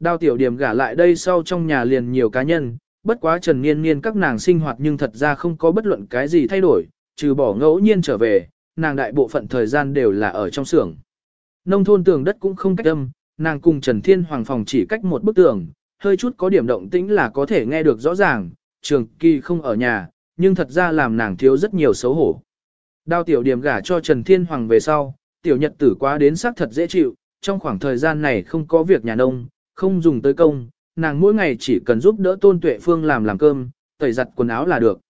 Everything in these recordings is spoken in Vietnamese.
Đào tiểu điểm gả lại đây sau trong nhà liền nhiều cá nhân, bất quá trần niên niên các nàng sinh hoạt nhưng thật ra không có bất luận cái gì thay đổi, trừ bỏ ngẫu nhiên trở về, nàng đại bộ phận thời gian đều là ở trong xưởng. Nông thôn tường đất cũng không cách âm, nàng cùng Trần Thiên Hoàng phòng chỉ cách một bức tường, hơi chút có điểm động tĩnh là có thể nghe được rõ ràng, trường kỳ không ở nhà, nhưng thật ra làm nàng thiếu rất nhiều xấu hổ. Đao tiểu điểm gả cho Trần Thiên Hoàng về sau, tiểu nhật tử quá đến sắc thật dễ chịu, trong khoảng thời gian này không có việc nhà nông, không dùng tới công, nàng mỗi ngày chỉ cần giúp đỡ Tôn Tuệ Phương làm làm cơm, tẩy giặt quần áo là được.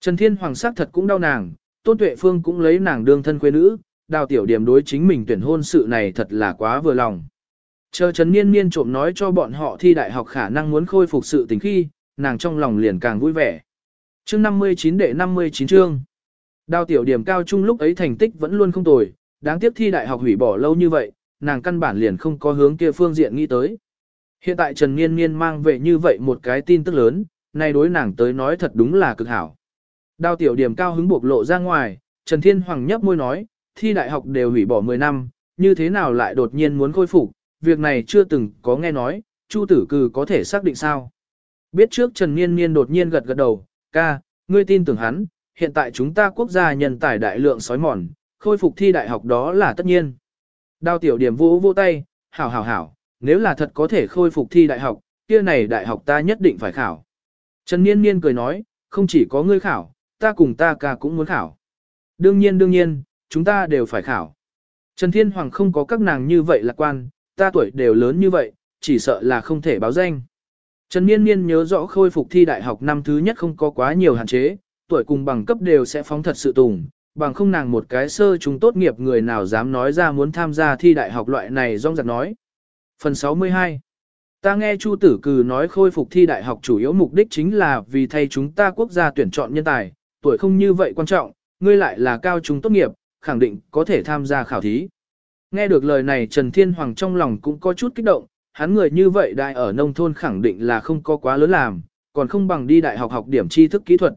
Trần Thiên Hoàng sắc thật cũng đau nàng, Tôn Tuệ Phương cũng lấy nàng đương thân quê nữ, đào tiểu điểm đối chính mình tuyển hôn sự này thật là quá vừa lòng. Chờ Trần Niên Niên trộm nói cho bọn họ thi đại học khả năng muốn khôi phục sự tình khi, nàng trong lòng liền càng vui vẻ. Chương 59 đệ 59 chương. Đào tiểu điểm cao trung lúc ấy thành tích vẫn luôn không tồi, đáng tiếc thi đại học hủy bỏ lâu như vậy, nàng căn bản liền không có hướng kia phương diện nghĩ tới. Hiện tại Trần Niên Niên mang về như vậy một cái tin tức lớn, nay đối nàng tới nói thật đúng là cực hảo. Đao tiểu điểm cao hứng buộc lộ ra ngoài, Trần Thiên Hoàng nhấp môi nói, thi đại học đều hủy bỏ 10 năm, như thế nào lại đột nhiên muốn khôi phục, việc này chưa từng có nghe nói, Chu tử cử có thể xác định sao. Biết trước Trần Niên Niên đột nhiên gật gật đầu, ca, ngươi tin tưởng hắn, hiện tại chúng ta quốc gia nhân tài đại lượng sói mòn, khôi phục thi đại học đó là tất nhiên. Đao tiểu điểm vỗ vỗ tay, hảo hảo hảo, nếu là thật có thể khôi phục thi đại học, kia này đại học ta nhất định phải khảo. Trần Niên Niên cười nói, không chỉ có ngươi khảo, ta cùng ta ca cũng muốn khảo. Đương nhiên đương nhiên, chúng ta đều phải khảo. Trần Thiên Hoàng không có các nàng như vậy lạc quan, ta tuổi đều lớn như vậy, chỉ sợ là không thể báo danh. Trần Niên Niên nhớ rõ khôi phục thi đại học năm thứ nhất không có quá nhiều hạn chế, tuổi cùng bằng cấp đều sẽ phóng thật sự tùng, bằng không nàng một cái sơ chúng tốt nghiệp người nào dám nói ra muốn tham gia thi đại học loại này rong giặc nói. Phần 62 Ta nghe Chu Tử Cừ nói khôi phục thi đại học chủ yếu mục đích chính là vì thay chúng ta quốc gia tuyển chọn nhân tài, tuổi không như vậy quan trọng, ngươi lại là cao trung tốt nghiệp, khẳng định có thể tham gia khảo thí. Nghe được lời này Trần Thiên Hoàng trong lòng cũng có chút kích động, hắn người như vậy đại ở nông thôn khẳng định là không có quá lớn làm, còn không bằng đi đại học học điểm tri thức kỹ thuật.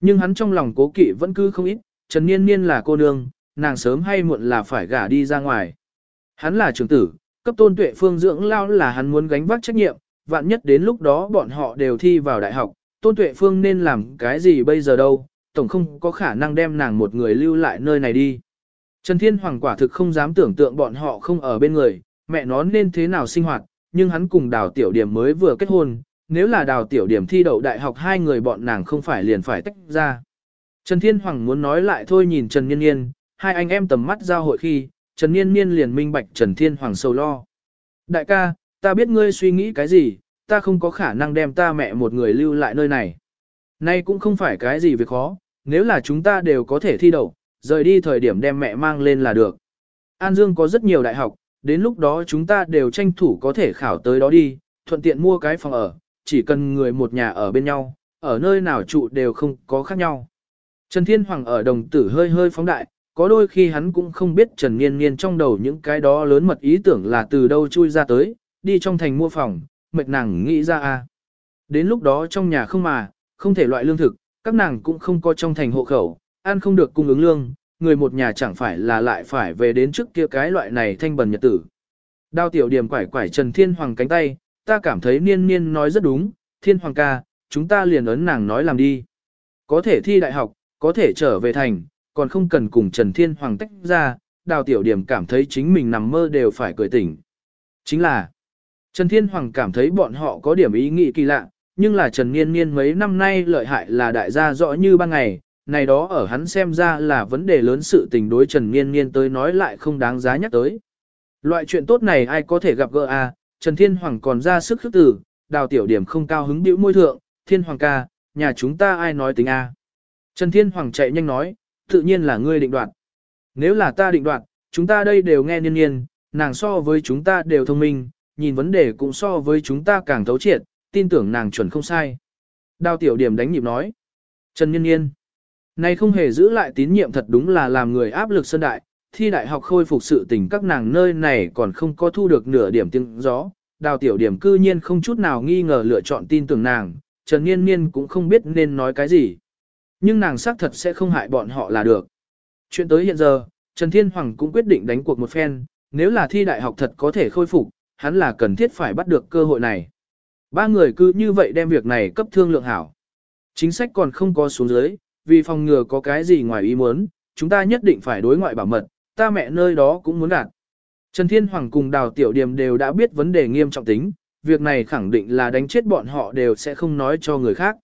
Nhưng hắn trong lòng cố kỵ vẫn cứ không ít, Trần Niên Niên là cô nương, nàng sớm hay muộn là phải gả đi ra ngoài. Hắn là trưởng tử, cấp tôn tuệ phương dưỡng lao là hắn muốn gánh vác trách nhiệm, vạn nhất đến lúc đó bọn họ đều thi vào đại học, tôn tuệ phương nên làm cái gì bây giờ đâu, tổng không có khả năng đem nàng một người lưu lại nơi này đi. Trần Thiên Hoàng quả thực không dám tưởng tượng bọn họ không ở bên người, mẹ nó nên thế nào sinh hoạt, nhưng hắn cùng đào tiểu điểm mới vừa kết hôn, nếu là đào tiểu điểm thi đậu đại học hai người bọn nàng không phải liền phải tách ra. Trần Thiên Hoàng muốn nói lại thôi nhìn Trần Nhân Nhiên, hai anh em tầm mắt giao hội khi, Trần Niên Niên liền minh bạch Trần Thiên Hoàng sầu lo. Đại ca, ta biết ngươi suy nghĩ cái gì, ta không có khả năng đem ta mẹ một người lưu lại nơi này. Nay cũng không phải cái gì việc khó, nếu là chúng ta đều có thể thi đậu, rời đi thời điểm đem mẹ mang lên là được. An Dương có rất nhiều đại học, đến lúc đó chúng ta đều tranh thủ có thể khảo tới đó đi, thuận tiện mua cái phòng ở, chỉ cần người một nhà ở bên nhau, ở nơi nào trụ đều không có khác nhau. Trần Thiên Hoàng ở đồng tử hơi hơi phóng đại, có đôi khi hắn cũng không biết Trần Niên Niên trong đầu những cái đó lớn mật ý tưởng là từ đâu chui ra tới, đi trong thành mua phòng, mệt nàng nghĩ ra a. Đến lúc đó trong nhà không mà, không thể loại lương thực, các nàng cũng không có trong thành hộ khẩu, ăn không được cung ứng lương, người một nhà chẳng phải là lại phải về đến trước kia cái loại này thanh bần nhật tử. Đao tiểu điểm quải quải Trần Thiên Hoàng cánh tay, ta cảm thấy niên niên nói rất đúng, Thiên Hoàng ca, chúng ta liền ấn nàng nói làm đi. Có thể thi đại học, có thể trở về thành, còn không cần cùng Trần Thiên Hoàng tách ra, đào tiểu điểm cảm thấy chính mình nằm mơ đều phải cười tỉnh. Chính là, Trần Thiên Hoàng cảm thấy bọn họ có điểm ý nghĩ kỳ lạ, nhưng là Trần Niên Niên mấy năm nay lợi hại là đại gia rõ như ban ngày, này đó ở hắn xem ra là vấn đề lớn sự tình đối Trần Niên Niên tới nói lại không đáng giá nhắc tới. Loại chuyện tốt này ai có thể gặp gỡ à, Trần Thiên Hoàng còn ra sức khước tử, đào tiểu điểm không cao hứng bĩu môi thượng, Thiên Hoàng ca, nhà chúng ta ai nói tính a à? Trần Thiên Hoàng chạy nhanh nói, tự nhiên là ngươi định đoạt. Nếu là ta định đoạt, chúng ta đây đều nghe Niên Niên, nàng so với chúng ta đều thông minh, nhìn vấn đề cũng so với chúng ta càng thấu triệt, tin tưởng nàng chuẩn không sai. Đào tiểu điểm đánh nhịp nói. Trần Niên Nhiên. Này không hề giữ lại tín nhiệm thật đúng là làm người áp lực sân đại, thi đại học khôi phục sự tình các nàng nơi này còn không có thu được nửa điểm tiếng gió. Đào tiểu điểm cư nhiên không chút nào nghi ngờ lựa chọn tin tưởng nàng, Trần Niên Niên cũng không biết nên nói cái gì. Nhưng nàng xác thật sẽ không hại bọn họ là được. Chuyện tới hiện giờ, Trần Thiên Hoàng cũng quyết định đánh cuộc một phen, nếu là thi đại học thật có thể khôi phục, hắn là cần thiết phải bắt được cơ hội này. Ba người cứ như vậy đem việc này cấp thương lượng hảo. Chính sách còn không có xuống dưới, vì phòng ngừa có cái gì ngoài ý muốn, chúng ta nhất định phải đối ngoại bảo mật, ta mẹ nơi đó cũng muốn đạt. Trần Thiên Hoàng cùng Đào Tiểu Điềm đều đã biết vấn đề nghiêm trọng tính, việc này khẳng định là đánh chết bọn họ đều sẽ không nói cho người khác.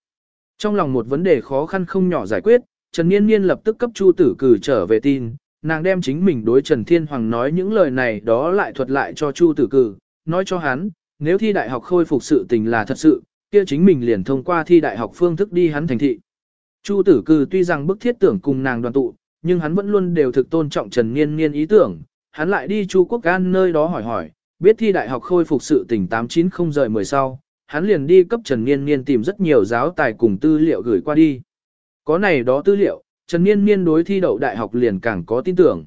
Trong lòng một vấn đề khó khăn không nhỏ giải quyết, Trần Niên Niên lập tức cấp Chu Tử Cử trở về tin, nàng đem chính mình đối Trần Thiên Hoàng nói những lời này đó lại thuật lại cho Chu Tử Cử, nói cho hắn, nếu thi đại học khôi phục sự tình là thật sự, kia chính mình liền thông qua thi đại học phương thức đi hắn thành thị. Chu Tử Cử tuy rằng bức thiết tưởng cùng nàng đoàn tụ, nhưng hắn vẫn luôn đều thực tôn trọng Trần Niên Niên ý tưởng, hắn lại đi Chu Quốc Gan nơi đó hỏi hỏi, biết thi đại học khôi phục sự tình 890 rời 10 sau, hắn liền đi cấp Trần Niên Niên tìm rất nhiều giáo tài cùng tư liệu gửi qua đi. Có này đó tư liệu, Trần Niên Niên đối thi đậu đại học liền càng có tin tưởng.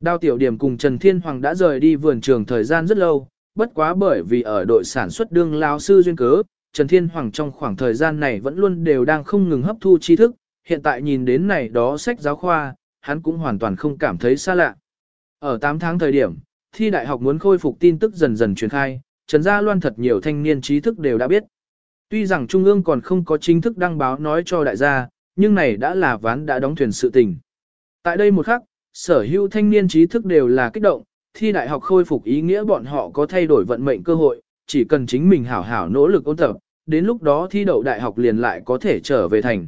Đao Tiểu Điểm cùng Trần Thiên Hoàng đã rời đi vườn trường thời gian rất lâu, bất quá bởi vì ở đội sản xuất đương lao sư duyên cớ, Trần Thiên Hoàng trong khoảng thời gian này vẫn luôn đều đang không ngừng hấp thu tri thức, hiện tại nhìn đến này đó sách giáo khoa, hắn cũng hoàn toàn không cảm thấy xa lạ. Ở 8 tháng thời điểm, thi đại học muốn khôi phục tin tức dần dần truyền khai, Trần Gia Loan thật nhiều thanh niên trí thức đều đã biết. Tuy rằng Trung ương còn không có chính thức đăng báo nói cho đại gia, nhưng này đã là ván đã đóng thuyền sự tình. Tại đây một khắc, sở hữu thanh niên trí thức đều là kích động, thi đại học khôi phục ý nghĩa bọn họ có thay đổi vận mệnh cơ hội, chỉ cần chính mình hảo hảo nỗ lực ôn tập, đến lúc đó thi đậu đại học liền lại có thể trở về thành.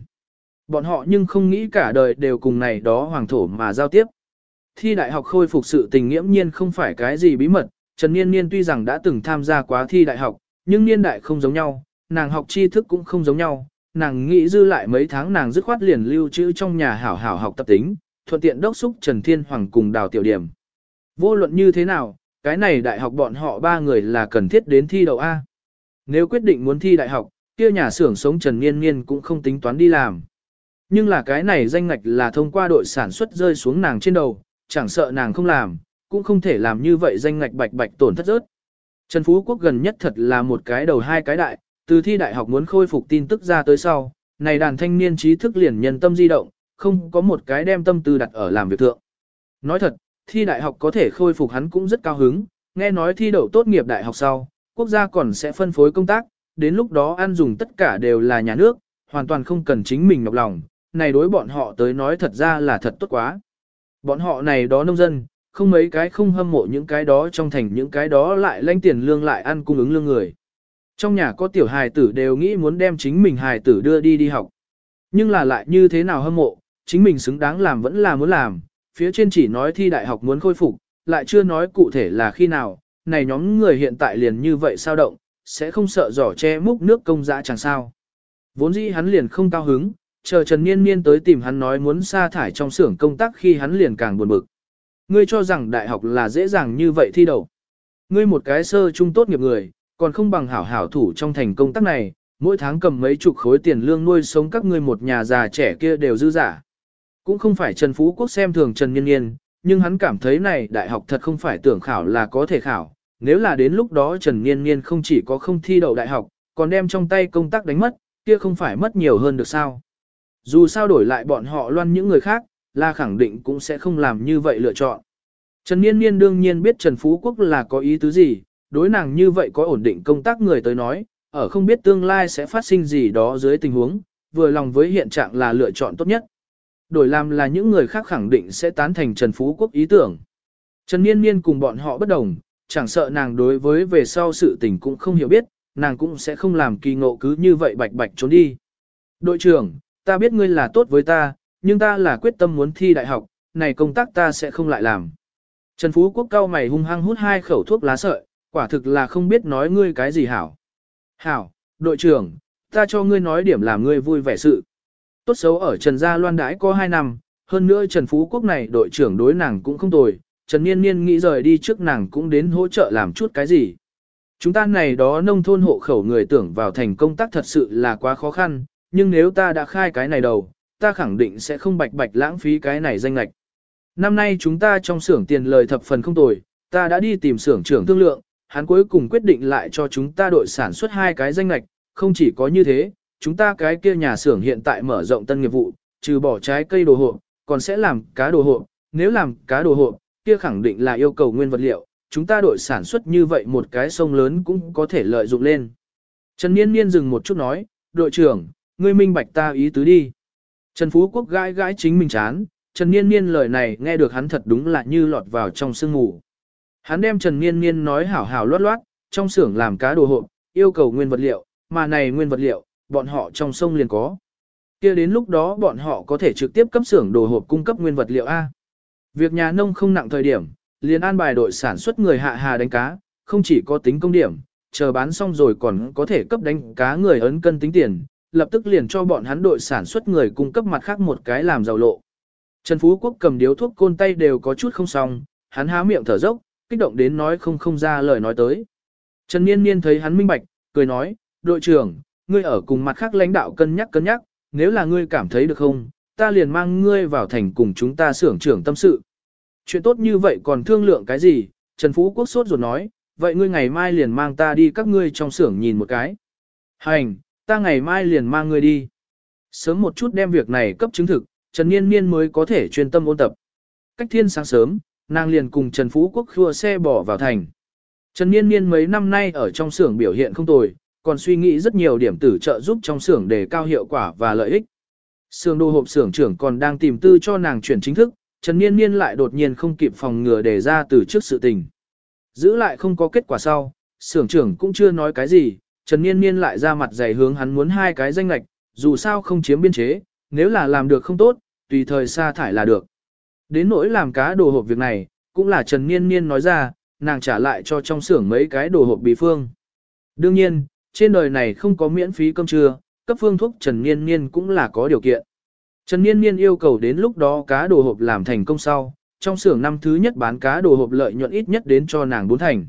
Bọn họ nhưng không nghĩ cả đời đều cùng này đó hoàng thổ mà giao tiếp. Thi đại học khôi phục sự tình nghiễm nhiên không phải cái gì bí mật, Trần Niên Niên tuy rằng đã từng tham gia quá thi đại học, nhưng niên đại không giống nhau, nàng học tri thức cũng không giống nhau, nàng nghĩ dư lại mấy tháng nàng dứt khoát liền lưu trữ trong nhà hảo hảo học tập tính, thuận tiện đốc xúc Trần Thiên Hoàng cùng đào tiểu điểm. Vô luận như thế nào, cái này đại học bọn họ ba người là cần thiết đến thi đầu A. Nếu quyết định muốn thi đại học, kia nhà xưởng sống Trần Niên Niên cũng không tính toán đi làm. Nhưng là cái này danh ngạch là thông qua đội sản xuất rơi xuống nàng trên đầu, chẳng sợ nàng không làm, cũng không thể làm như vậy danh ngạch bạch bạch tổn thất rớt. Trần Phú Quốc gần nhất thật là một cái đầu hai cái đại, từ thi đại học muốn khôi phục tin tức ra tới sau, này đàn thanh niên trí thức liền nhân tâm di động, không có một cái đem tâm tư đặt ở làm việc thượng. Nói thật, thi đại học có thể khôi phục hắn cũng rất cao hứng, nghe nói thi đậu tốt nghiệp đại học sau, quốc gia còn sẽ phân phối công tác, đến lúc đó ăn dùng tất cả đều là nhà nước, hoàn toàn không cần chính mình nhọc lòng, này đối bọn họ tới nói thật ra là thật tốt quá. Bọn họ này đó nông dân, không mấy cái không hâm mộ những cái đó trong thành những cái đó lại lãnh tiền lương lại ăn cung ứng lương người. Trong nhà có tiểu hài tử đều nghĩ muốn đem chính mình hài tử đưa đi đi học. Nhưng là lại như thế nào hâm mộ, chính mình xứng đáng làm vẫn là muốn làm, phía trên chỉ nói thi đại học muốn khôi phục, lại chưa nói cụ thể là khi nào, này nhóm người hiện tại liền như vậy sao động, sẽ không sợ giỏ che múc nước công dã chẳng sao. Vốn dĩ hắn liền không cao hứng, chờ Trần Niên Niên tới tìm hắn nói muốn sa thải trong xưởng công tác khi hắn liền càng buồn bực. Ngươi cho rằng đại học là dễ dàng như vậy thi đậu. Ngươi một cái sơ trung tốt nghiệp người, còn không bằng hảo hảo thủ trong thành công tác này, mỗi tháng cầm mấy chục khối tiền lương nuôi sống các ngươi một nhà già trẻ kia đều dư giả. Cũng không phải Trần Phú Quốc xem thường Trần Niên Niên, nhưng hắn cảm thấy này đại học thật không phải tưởng khảo là có thể khảo. Nếu là đến lúc đó Trần Niên Niên không chỉ có không thi đậu đại học, còn đem trong tay công tác đánh mất, kia không phải mất nhiều hơn được sao. Dù sao đổi lại bọn họ loan những người khác, là khẳng định cũng sẽ không làm như vậy lựa chọn. Trần Niên Niên đương nhiên biết Trần Phú Quốc là có ý tứ gì, đối nàng như vậy có ổn định công tác người tới nói, ở không biết tương lai sẽ phát sinh gì đó dưới tình huống, vừa lòng với hiện trạng là lựa chọn tốt nhất. Đổi làm là những người khác khẳng định sẽ tán thành Trần Phú Quốc ý tưởng. Trần Niên Niên cùng bọn họ bất đồng, chẳng sợ nàng đối với về sau sự tình cũng không hiểu biết, nàng cũng sẽ không làm kỳ ngộ cứ như vậy bạch bạch trốn đi. Đội trưởng, ta biết ngươi là tốt với ta, nhưng ta là quyết tâm muốn thi đại học, này công tác ta sẽ không lại làm. Trần Phú Quốc cao mày hung hăng hút hai khẩu thuốc lá sợi, quả thực là không biết nói ngươi cái gì hảo. Hảo, đội trưởng, ta cho ngươi nói điểm làm ngươi vui vẻ sự. Tốt xấu ở Trần Gia Loan đãi có 2 năm, hơn nữa Trần Phú Quốc này đội trưởng đối nàng cũng không tồi, Trần Niên Niên nghĩ rời đi trước nàng cũng đến hỗ trợ làm chút cái gì. Chúng ta này đó nông thôn hộ khẩu người tưởng vào thành công tác thật sự là quá khó khăn, nhưng nếu ta đã khai cái này đầu, ta khẳng định sẽ không bạch bạch lãng phí cái này danh lệch. Năm nay chúng ta trong xưởng tiền lời thập phần không tồi, ta đã đi tìm xưởng trưởng thương lượng, hắn cuối cùng quyết định lại cho chúng ta đội sản xuất hai cái danh lệch, không chỉ có như thế, chúng ta cái kia nhà xưởng hiện tại mở rộng tân nghiệp vụ, trừ bỏ trái cây đồ hộp, còn sẽ làm cá đồ hộp, nếu làm cá đồ hộp, kia khẳng định là yêu cầu nguyên vật liệu, chúng ta đội sản xuất như vậy một cái sông lớn cũng có thể lợi dụng lên. Trần Niên Niên dừng một chút nói, đội trưởng, ngươi minh bạch ta ý tứ đi. Trần Phú Quốc gãi gãi chính mình chán, Trần Niên Niên lời này nghe được hắn thật đúng là như lọt vào trong sương ngủ. Hắn đem Trần Niên Niên nói hảo hảo loát loát, trong xưởng làm cá đồ hộp, yêu cầu nguyên vật liệu, mà này nguyên vật liệu, bọn họ trong sông liền có. kia đến lúc đó bọn họ có thể trực tiếp cấp xưởng đồ hộp cung cấp nguyên vật liệu A. Việc nhà nông không nặng thời điểm, liền an bài đội sản xuất người hạ hà đánh cá, không chỉ có tính công điểm, chờ bán xong rồi còn có thể cấp đánh cá người ấn cân tính tiền, lập tức liền cho bọn hắn đội sản xuất người cung cấp mặt khác một cái làm giàu lộ. Trần Phú Quốc cầm điếu thuốc côn tay đều có chút không xong, hắn há miệng thở dốc, kích động đến nói không không ra lời nói tới. Trần Niên Niên thấy hắn minh bạch, cười nói, đội trưởng, ngươi ở cùng mặt khác lãnh đạo cân nhắc cân nhắc, nếu là ngươi cảm thấy được không, ta liền mang ngươi vào thành cùng chúng ta xưởng trưởng tâm sự. Chuyện tốt như vậy còn thương lượng cái gì, Trần Phú Quốc sốt ruột nói, vậy ngươi ngày mai liền mang ta đi các ngươi trong xưởng nhìn một cái. Hành, ta ngày mai liền mang ngươi đi. Sớm một chút đem việc này cấp chứng thực, Trần Niên Niên mới có thể chuyên tâm ôn tập. Cách thiên sáng sớm, nàng liền cùng Trần Phú Quốc khua xe bỏ vào thành. Trần Niên Niên mấy năm nay ở trong xưởng biểu hiện không tồi, còn suy nghĩ rất nhiều điểm tử trợ giúp trong xưởng để cao hiệu quả và lợi ích. Xưởng đồ hộp xưởng trưởng còn đang tìm tư cho nàng chuyển chính thức, Trần Niên Niên lại đột nhiên không kịp phòng ngừa để ra từ trước sự tình. Giữ lại không có kết quả sau, xưởng trưởng cũng chưa nói cái gì, Trần Niên Niên lại ra mặt dày hướng hắn muốn hai cái danh lạch, dù sao không chiếm biên chế, nếu là làm được không tốt, tùy thời sa thải là được. Đến nỗi làm cá đồ hộp việc này, cũng là Trần Niên Niên nói ra, nàng trả lại cho trong xưởng mấy cái đồ hộp bị phương. Đương nhiên, trên đời này không có miễn phí cơm trưa, cấp phương thuốc Trần Niên Niên cũng là có điều kiện. Trần Niên Niên yêu cầu đến lúc đó cá đồ hộp làm thành công sau, trong xưởng năm thứ nhất bán cá đồ hộp lợi nhuận ít nhất đến cho nàng bốn thành.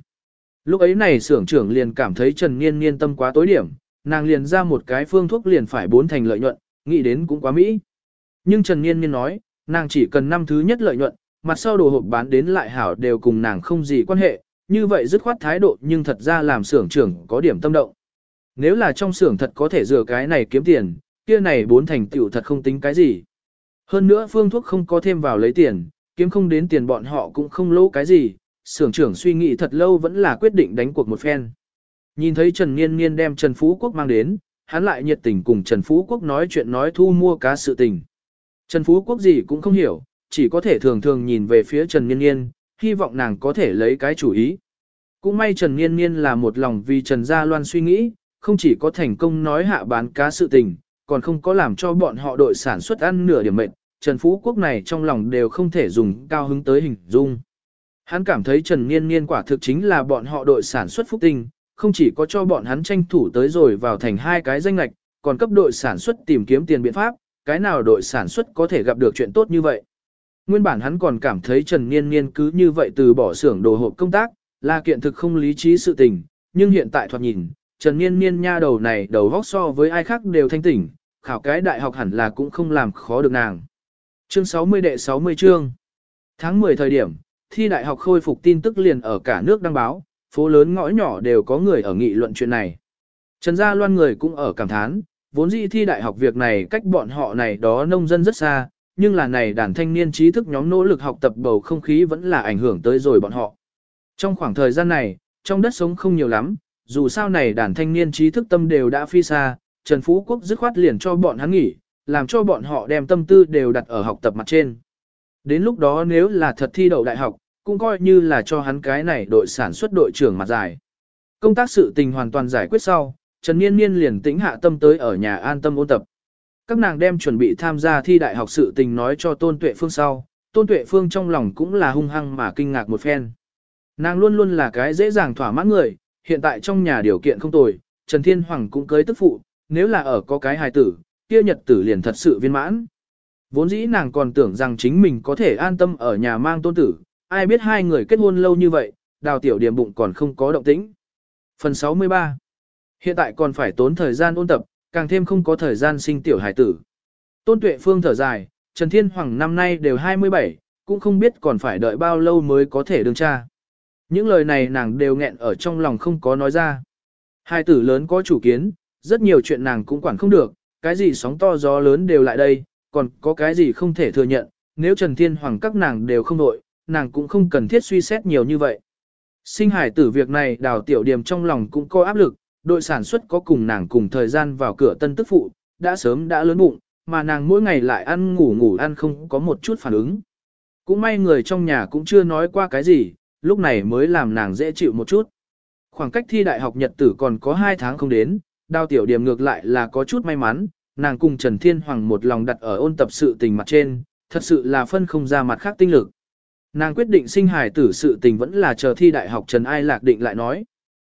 Lúc ấy này xưởng trưởng liền cảm thấy Trần Niên Niên tâm quá tối điểm, nàng liền ra một cái phương thuốc liền phải bốn thành lợi nhuận, nghĩ đến cũng quá mỹ. Nhưng Trần Niên Niên nói, nàng chỉ cần năm thứ nhất lợi nhuận, mặt sau đồ hộp bán đến lại hảo đều cùng nàng không gì quan hệ, như vậy dứt khoát thái độ nhưng thật ra làm xưởng trưởng có điểm tâm động. Nếu là trong xưởng thật có thể dựa cái này kiếm tiền, kia này bốn thành tiểu thật không tính cái gì. Hơn nữa phương thuốc không có thêm vào lấy tiền, kiếm không đến tiền bọn họ cũng không lỗ cái gì, xưởng trưởng suy nghĩ thật lâu vẫn là quyết định đánh cuộc một phen. Nhìn thấy Trần Niên Niên đem Trần Phú Quốc mang đến, hắn lại nhiệt tình cùng Trần Phú Quốc nói chuyện nói thu mua cá sự tình. Trần Phú Quốc gì cũng không hiểu, chỉ có thể thường thường nhìn về phía Trần Niên Niên, hy vọng nàng có thể lấy cái chủ ý. Cũng may Trần Niên Niên là một lòng vì Trần Gia Loan suy nghĩ, không chỉ có thành công nói hạ bán cá sự tình, còn không có làm cho bọn họ đội sản xuất ăn nửa điểm mệnh, Trần Phú Quốc này trong lòng đều không thể dùng cao hứng tới hình dung. Hắn cảm thấy Trần Niên Niên quả thực chính là bọn họ đội sản xuất phúc tinh, không chỉ có cho bọn hắn tranh thủ tới rồi vào thành hai cái danh lạch, còn cấp đội sản xuất tìm kiếm tiền biện pháp, cái nào đội sản xuất có thể gặp được chuyện tốt như vậy. Nguyên bản hắn còn cảm thấy Trần Niên Niên cứ như vậy từ bỏ xưởng đồ hộp công tác, là kiện thực không lý trí sự tình, nhưng hiện tại thoạt nhìn, Trần Niên Niên nha đầu này đầu góc so với ai khác đều thanh tỉnh, khảo cái đại học hẳn là cũng không làm khó được nàng. Chương 60 đệ 60 chương Tháng 10 thời điểm, thi đại học khôi phục tin tức liền ở cả nước đăng báo, phố lớn ngõ nhỏ đều có người ở nghị luận chuyện này. Trần Gia Loan người cũng ở cảm thán, vốn dĩ thi đại học việc này cách bọn họ này đó nông dân rất xa, nhưng là này đàn thanh niên trí thức nhóm nỗ lực học tập bầu không khí vẫn là ảnh hưởng tới rồi bọn họ. Trong khoảng thời gian này, trong đất sống không nhiều lắm, dù sao này đàn thanh niên trí thức tâm đều đã phi xa, Trần Phú Quốc dứt khoát liền cho bọn hắn nghỉ, làm cho bọn họ đem tâm tư đều đặt ở học tập mặt trên. Đến lúc đó nếu là thật thi đậu đại học, cũng coi như là cho hắn cái này đội sản xuất đội trưởng mặt dài. Công tác sự tình hoàn toàn giải quyết sau, Trần Niên Niên liền tĩnh hạ tâm tới ở nhà an tâm ôn tập. Các nàng đem chuẩn bị tham gia thi đại học sự tình nói cho Tôn Tuệ Phương sau, Tôn Tuệ Phương trong lòng cũng là hung hăng mà kinh ngạc một phen. Nàng luôn luôn là cái dễ dàng thỏa mãn người, hiện tại trong nhà điều kiện không tồi, Trần Thiên Hoàng cũng cưới tức phụ, nếu là ở có cái hài tử, kia nhật tử liền thật sự viên mãn. Vốn dĩ nàng còn tưởng rằng chính mình có thể an tâm ở nhà mang tôn tử, ai biết hai người kết hôn lâu như vậy, đào tiểu điểm bụng còn không có động tĩnh. Phần 63 Hiện tại còn phải tốn thời gian ôn tập, càng thêm không có thời gian sinh tiểu hải tử. Tôn Tuệ Phương thở dài, Trần Thiên Hoàng năm nay đều 27, cũng không biết còn phải đợi bao lâu mới có thể đương cha. Những lời này nàng đều nghẹn ở trong lòng không có nói ra. Hai tử lớn có chủ kiến, rất nhiều chuyện nàng cũng quản không được, cái gì sóng to gió lớn đều lại đây, còn có cái gì không thể thừa nhận, nếu Trần Thiên Hoàng các nàng đều không đội, nàng cũng không cần thiết suy xét nhiều như vậy. Sinh hải tử việc này đào tiểu điểm trong lòng cũng có áp lực, đội sản xuất có cùng nàng cùng thời gian vào cửa tân tức phụ, đã sớm đã lớn bụng, mà nàng mỗi ngày lại ăn ngủ ngủ ăn không có một chút phản ứng. Cũng may người trong nhà cũng chưa nói qua cái gì, lúc này mới làm nàng dễ chịu một chút. Khoảng cách thi đại học nhật tử còn có 2 tháng không đến, đào tiểu điểm ngược lại là có chút may mắn, nàng cùng Trần Thiên Hoàng một lòng đặt ở ôn tập sự tình mặt trên, thật sự là phân không ra mặt khác tinh lực. Nàng quyết định sinh hài tử sự tình vẫn là chờ thi đại học Trần Ai Lạc định lại nói.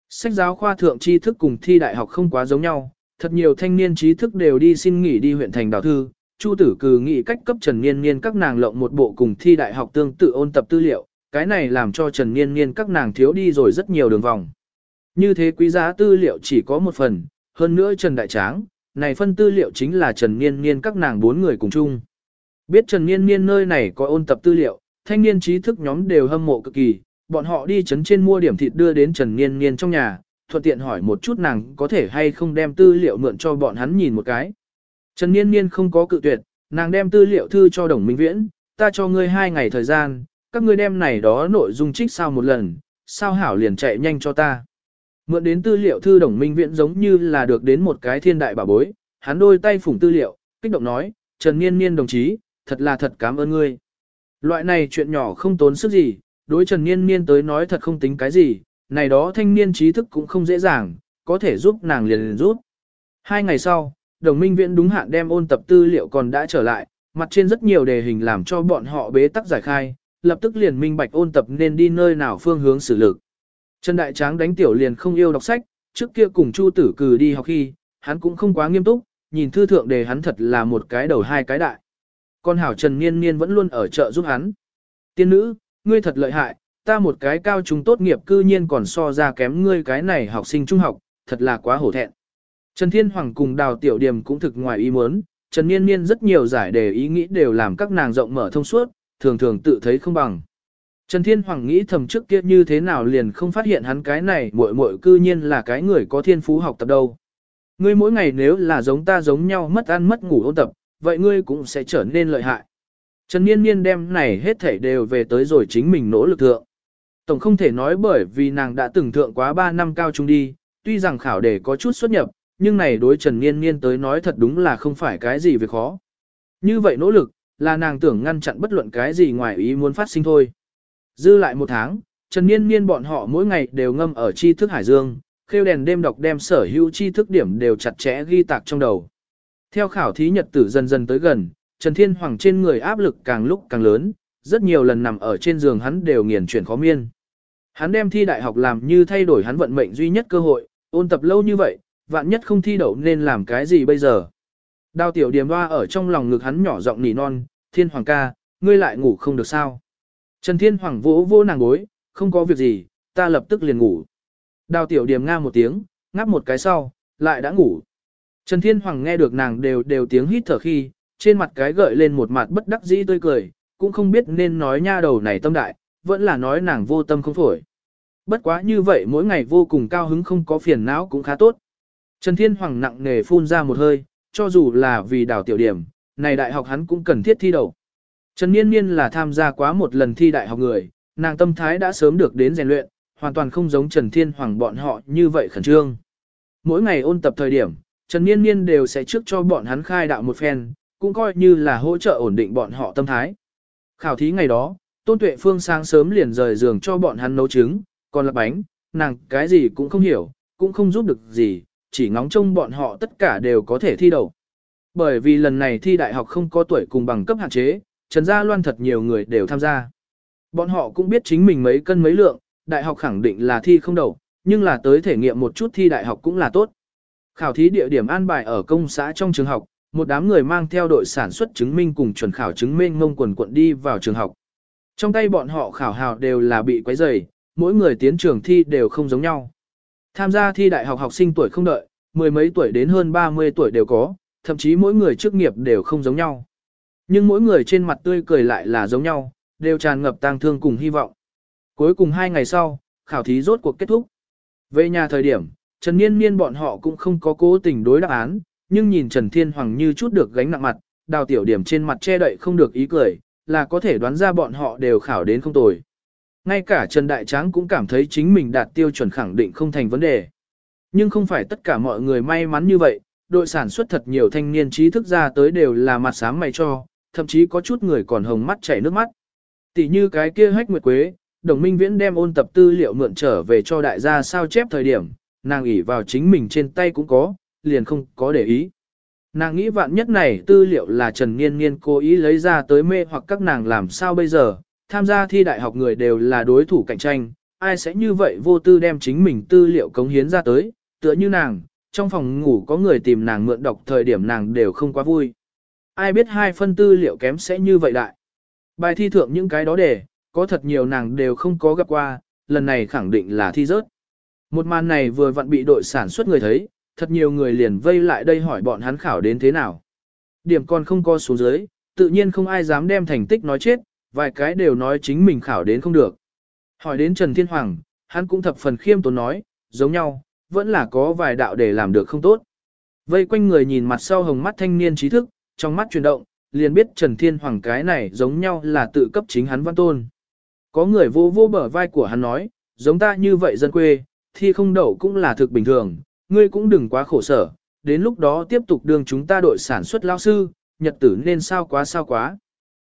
Sách giáo khoa thượng tri thức cùng thi đại học không quá giống nhau, thật nhiều thanh niên trí thức đều đi xin nghỉ đi huyện thành đào thư. Chu tử cử nghị cách cấp Trần Niên Niên các nàng lộng một bộ cùng thi đại học tương tự ôn tập tư liệu, cái này làm cho Trần Niên Niên các nàng thiếu đi rồi rất nhiều đường vòng. Như thế quý giá tư liệu chỉ có một phần, hơn nữa Trần Đại Tráng, này phân tư liệu chính là Trần Niên Niên các nàng bốn người cùng chung. Biết Trần Niên Niên nơi này có ôn tập tư liệu, thanh niên trí thức nhóm đều hâm mộ cực kỳ, bọn họ đi chấn trên mua điểm thịt đưa đến Trần Niên Niên trong nhà, thuận tiện hỏi một chút nàng có thể hay không đem tư liệu mượn cho bọn hắn nhìn một cái. Trần Niên Niên không có cự tuyệt, nàng đem tư liệu thư cho Đồng Minh Viễn, ta cho ngươi hai ngày thời gian, các ngươi đem này đó nội dung trích sao một lần, sao hảo liền chạy nhanh cho ta. Mượn đến tư liệu thư Đồng Minh Viễn giống như là được đến một cái thiên đại bảo bối, hắn đôi tay phủng tư liệu, kích động nói, Trần Niên Niên đồng chí, thật là thật cảm ơn ngươi. Loại này chuyện nhỏ không tốn sức gì, đối Trần Niên Niên tới nói thật không tính cái gì, này đó thanh niên trí thức cũng không dễ dàng, có thể giúp nàng liền liền giúp. Hai ngày sau, đồng minh viện đúng hạn đem ôn tập tư liệu còn đã trở lại, mặt trên rất nhiều đề hình làm cho bọn họ bế tắc giải khai, lập tức liền minh bạch ôn tập nên đi nơi nào phương hướng xử lực. Trần Đại Tráng đánh tiểu liền không yêu đọc sách, trước kia cùng Chu Tử cử đi học khi, hắn cũng không quá nghiêm túc, nhìn thư thượng đề hắn thật là một cái đầu hai cái đại. Con hảo Trần Niên Niên vẫn luôn ở chợ giúp hắn. Tiên nữ, ngươi thật lợi hại, ta một cái cao trung tốt nghiệp cư nhiên còn so ra kém ngươi cái này học sinh trung học, thật là quá hổ thẹn. Trần Thiên Hoàng cùng Đào Tiểu Điềm cũng thực ngoài ý muốn, Trần Niên Niên rất nhiều giải đề ý nghĩ đều làm các nàng rộng mở thông suốt, thường thường tự thấy không bằng. Trần Thiên Hoàng nghĩ thầm trước kia như thế nào liền không phát hiện hắn cái này muội muội cư nhiên là cái người có thiên phú học tập đâu. Ngươi mỗi ngày nếu là giống ta giống nhau mất ăn mất ngủ ôn tập, vậy ngươi cũng sẽ trở nên lợi hại. Trần Niên Niên đem này hết thảy đều về tới rồi chính mình nỗ lực thượng. Tổng không thể nói bởi vì nàng đã từng thượng quá 3 năm cao trung đi, tuy rằng khảo đề có chút xuất nhập, nhưng này đối Trần Niên Niên tới nói thật đúng là không phải cái gì việc khó. Như vậy nỗ lực, là nàng tưởng ngăn chặn bất luận cái gì ngoài ý muốn phát sinh thôi. Dư lại một tháng, Trần Niên Niên bọn họ mỗi ngày đều ngâm ở tri thức hải dương, khêu đèn đêm đọc đem sở hữu tri thức điểm đều chặt chẽ ghi tạc trong đầu. Theo khảo thí nhật tử dần dần tới gần, Trần Thiên Hoàng trên người áp lực càng lúc càng lớn, rất nhiều lần nằm ở trên giường hắn đều nghiền chuyển khó miên. Hắn đem thi đại học làm như thay đổi hắn vận mệnh duy nhất cơ hội, ôn tập lâu như vậy, vạn nhất không thi đậu nên làm cái gì bây giờ. Đào tiểu điềm hoa ở trong lòng ngực hắn nhỏ giọng nỉ non, thiên hoàng ca, ngươi lại ngủ không được sao. Trần thiên hoàng vỗ vỗ nàng gối, không có việc gì, ta lập tức liền ngủ. Đào tiểu điềm nga một tiếng, ngáp một cái sau, lại đã ngủ. Trần thiên hoàng nghe được nàng đều đều tiếng hít thở khi, trên mặt cái gợi lên một mặt bất đắc dĩ tươi cười, cũng không biết nên nói nha đầu này tâm đại, vẫn là nói nàng vô tâm không phổi. Bất quá như vậy mỗi ngày vô cùng cao hứng không có phiền não cũng khá tốt. Trần Thiên Hoàng nặng nề phun ra một hơi, cho dù là vì đào tiểu điểm, này đại học hắn cũng cần thiết thi đầu. Trần Niên Niên là tham gia quá một lần thi đại học người, nàng tâm thái đã sớm được đến rèn luyện, hoàn toàn không giống Trần Thiên Hoàng bọn họ như vậy khẩn trương. Mỗi ngày ôn tập thời điểm, Trần Niên Niên đều sẽ trước cho bọn hắn khai đạo một phen, cũng coi như là hỗ trợ ổn định bọn họ tâm thái. Khảo thí ngày đó, Tôn Tuệ Phương sáng sớm liền rời giường cho bọn hắn nấu trứng, còn là bánh, nàng cái gì cũng không hiểu, cũng không giúp được gì, chỉ ngóng trông bọn họ tất cả đều có thể thi đậu. Bởi vì lần này thi đại học không có tuổi cùng bằng cấp hạn chế, Trần Gia Loan thật nhiều người đều tham gia. Bọn họ cũng biết chính mình mấy cân mấy lượng, đại học khẳng định là thi không đậu, nhưng là tới thể nghiệm một chút thi đại học cũng là tốt. Khảo thí địa điểm an bài ở công xã trong trường học, một đám người mang theo đội sản xuất chứng minh cùng chuẩn khảo chứng minh ngông quần quận đi vào trường học. Trong tay bọn họ khảo hào đều là bị quấy rầy, mỗi người tiến trường thi đều không giống nhau. Tham gia thi đại học học sinh tuổi không đợi, mười mấy tuổi đến hơn 30 tuổi đều có, thậm chí mỗi người chức nghiệp đều không giống nhau. Nhưng mỗi người trên mặt tươi cười lại là giống nhau, đều tràn ngập tang thương cùng hy vọng. Cuối cùng hai ngày sau, khảo thí rốt cuộc kết thúc. Về nhà thời điểm, Trần Niên Niên bọn họ cũng không có cố tình đối đáp án, nhưng nhìn Trần Thiên Hoàng như chút được gánh nặng mặt, đào tiểu điểm trên mặt che đậy không được ý cười, là có thể đoán ra bọn họ đều khảo đến không tồi. Ngay cả Trần Đại Tráng cũng cảm thấy chính mình đạt tiêu chuẩn khẳng định không thành vấn đề. Nhưng không phải tất cả mọi người may mắn như vậy, đội sản xuất thật nhiều thanh niên trí thức ra tới đều là mặt sáng mày cho, thậm chí có chút người còn hồng mắt chảy nước mắt. Tỷ như cái kia hách nguyệt quế, đồng minh viễn đem ôn tập tư liệu mượn trở về cho đại gia sao chép thời điểm, nàng ỉ vào chính mình trên tay cũng có, liền không có để ý. Nàng nghĩ vạn nhất này tư liệu là Trần Niên Niên cố ý lấy ra tới mê hoặc các nàng làm sao bây giờ, tham gia thi đại học người đều là đối thủ cạnh tranh, ai sẽ như vậy vô tư đem chính mình tư liệu cống hiến ra tới, tựa như nàng, trong phòng ngủ có người tìm nàng mượn đọc thời điểm nàng đều không quá vui. Ai biết hai phân tư liệu kém sẽ như vậy đại. Bài thi thượng những cái đó để, có thật nhiều nàng đều không có gặp qua, lần này khẳng định là thi rớt. Một màn này vừa vặn bị đội sản xuất người thấy, thật nhiều người liền vây lại đây hỏi bọn hắn khảo đến thế nào. Điểm còn không co xuống dưới, tự nhiên không ai dám đem thành tích nói chết, vài cái đều nói chính mình khảo đến không được. Hỏi đến Trần Thiên Hoàng, hắn cũng thập phần khiêm tốn nói, giống nhau, vẫn là có vài đạo để làm được không tốt. Vây quanh người nhìn mặt sau hồng mắt thanh niên trí thức, trong mắt chuyển động, liền biết Trần Thiên Hoàng cái này giống nhau là tự cấp chính hắn văn tôn. Có người vô vô bờ vai của hắn nói, giống ta như vậy dân quê, thi không đậu cũng là thực bình thường, ngươi cũng đừng quá khổ sở, đến lúc đó tiếp tục đường chúng ta đội sản xuất lao sư, nhật tử nên sao quá sao quá.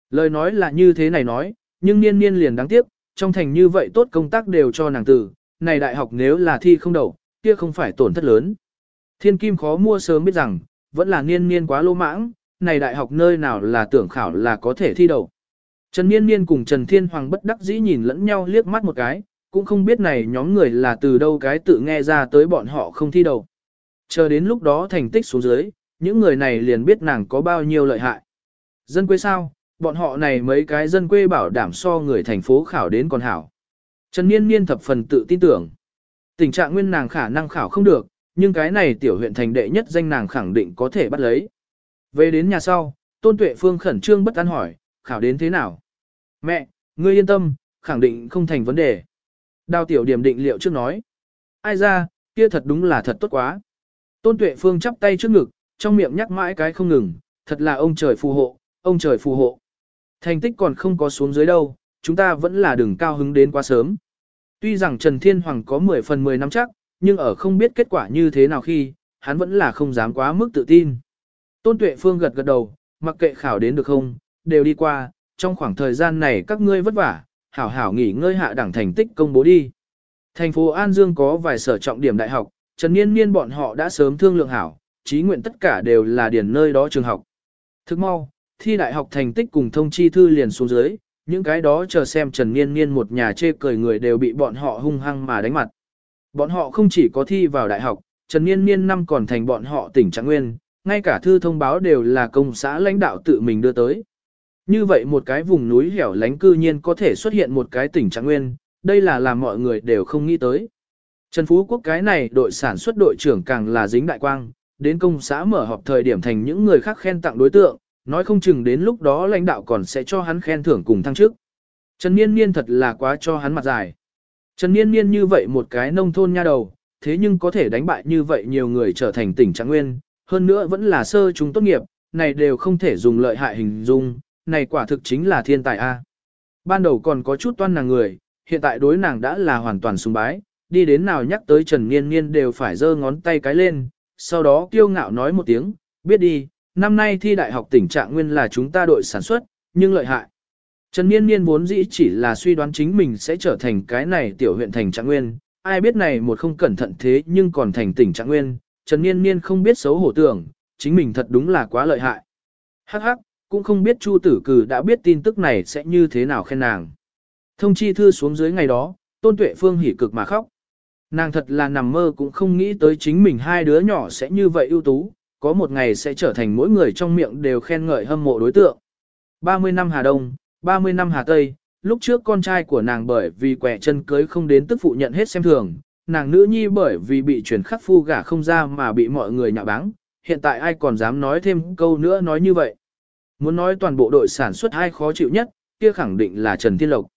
Lời nói là như thế này nói, nhưng niên niên liền đáng tiếc, trong thành như vậy tốt công tác đều cho nàng tử, này đại học nếu là thi không đậu, kia không phải tổn thất lớn. Thiên kim khó mua sớm biết rằng, vẫn là niên niên quá lô mãng, này đại học nơi nào là tưởng khảo là có thể thi đậu. Trần Niên Niên cùng Trần Thiên Hoàng bất đắc dĩ nhìn lẫn nhau liếc mắt một cái, cũng không biết này nhóm người là từ đâu cái tự nghe ra tới bọn họ không thi đầu. Chờ đến lúc đó thành tích xuống dưới, những người này liền biết nàng có bao nhiêu lợi hại. Dân quê sao, bọn họ này mấy cái dân quê bảo đảm so người thành phố khảo đến còn hảo. Trần Niên Niên thập phần tự tin tưởng. Tình trạng nguyên nàng khả năng khảo không được, nhưng cái này tiểu huyện thành đệ nhất danh nàng khẳng định có thể bắt lấy. Về đến nhà sau, Tôn Tuệ Phương khẩn trương bất an hỏi, khảo đến thế nào? Mẹ, ngươi yên tâm, khẳng định không thành vấn đề. Đào tiểu điểm định liệu trước nói. Ai ra, kia thật đúng là thật tốt quá. Tôn Tuệ Phương chắp tay trước ngực, trong miệng nhắc mãi cái không ngừng, thật là ông trời phù hộ, ông trời phù hộ. Thành tích còn không có xuống dưới đâu, chúng ta vẫn là đừng cao hứng đến quá sớm. Tuy rằng Trần Thiên Hoàng có 10 phần 10 năm chắc, nhưng ở không biết kết quả như thế nào khi, hắn vẫn là không dám quá mức tự tin. Tôn Tuệ Phương gật gật đầu, mặc kệ khảo đến được không, đều đi qua, trong khoảng thời gian này các ngươi vất vả, hảo hảo nghỉ ngơi hạ đẳng thành tích công bố đi. Thành phố An Dương có vài sở trọng điểm đại học, Trần Niên Niên bọn họ đã sớm thương lượng hảo, chí nguyện tất cả đều là điển nơi đó trường học. Thức mau, thi đại học thành tích cùng thông chi thư liền xuống dưới, những cái đó chờ xem Trần Niên Niên một nhà chê cười người đều bị bọn họ hung hăng mà đánh mặt. Bọn họ không chỉ có thi vào đại học, Trần Niên Niên năm còn thành bọn họ tỉnh Trạng Nguyên, ngay cả thư thông báo đều là công xã lãnh đạo tự mình đưa tới. Như vậy một cái vùng núi hẻo lánh cư nhiên có thể xuất hiện một cái tỉnh Trạng Nguyên, đây là làm mọi người đều không nghĩ tới. Trần Phú Quốc cái này đội sản xuất đội trưởng càng là dính đại quang, đến công xã mở họp thời điểm thành những người khác khen tặng đối tượng, nói không chừng đến lúc đó lãnh đạo còn sẽ cho hắn khen thưởng cùng thăng chức. Trần Niên Niên thật là quá cho hắn mặt dài. Trần Niên Niên như vậy một cái nông thôn nha đầu, thế nhưng có thể đánh bại như vậy nhiều người trở thành tỉnh Trạng Nguyên, hơn nữa vẫn là sơ chúng tốt nghiệp, này đều không thể dùng lợi hại hình dung, này quả thực chính là thiên tài A. Ban đầu còn có chút toan nàng người, hiện tại đối nàng đã là hoàn toàn sùng bái, đi đến nào nhắc tới Trần Niên Niên đều phải giơ ngón tay cái lên, sau đó kiêu ngạo nói một tiếng, biết đi, năm nay thi đại học tỉnh trạng nguyên là chúng ta đội sản xuất, nhưng lợi hại. Trần Niên Niên vốn dĩ chỉ là suy đoán chính mình sẽ trở thành cái này tiểu huyện thành trạng nguyên, ai biết này một không cẩn thận thế nhưng còn thành tỉnh trạng nguyên, Trần Niên Niên không biết xấu hổ tưởng, chính mình thật đúng là quá lợi hại. Hắc hắc, cũng không biết Chu Tử Cử đã biết tin tức này sẽ như thế nào khen nàng. Thông chi thư xuống dưới ngày đó, Tôn Tuệ Phương hỉ cực mà khóc. Nàng thật là nằm mơ cũng không nghĩ tới chính mình hai đứa nhỏ sẽ như vậy ưu tú, có một ngày sẽ trở thành mỗi người trong miệng đều khen ngợi hâm mộ đối tượng. 30 năm Hà Đông, 30 năm Hà Tây, lúc trước con trai của nàng bởi vì quẻ chân cưới không đến tức phụ nhận hết xem thường, nàng nữ nhi bởi vì bị chuyển khắc phu gả không ra mà bị mọi người nhạo báng, hiện tại ai còn dám nói thêm câu nữa nói như vậy. Muốn nói toàn bộ đội sản xuất ai khó chịu nhất, kia khẳng định là Trần Thiên Lộc.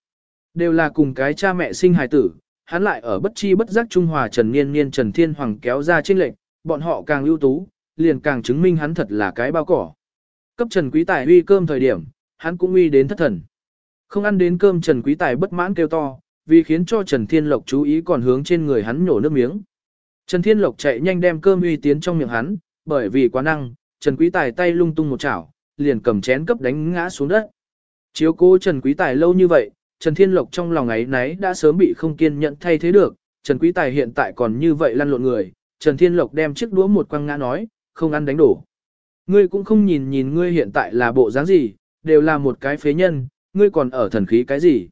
Đều là cùng cái cha mẹ sinh hài tử, hắn lại ở bất chi bất giác Trung Hòa Trần Niên Niên Trần Thiên Hoàng kéo ra trên lệnh, bọn họ càng ưu tú, liền càng chứng minh hắn thật là cái bao cỏ. Cấp Trần Quý Tài uy cơm thời điểm, hắn cũng uy đến thất thần. Không ăn đến cơm Trần Quý Tài bất mãn kêu to, vì khiến cho Trần Thiên Lộc chú ý còn hướng trên người hắn nhổ nước miếng. Trần Thiên Lộc chạy nhanh đem cơm uy tiến trong miệng hắn, bởi vì quá năng, Trần Quý Tài tay lung tung một chảo, liền cầm chén cấp đánh ngã xuống đất. Chiếu cố Trần Quý Tài lâu như vậy, Trần Thiên Lộc trong lòng ấy nấy đã sớm bị không kiên nhẫn thay thế được, Trần Quý Tài hiện tại còn như vậy lăn lộn người, Trần Thiên Lộc đem chiếc đũa một quăng ngã nói, không ăn đánh đổ. Ngươi cũng không nhìn nhìn ngươi hiện tại là bộ dáng gì, đều là một cái phế nhân, ngươi còn ở thần khí cái gì.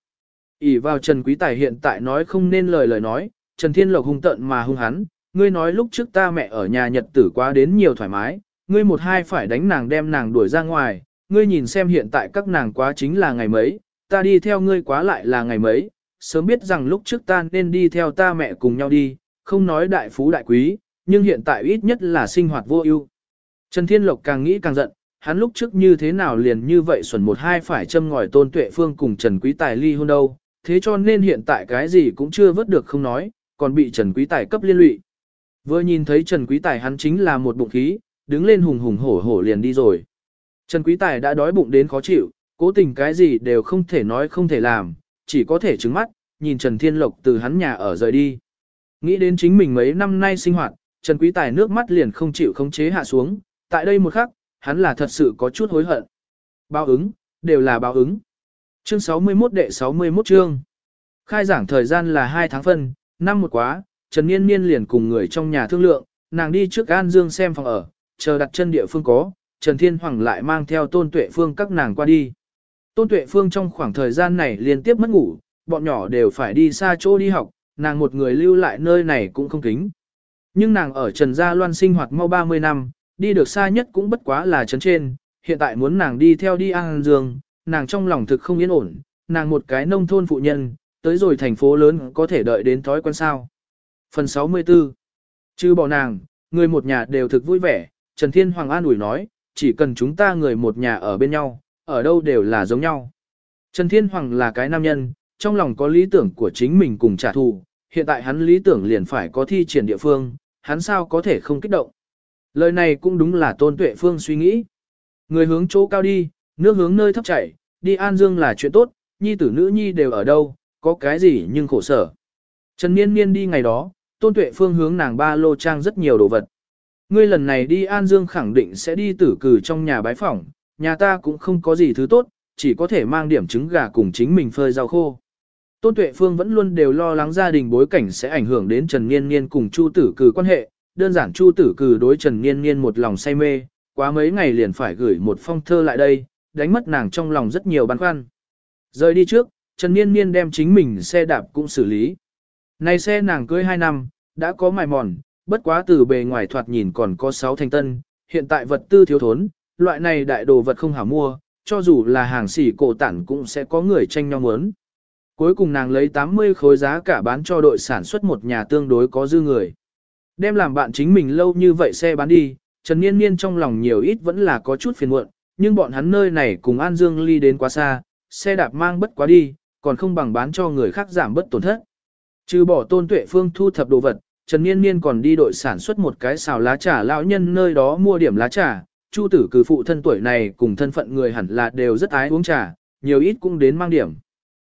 ỉ vào Trần Quý Tài hiện tại nói không nên lời lời nói, Trần Thiên Lộc hung tận mà hung hắn, ngươi nói lúc trước ta mẹ ở nhà nhật tử quá đến nhiều thoải mái, ngươi một hai phải đánh nàng đem nàng đuổi ra ngoài, ngươi nhìn xem hiện tại các nàng quá chính là ngày mấy, ta đi theo ngươi quá lại là ngày mấy, sớm biết rằng lúc trước ta nên đi theo ta mẹ cùng nhau đi, không nói đại phú đại quý, nhưng hiện tại ít nhất là sinh hoạt vô ưu. Trần Thiên Lộc càng nghĩ càng giận, hắn lúc trước như thế nào liền như vậy xuẩn một hai phải châm ngòi tôn tuệ phương cùng Trần Quý Tài ly hôn đâu, thế cho nên hiện tại cái gì cũng chưa vớt được không nói, còn bị Trần Quý Tài cấp liên lụy. Vừa nhìn thấy Trần Quý Tài hắn chính là một bụng khí, đứng lên hùng hùng hổ hổ liền đi rồi. Trần Quý Tài đã đói bụng đến khó chịu, cố tình cái gì đều không thể nói không thể làm, chỉ có thể trứng mắt, nhìn Trần Thiên Lộc từ hắn nhà ở rời đi. Nghĩ đến chính mình mấy năm nay sinh hoạt, Trần Quý Tài nước mắt liền không chịu khống chế hạ xuống, tại đây một khắc, hắn là thật sự có chút hối hận. Báo ứng, đều là báo ứng. Chương 61 đệ 61 chương. Khai giảng thời gian là 2 tháng phân, năm một quá, Trần Niên Niên liền cùng người trong nhà thương lượng, nàng đi trước An Dương xem phòng ở, chờ đặt chân địa phương có, Trần Thiên Hoàng lại mang theo Tôn Tuệ Phương các nàng qua đi. Tôn Tuệ Phương trong khoảng thời gian này liên tiếp mất ngủ, bọn nhỏ đều phải đi xa chỗ đi học, nàng một người lưu lại nơi này cũng không kính. Nhưng nàng ở Trần Gia Loan sinh hoạt mau 30 năm, đi được xa nhất cũng bất quá là trấn trên, hiện tại muốn nàng đi theo đi An Dương, nàng trong lòng thực không yên ổn, nàng một cái nông thôn phụ nhân, tới rồi thành phố lớn có thể đợi đến thói quen sao. Phần 64 Chứ bỏ nàng, người một nhà đều thực vui vẻ, Trần Thiên Hoàng an ủi nói, chỉ cần chúng ta người một nhà ở bên nhau, ở đâu đều là giống nhau. Trần Thiên Hoàng là cái nam nhân, trong lòng có lý tưởng của chính mình cùng trả thù, hiện tại hắn lý tưởng liền phải có thi triển địa phương, hắn sao có thể không kích động. Lời này cũng đúng là tôn tuệ phương suy nghĩ. Người hướng chỗ cao đi, nước hướng nơi thấp chảy, đi An Dương là chuyện tốt, nhi tử nữ nhi đều ở đâu, có cái gì nhưng khổ sở. Trần Niên Niên đi ngày đó, tôn tuệ phương hướng nàng ba lô trang rất nhiều đồ vật. Ngươi lần này đi An Dương khẳng định sẽ đi tử cử trong nhà bái phỏng, nhà ta cũng không có gì thứ tốt, chỉ có thể mang điểm trứng gà cùng chính mình phơi rau khô. Tôn Tuệ Phương vẫn luôn đều lo lắng gia đình bối cảnh sẽ ảnh hưởng đến Trần Niên Niên cùng Chu Tử Cử quan hệ, đơn giản Chu Tử Cử đối Trần Niên Niên một lòng say mê, quá mấy ngày liền phải gửi một phong thơ lại đây, đánh mất nàng trong lòng rất nhiều băn khoăn. Rời đi trước, Trần Niên Niên đem chính mình xe đạp cũng xử lý. Này xe nàng cưới 2 năm, đã có mài mòn, bất quá từ bề ngoài thoạt nhìn còn có 6 thành tân, hiện tại vật tư thiếu thốn, loại này đại đồ vật không hảo mua, cho dù là hàng xỉ cổ tản cũng sẽ có người tranh nhau muốn. Cuối cùng nàng lấy 80 khối giá cả bán cho đội sản xuất một nhà tương đối có dư người. Đem làm bạn chính mình lâu như vậy xe bán đi, Trần Niên Niên trong lòng nhiều ít vẫn là có chút phiền muộn, nhưng bọn hắn nơi này cùng An Dương ly đến quá xa, xe đạp mang bất quá đi, còn không bằng bán cho người khác giảm bất tổn thất. Trừ bỏ tôn tuệ phương thu thập đồ vật, Trần Niên Niên còn đi đội sản xuất một cái xào lá trà lão nhân nơi đó mua điểm lá trà, Chu tử cử phụ thân tuổi này cùng thân phận người hẳn là đều rất ái uống trà, nhiều ít cũng đến mang điểm.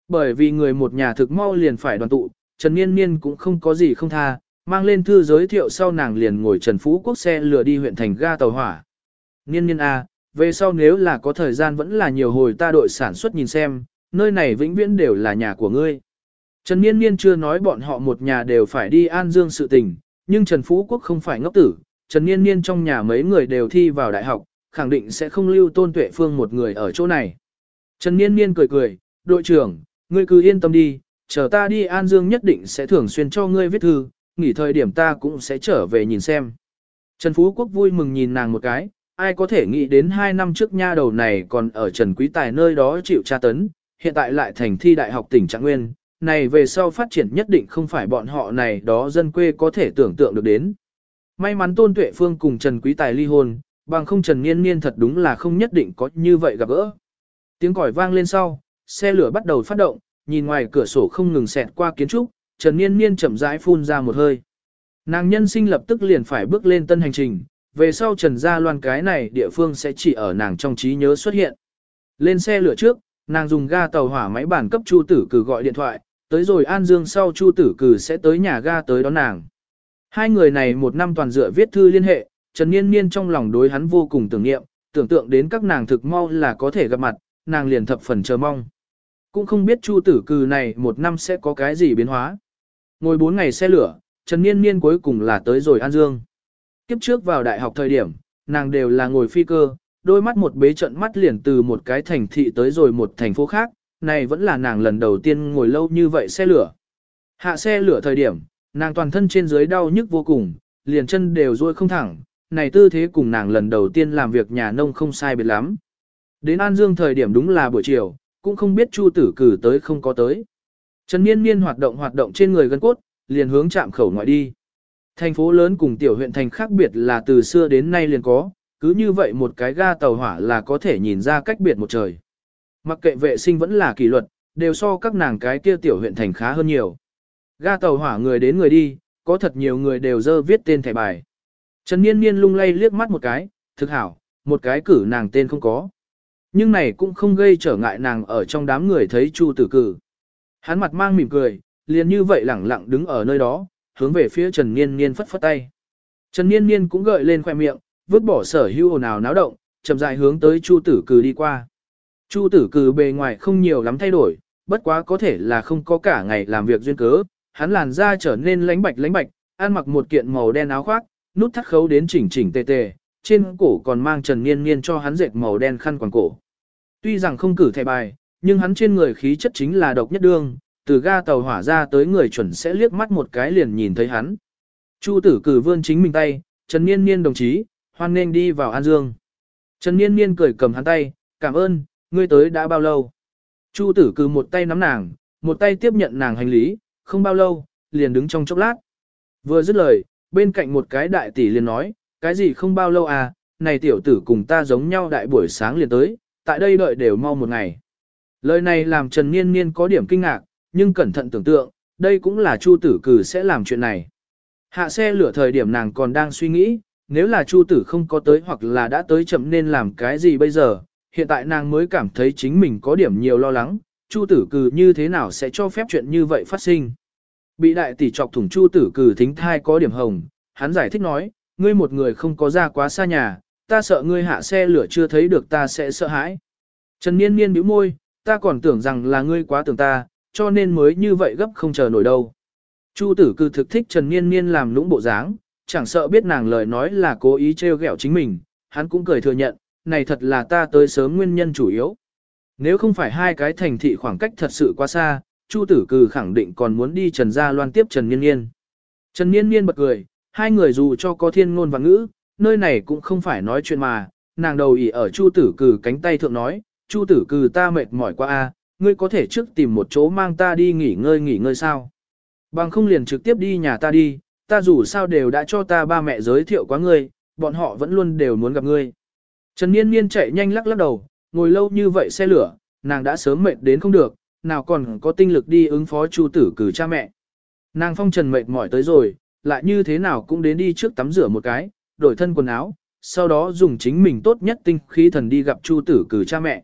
Bởi vì người một nhà thực mau liền phải đoàn tụ, Trần Niên Niên cũng không có gì không tha, mang lên thư giới thiệu sau nàng liền ngồi Trần Phú Quốc xe lừa đi huyện thành ga tàu hỏa. Niên Niên A, về sau nếu là có thời gian vẫn là nhiều hồi ta đội sản xuất nhìn xem, nơi này vĩnh viễn đều là nhà của ngươi. Trần Niên Niên chưa nói bọn họ một nhà đều phải đi An Dương sự tình, nhưng Trần Phú Quốc không phải ngốc tử, Trần Niên Niên trong nhà mấy người đều thi vào đại học, khẳng định sẽ không lưu Tôn Tuệ Phương một người ở chỗ này. Trần Niên Niên cười cười, đội trưởng, ngươi cứ yên tâm đi, chờ ta đi An Dương nhất định sẽ thường xuyên cho ngươi viết thư, nghỉ thời điểm ta cũng sẽ trở về nhìn xem. Trần Phú Quốc vui mừng nhìn nàng một cái, ai có thể nghĩ đến hai năm trước nha đầu này còn ở Trần Quý Tài nơi đó chịu tra tấn, hiện tại lại thành thi đại học tỉnh Trạng Nguyên, này về sau phát triển nhất định không phải bọn họ này đó dân quê có thể tưởng tượng được đến. May mắn Tôn Tuệ Phương cùng Trần Quý Tài ly hôn, bằng không Trần Niên Niên thật đúng là không nhất định có như vậy gặp gỡ. Tiếng còi vang lên sau, xe lửa bắt đầu phát động, nhìn ngoài cửa sổ không ngừng xẹt qua kiến trúc, Trần Niên Niên chậm rãi phun ra một hơi. Nàng nhân sinh lập tức liền phải bước lên tân hành trình, về sau Trần Gia Loan cái này địa phương sẽ chỉ ở nàng trong trí nhớ xuất hiện. Lên xe lửa trước, nàng dùng ga tàu hỏa máy bản cấp Chu Tử Cử gọi điện thoại, tới rồi An Dương sau Chu Tử Cử sẽ tới nhà ga tới đón nàng. Hai người này một năm toàn dựa viết thư liên hệ, Trần Niên Niên trong lòng đối hắn vô cùng tưởng niệm, tưởng tượng đến các nàng thực mau là có thể gặp mặt, nàng liền thập phần chờ mong. Cũng không biết Chu Tử Cử này một năm sẽ có cái gì biến hóa. Ngồi bốn ngày xe lửa, Trần Niên Niên cuối cùng là tới rồi An Dương. Kiếp trước vào đại học thời điểm, nàng đều là ngồi phi cơ, đôi mắt một bế trận mắt liền từ một cái thành thị tới rồi một thành phố khác, này vẫn là nàng lần đầu tiên ngồi lâu như vậy xe lửa. Hạ xe lửa thời điểm, nàng toàn thân trên dưới đau nhức vô cùng, liền chân đều ruôi không thẳng, này tư thế cùng nàng lần đầu tiên làm việc nhà nông không sai biệt lắm. Đến An Dương thời điểm đúng là buổi chiều, cũng không biết Chu tử cử tới không có tới. Trần Niên Niên hoạt động hoạt động trên người gân cốt, liền hướng chạm khẩu ngoại đi. Thành phố lớn cùng tiểu huyện thành khác biệt là từ xưa đến nay liền có, cứ như vậy một cái ga tàu hỏa là có thể nhìn ra cách biệt một trời. Mặc kệ vệ sinh vẫn là kỷ luật, đều so các nàng cái kia tiểu huyện thành khá hơn nhiều. Ga tàu hỏa người đến người đi, có thật nhiều người đều dơ viết tên thẻ bài. Trần Niên Niên lung lay liếc mắt một cái, thực hảo, một cái cử nàng tên không có. Nhưng này cũng không gây trở ngại nàng ở trong đám người thấy Chu tử cử. Hắn mặt mang mỉm cười, liền như vậy lẳng lặng đứng ở nơi đó, hướng về phía Trần Niên Niên phất phất tay. Trần Niên Niên cũng gợi lên khoe miệng, vứt bỏ sở hữu ồn ào náo động, chậm rãi hướng tới Chu Tử Cừ đi qua. Chu Tử Cừ bề ngoài không nhiều lắm thay đổi, bất quá có thể là không có cả ngày làm việc duyên cớ, hắn làn da trở nên lánh bạch lánh bạch, ăn mặc một kiện màu đen áo khoác, nút thắt khấu đến chỉnh chỉnh tề tề, trên cổ còn mang Trần Niên Niên cho hắn dệt màu đen khăn quàng cổ. Tuy rằng không cử thẻ bài, nhưng hắn trên người khí chất chính là độc nhất đương, từ ga tàu hỏa ra tới người chuẩn sẽ liếc mắt một cái liền nhìn thấy hắn. Chu tử cử vươn chính mình tay, Trần Niên Niên đồng chí, hoan nên đi vào An Dương. Trần Niên Niên cười cầm hắn tay, cảm ơn, ngươi tới đã bao lâu. Chu tử cử một tay nắm nàng, một tay tiếp nhận nàng hành lý, không bao lâu, liền đứng trong chốc lát. Vừa dứt lời, bên cạnh một cái đại tỷ liền nói, cái gì không bao lâu à, này tiểu tử cùng ta giống nhau đại buổi sáng liền tới, tại đây đợi đều mau một ngày. Lời này làm Trần Niên Niên có điểm kinh ngạc, nhưng cẩn thận tưởng tượng, đây cũng là Chu tử cử sẽ làm chuyện này. Hạ xe lửa thời điểm nàng còn đang suy nghĩ, nếu là Chu tử không có tới hoặc là đã tới chậm nên làm cái gì bây giờ, hiện tại nàng mới cảm thấy chính mình có điểm nhiều lo lắng, Chu tử Cừ như thế nào sẽ cho phép chuyện như vậy phát sinh. Bị đại tỷ chọc thủng Chu tử Cừ thính thai có điểm hồng, hắn giải thích nói, ngươi một người không có ra quá xa nhà, ta sợ ngươi hạ xe lửa chưa thấy được ta sẽ sợ hãi. Trần Niên Niên bĩu môi, ta còn tưởng rằng là ngươi quá tưởng ta, cho nên mới như vậy gấp không chờ nổi đâu. Chu tử cư thực thích Trần Niên Niên làm lũng bộ dáng, chẳng sợ biết nàng lời nói là cố ý trêu ghẹo chính mình, hắn cũng cười thừa nhận, này thật là ta tới sớm nguyên nhân chủ yếu. Nếu không phải hai cái thành thị khoảng cách thật sự quá xa, Chu tử Cừ khẳng định còn muốn đi Trần Gia Loan tiếp Trần Niên Niên. Trần Niên Niên bật cười, hai người dù cho có thiên ngôn và ngữ, nơi này cũng không phải nói chuyện mà, nàng đầu ỉ ở Chu tử Cừ cánh tay thượng nói, Chu tử Cừ ta mệt mỏi quá a, ngươi có thể trước tìm một chỗ mang ta đi nghỉ ngơi nghỉ ngơi sao? Bằng không liền trực tiếp đi nhà ta đi, ta dù sao đều đã cho ta ba mẹ giới thiệu quá ngươi, bọn họ vẫn luôn đều muốn gặp ngươi. Trần Niên Niên chạy nhanh lắc lắc đầu, ngồi lâu như vậy xe lửa, nàng đã sớm mệt đến không được, nào còn có tinh lực đi ứng phó chu tử cử cha mẹ. Nàng phong trần mệt mỏi tới rồi, lại như thế nào cũng đến đi trước tắm rửa một cái, đổi thân quần áo, sau đó dùng chính mình tốt nhất tinh khí thần đi gặp chu tử cử cha mẹ.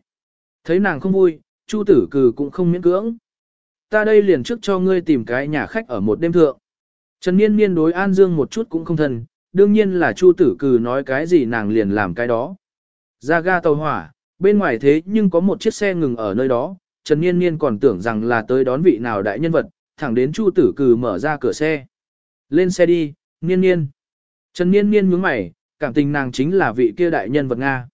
Thấy nàng không vui, chu tử cử cũng không miễn cưỡng. Ta đây liền trước cho ngươi tìm cái nhà khách ở một đêm thượng. Trần Niên Niên đối An Dương một chút cũng không thân, đương nhiên là Chu Tử Cừ nói cái gì nàng liền làm cái đó. Ra ga tàu hỏa, bên ngoài thế nhưng có một chiếc xe ngừng ở nơi đó, Trần Niên Niên còn tưởng rằng là tới đón vị nào đại nhân vật, thẳng đến Chu Tử Cừ mở ra cửa xe. Lên xe đi, Niên Niên. Trần Niên Niên nhướng mày, cảm tình nàng chính là vị kia đại nhân vật Nga.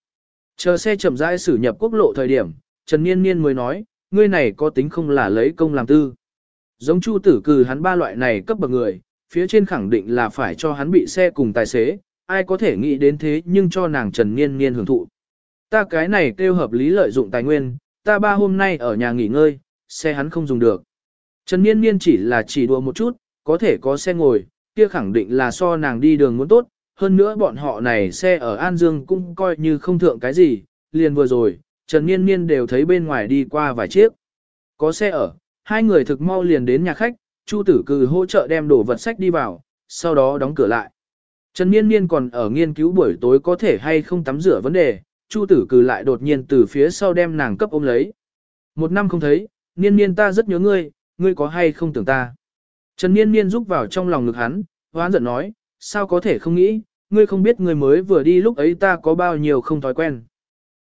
Chờ xe chậm rãi xử nhập quốc lộ thời điểm, Trần Niên Niên mới nói, ngươi này có tính không là lấy công làm tư. Giống Chu Tử Cừ hắn ba loại này cấp bậc người, phía trên khẳng định là phải cho hắn bị xe cùng tài xế, ai có thể nghĩ đến thế nhưng cho nàng Trần Niên Niên hưởng thụ. Ta cái này kêu hợp lý lợi dụng tài nguyên, ta ba hôm nay ở nhà nghỉ ngơi, xe hắn không dùng được. Trần Niên Niên chỉ là chỉ đùa một chút, có thể có xe ngồi, kia khẳng định là so nàng đi đường muốn tốt, hơn nữa bọn họ này xe ở An Dương cũng coi như không thượng cái gì, liền vừa rồi, Trần Niên Niên đều thấy bên ngoài đi qua vài chiếc. Có xe ở, hai người thực mau liền đến nhà khách, Chu tử cử hỗ trợ đem đồ vật sách đi vào, sau đó đóng cửa lại. Trần Niên Niên còn ở nghiên cứu buổi tối có thể hay không tắm rửa vấn đề, Chu tử cử lại đột nhiên từ phía sau đem nàng cấp ôm lấy. Một năm không thấy, Niên Niên ta rất nhớ ngươi, ngươi có hay không tưởng ta? Trần Niên Niên rúc vào trong lòng ngực hắn, hoán giận nói, sao có thể không nghĩ, ngươi không biết ngươi mới vừa đi lúc ấy ta có bao nhiêu không thói quen.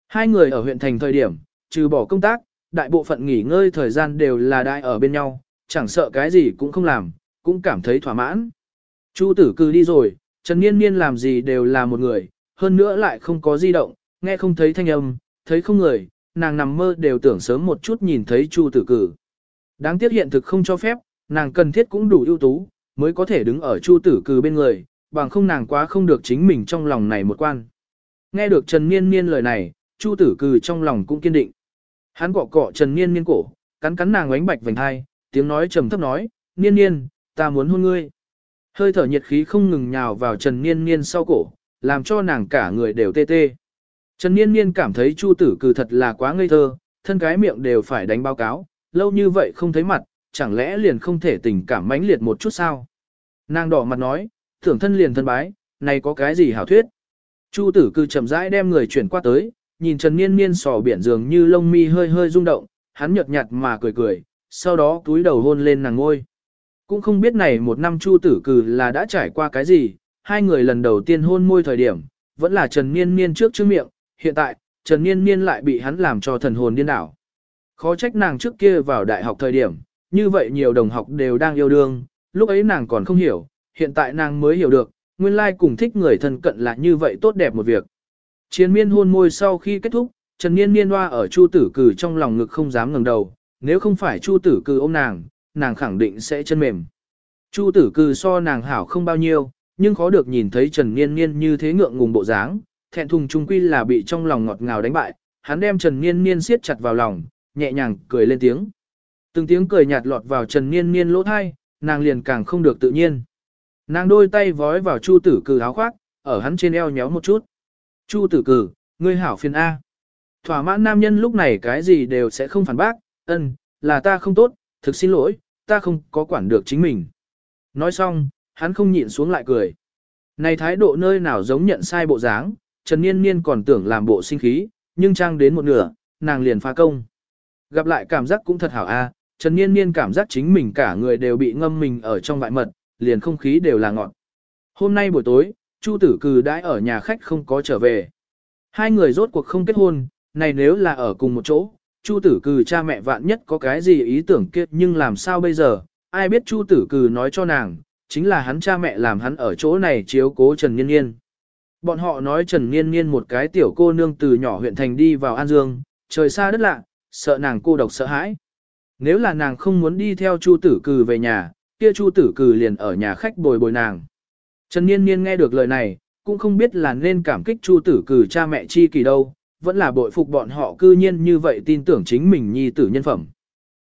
Hai người ở huyện thành thời điểm, trừ bỏ công tác, đại bộ phận nghỉ ngơi thời gian đều là đại ở bên nhau, chẳng sợ cái gì cũng không làm, cũng cảm thấy thỏa mãn. Chu tử cư đi rồi, Trần Niên Niên làm gì đều là một người, hơn nữa lại không có di động, nghe không thấy thanh âm, thấy không người, nàng nằm mơ đều tưởng sớm một chút nhìn thấy Chu tử cử. Đáng tiếc hiện thực không cho phép, nàng cần thiết cũng đủ ưu tú, mới có thể đứng ở Chu tử cử bên người, bằng không nàng quá không được chính mình trong lòng này một quan. Nghe được Trần Niên Niên lời này, Chu tử cử trong lòng cũng kiên định. Hắn cọ cọ Trần Niên Niên cổ, cắn cắn nàng ánh bạch vành hai, tiếng nói trầm thấp nói, Niên Niên, ta muốn hôn ngươi. Hơi thở nhiệt khí không ngừng nhào vào Trần Niên Niên sau cổ, làm cho nàng cả người đều tê tê. Trần Niên Niên cảm thấy Chu tử Cừ thật là quá ngây thơ, thân cái miệng đều phải đánh báo cáo, lâu như vậy không thấy mặt, chẳng lẽ liền không thể tình cảm mãnh liệt một chút sao? Nàng đỏ mặt nói, thưởng thân liền thân bái, này có cái gì hảo thuyết? Chu tử Cừ chậm rãi đem người chuyển qua tới, nhìn Trần Niên Niên sò biển dường như lông mi hơi hơi rung động, hắn nhợt nhạt mà cười cười, sau đó túi đầu hôn lên nàng ngôi. Cũng không biết này một năm Chu tử Cừ là đã trải qua cái gì, hai người lần đầu tiên hôn môi thời điểm, vẫn là Trần Niên Niên trước trước miệng, hiện tại, Trần Niên Niên lại bị hắn làm cho thần hồn điên đảo. Khó trách nàng trước kia vào đại học thời điểm, như vậy nhiều đồng học đều đang yêu đương, lúc ấy nàng còn không hiểu, hiện tại nàng mới hiểu được, nguyên lai cùng thích người thân cận là như vậy tốt đẹp một việc. Chiến miên hôn môi sau khi kết thúc, Trần Niên Niên hoa ở Chu Tử Cử trong lòng ngực không dám ngẩng đầu, nếu không phải Chu Tử Cử ôm nàng, nàng khẳng định sẽ chân mềm. Chu Tử Cử so nàng hảo không bao nhiêu, nhưng khó được nhìn thấy Trần Niên Niên như thế ngượng ngùng bộ dáng, thẹn thùng trung quy là bị trong lòng ngọt ngào đánh bại, hắn đem Trần Niên Niên siết chặt vào lòng, nhẹ nhàng cười lên tiếng. Từng tiếng cười nhạt lọt vào Trần Niên Niên lỗ thai, nàng liền càng không được tự nhiên. Nàng đôi tay vói vào Chu Tử Cử áo khoác, ở hắn trên eo nhéo một chút. Chu Tử Cử, ngươi hảo phiền A. Thỏa mãn nam nhân lúc này cái gì đều sẽ không phản bác, ân, là ta không tốt, thực xin lỗi, ta không có quản được chính mình. Nói xong, hắn không nhịn xuống lại cười. Này thái độ nơi nào giống nhận sai bộ dáng, Trần Niên Niên còn tưởng làm bộ sinh khí, nhưng trang đến một nửa, nàng liền phá công. Gặp lại cảm giác cũng thật hảo a, Trần Niên Niên cảm giác chính mình cả người đều bị ngâm mình ở trong vại mật, liền không khí đều là ngọt. Hôm nay buổi tối, Chu Tử Cừ đãi ở nhà khách không có trở về. Hai người rốt cuộc không kết hôn, này nếu là ở cùng một chỗ, Chu Tử Cừ cha mẹ vạn nhất có cái gì ý tưởng kết nhưng làm sao bây giờ, ai biết Chu Tử Cừ nói cho nàng, chính là hắn cha mẹ làm hắn ở chỗ này chiếu cố Trần Niên Niên. Bọn họ nói Trần Niên Niên một cái tiểu cô nương từ nhỏ huyện thành đi vào An Dương, trời xa đất lạ, sợ nàng cô độc sợ hãi. Nếu là nàng không muốn đi theo Chu Tử Cừ về nhà, kia Chu Tử Cừ liền ở nhà khách bồi bồi nàng. Trần Niên Niên nghe được lời này, cũng không biết là nên cảm kích Chu Tử Cừ cha mẹ chi kỳ đâu, vẫn là bội phục bọn họ cư nhiên như vậy tin tưởng chính mình nhi tử nhân phẩm.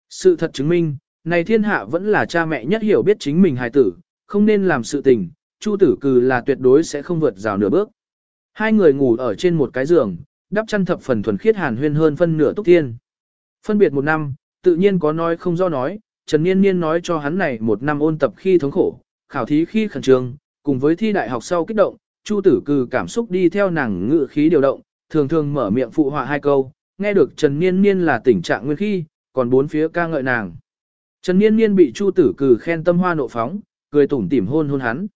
Sự thật chứng minh, này thiên hạ vẫn là cha mẹ nhất hiểu biết chính mình hài tử, không nên làm sự tình, Chu Tử Cừ là tuyệt đối sẽ không vượt rào nửa bước. Hai người ngủ ở trên một cái giường, đắp chăn thập phần thuần khiết hàn huyên hơn phân nửa túc thiên. Phân biệt một năm, tự nhiên có nói không do nói, Trần Niên Niên nói cho hắn này một năm ôn tập khi thống khổ, khảo thí khi khẩn trương, cùng với thi đại học sau kích động, Chu Tử Cừ cảm xúc đi theo nàng ngự khí điều động, thường thường mở miệng phụ họa hai câu, nghe được Trần Niên Niên là tình trạng nguyên khi, còn bốn phía ca ngợi nàng. Trần Niên Niên bị Chu Tử Cừ khen tâm hoa nộ phóng, cười tủm tỉm hôn hôn hắn.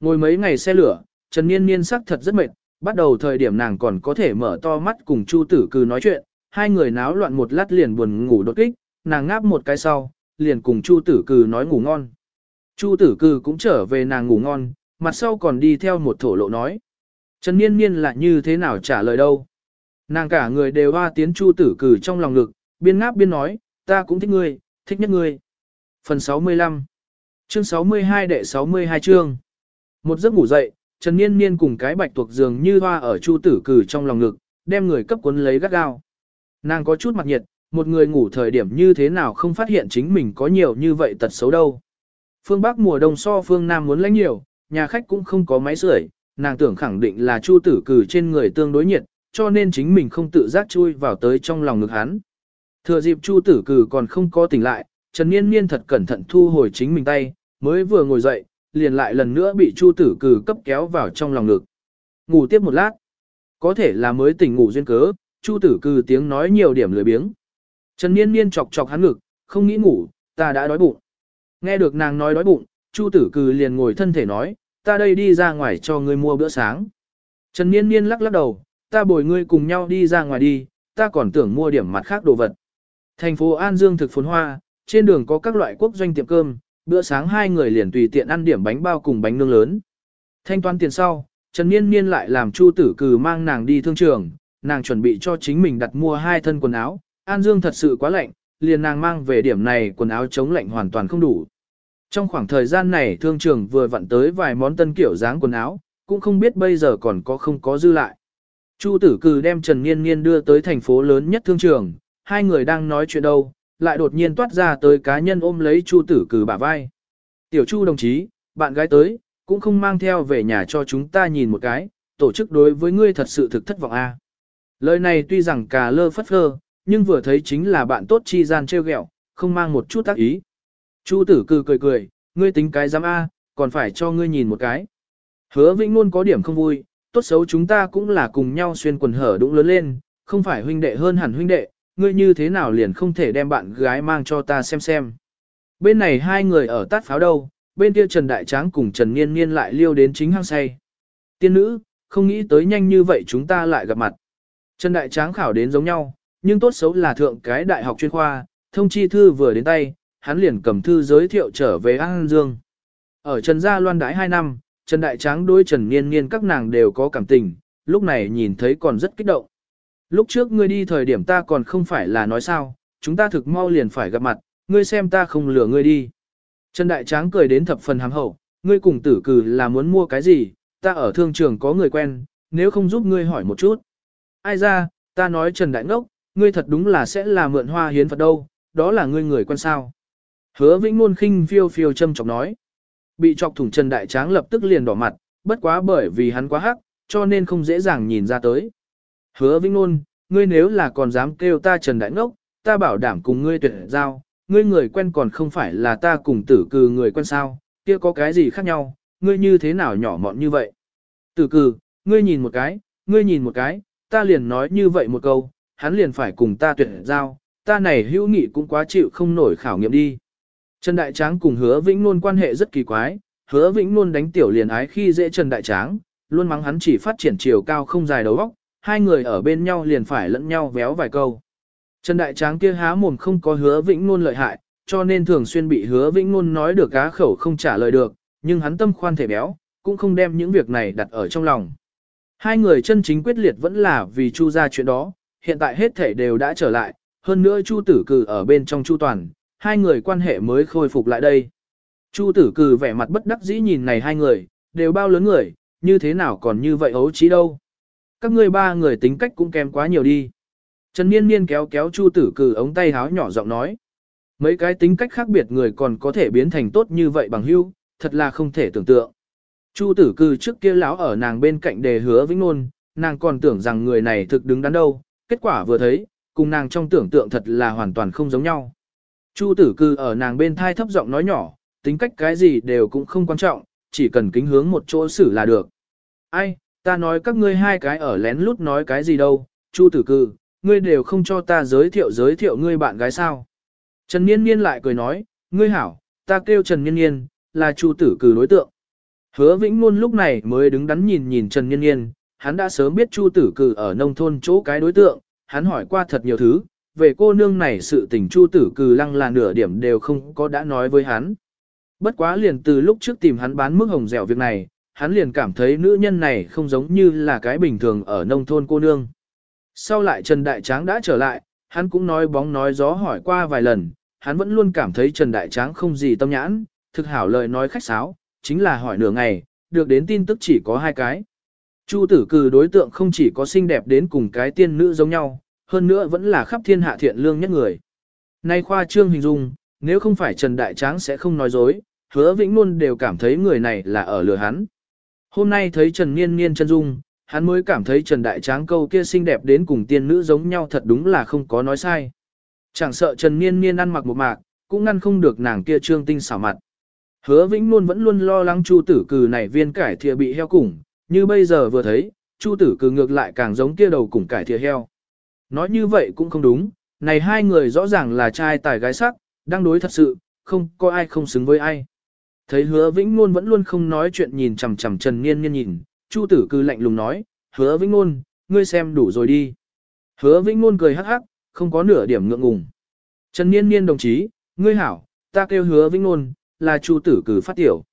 Ngồi mấy ngày xe lửa, Trần Niên Niên sắc thật rất mệt, bắt đầu thời điểm nàng còn có thể mở to mắt cùng Chu Tử Cừ nói chuyện, hai người náo loạn một lát liền buồn ngủ đột kích, nàng ngáp một cái sau, liền cùng Chu Tử Cừ nói ngủ ngon. Chu Tử Cừ cũng trở về nàng ngủ ngon, mặt sau còn đi theo một thổ lộ nói. Trần Niên Niên là như thế nào trả lời đâu. Nàng cả người đều hoa tiến Chu Tử Cừ trong lòng ngực, biên ngáp biên nói, ta cũng thích ngươi, thích nhất ngươi. Phần 65 Chương 62 đệ 62 chương một giấc ngủ dậy, Trần Niên Niên cùng cái bạch tuộc giường như hoa ở Chu Tử cử trong lòng ngực, đem người cấp cuốn lấy gắt gao. Nàng có chút mặt nhiệt, một người ngủ thời điểm như thế nào không phát hiện chính mình có nhiều như vậy tật xấu đâu. Phương Bắc mùa đông so phương Nam muốn lãnh nhiều, nhà khách cũng không có máy sưởi, nàng tưởng khẳng định là Chu Tử cử trên người tương đối nhiệt, cho nên chính mình không tự giác chui vào tới trong lòng ngực hắn. Thừa dịp Chu Tử cử còn không có tỉnh lại, Trần Niên Niên thật cẩn thận thu hồi chính mình tay, mới vừa ngồi dậy, liền lại lần nữa bị Chu Tử Cừ cấp kéo vào trong lòng ngực. Ngủ tiếp một lát, có thể là mới tỉnh ngủ duyên cớ, Chu Tử Cừ tiếng nói nhiều điểm lười biếng. Trần Niên Niên chọc chọc hắn ngực, không nghĩ ngủ, ta đã đói bụng. Nghe được nàng nói đói bụng, Chu tử cừ liền ngồi thân thể nói, ta đây đi ra ngoài cho ngươi mua bữa sáng. Trần Niên Niên lắc lắc đầu, ta bồi ngươi cùng nhau đi ra ngoài đi, ta còn tưởng mua điểm mặt khác đồ vật. Thành phố An Dương thực phồn hoa, trên đường có các loại quốc doanh tiệm cơm, bữa sáng hai người liền tùy tiện ăn điểm bánh bao cùng bánh nướng lớn. Thanh toán tiền sau, Trần Niên Niên lại làm Chu Tử Cừ mang nàng đi thương trường, nàng chuẩn bị cho chính mình đặt mua hai thân quần áo, An Dương thật sự quá lạnh, liền nàng mang về điểm này quần áo chống lạnh hoàn toàn không đủ. Trong khoảng thời gian này thương trường vừa vặn tới vài món tân kiểu dáng quần áo, cũng không biết bây giờ còn có không có dư lại. Chu tử cừ đem Trần Niên Niên đưa tới thành phố lớn nhất thương trường, hai người đang nói chuyện đâu, lại đột nhiên toát ra tới cá nhân ôm lấy Chu tử cừ bả vai. Tiểu Chu đồng chí, bạn gái tới, cũng không mang theo về nhà cho chúng ta nhìn một cái, tổ chức đối với ngươi thật sự thực thất vọng a. Lời này tuy rằng cà lơ phất phơ, nhưng vừa thấy chính là bạn tốt chi gian treo ghẹo, không mang một chút tác ý. Chu tử cừ cười cười, ngươi tính cái giám A, còn phải cho ngươi nhìn một cái. Hứa Vĩnh luôn có điểm không vui, tốt xấu chúng ta cũng là cùng nhau xuyên quần hở đũng lớn lên, không phải huynh đệ hơn hẳn huynh đệ, ngươi như thế nào liền không thể đem bạn gái mang cho ta xem xem. Bên này hai người ở tát pháo đâu, bên kia Trần Đại Tráng cùng Trần Niên Niên lại liêu đến chính hang say. Tiên nữ, không nghĩ tới nhanh như vậy chúng ta lại gặp mặt. Trần Đại Tráng khảo đến giống nhau, nhưng tốt xấu là thượng cái đại học chuyên khoa, thông chi thư vừa đến tay, hắn liền cầm thư giới thiệu trở về An Dương. Ở Trần Gia loan đãi 2 năm, Trần Đại Tráng đối Trần Niên Niên các nàng đều có cảm tình, lúc này nhìn thấy còn rất kích động. Lúc trước ngươi đi thời điểm ta còn không phải là nói sao, chúng ta thực mau liền phải gặp mặt, ngươi xem ta không lừa ngươi đi. Trần Đại Tráng cười đến thập phần hàm hậu, ngươi cùng tử cử là muốn mua cái gì, ta ở thương trường có người quen, nếu không giúp ngươi hỏi một chút. Ai ra, ta nói Trần Đại Ngốc, ngươi thật đúng là sẽ là mượn hoa hiến Phật đâu, đó là ngươi người quen sao. Hứa Vĩnh Nôn khinh phiêu phiêu châm chọc nói. Bị chọc thủng Trần Đại Tráng lập tức liền đỏ mặt, bất quá bởi vì hắn quá hắc, cho nên không dễ dàng nhìn ra tới. Hứa Vĩnh Nôn, ngươi nếu là còn dám kêu ta Trần Đại Ngốc, ta bảo đảm cùng ngươi tuyệt giao, ngươi người quen còn không phải là ta cùng tử cừ người quen sao, kia có cái gì khác nhau, ngươi như thế nào nhỏ mọn như vậy. Tử cừ, ngươi nhìn một cái, ngươi nhìn một cái, ta liền nói như vậy một câu, hắn liền phải cùng ta tuyệt giao, ta này hữu nghị cũng quá chịu không nổi khảo nghiệm đi. Trần Đại Tráng cùng hứa Vĩnh Nôn quan hệ rất kỳ quái, hứa Vĩnh Nôn đánh tiểu liền ái khi dễ Trần Đại Tráng, luôn mắng hắn chỉ phát triển chiều cao không dài đầu óc, hai người ở bên nhau liền phải lẫn nhau véo vài câu. Trần Đại Tráng kia há mồm không có hứa Vĩnh ngôn lợi hại, cho nên thường xuyên bị hứa Vĩnh ngôn nói được cá khẩu không trả lời được, nhưng hắn tâm khoan thể béo, cũng không đem những việc này đặt ở trong lòng. Hai người chân chính quyết liệt vẫn là vì Chu ra chuyện đó, hiện tại hết thể đều đã trở lại, hơn nữa Chu tử cử ở bên trong Chu toàn, hai người quan hệ mới khôi phục lại đây. Chu tử cử vẻ mặt bất đắc dĩ nhìn này hai người, đều bao lớn người, như thế nào còn như vậy ấu trí đâu. Các ngươi ba người tính cách cũng kém quá nhiều đi. Trần Niên Niên kéo kéo Chu tử cử ống tay háo nhỏ giọng nói. Mấy cái tính cách khác biệt người còn có thể biến thành tốt như vậy bằng hữu, thật là không thể tưởng tượng. Chu tử cử trước kia lão ở nàng bên cạnh đề hứa vĩnh nôn, nàng còn tưởng rằng người này thực đứng đắn đâu, kết quả vừa thấy, cùng nàng trong tưởng tượng thật là hoàn toàn không giống nhau. Chu tử Cử ở nàng bên thai thấp giọng nói nhỏ, tính cách cái gì đều cũng không quan trọng, chỉ cần kính hướng một chỗ xử là được. Ai, ta nói các ngươi hai cái ở lén lút nói cái gì đâu, Chu tử cư, ngươi đều không cho ta giới thiệu giới thiệu ngươi bạn gái sao. Trần Niên Niên lại cười nói, ngươi hảo, ta kêu Trần Niên Niên, là Chu tử cư đối tượng. Hứa Vĩnh luôn lúc này mới đứng đắn nhìn nhìn Trần Niên Niên, hắn đã sớm biết Chu tử cử ở nông thôn chỗ cái đối tượng, hắn hỏi qua thật nhiều thứ, về cô nương này sự tình Chu tử cử lăng là nửa điểm đều không có đã nói với hắn. Bất quá liền từ lúc trước tìm hắn bán mức hồng dẻo việc này, hắn liền cảm thấy nữ nhân này không giống như là cái bình thường ở nông thôn cô nương. Sau lại Trần Đại Tráng đã trở lại, hắn cũng nói bóng nói gió hỏi qua vài lần, hắn vẫn luôn cảm thấy Trần Đại Tráng không gì tâm nhãn, thực hảo lời nói khách sáo, chính là hỏi nửa ngày, được đến tin tức chỉ có hai cái. Chu tử cử đối tượng không chỉ có xinh đẹp đến cùng cái tiên nữ giống nhau, hơn nữa vẫn là khắp thiên hạ thiện lương nhất người. Nay khoa trương hình dung, nếu không phải Trần Đại Tráng sẽ không nói dối, hứa vĩnh luôn đều cảm thấy người này là ở lừa hắn. Hôm nay thấy Trần Niên Niên chân dung, hắn mới cảm thấy Trần Đại Tráng câu kia xinh đẹp đến cùng tiên nữ giống nhau thật đúng là không có nói sai. Chẳng sợ Trần Niên Niên ăn mặc một mạc, cũng ngăn không được nàng kia trương tinh xảo mặt. Hứa Vĩnh luôn vẫn luôn lo lắng Chu Tử Cừ này viên cải thìa bị heo củng, như bây giờ vừa thấy, Chu tử Cừ ngược lại càng giống kia đầu củng cải thìa heo. Nói như vậy cũng không đúng, này hai người rõ ràng là trai tài gái sắc, đang đối thật sự, không có ai không xứng với ai. Thấy hứa vĩnh ngôn vẫn luôn không nói chuyện nhìn chằm chằm Trần Niên Niên nhìn, Chu tử cư lạnh lùng nói, hứa vĩnh ngôn, ngươi xem đủ rồi đi. Hứa vĩnh ngôn cười hắc hắc, không có nửa điểm ngượng ngùng. Trần Niên Niên đồng chí, ngươi hảo, ta kêu hứa vĩnh ngôn, là Chu tử cử phát tiểu.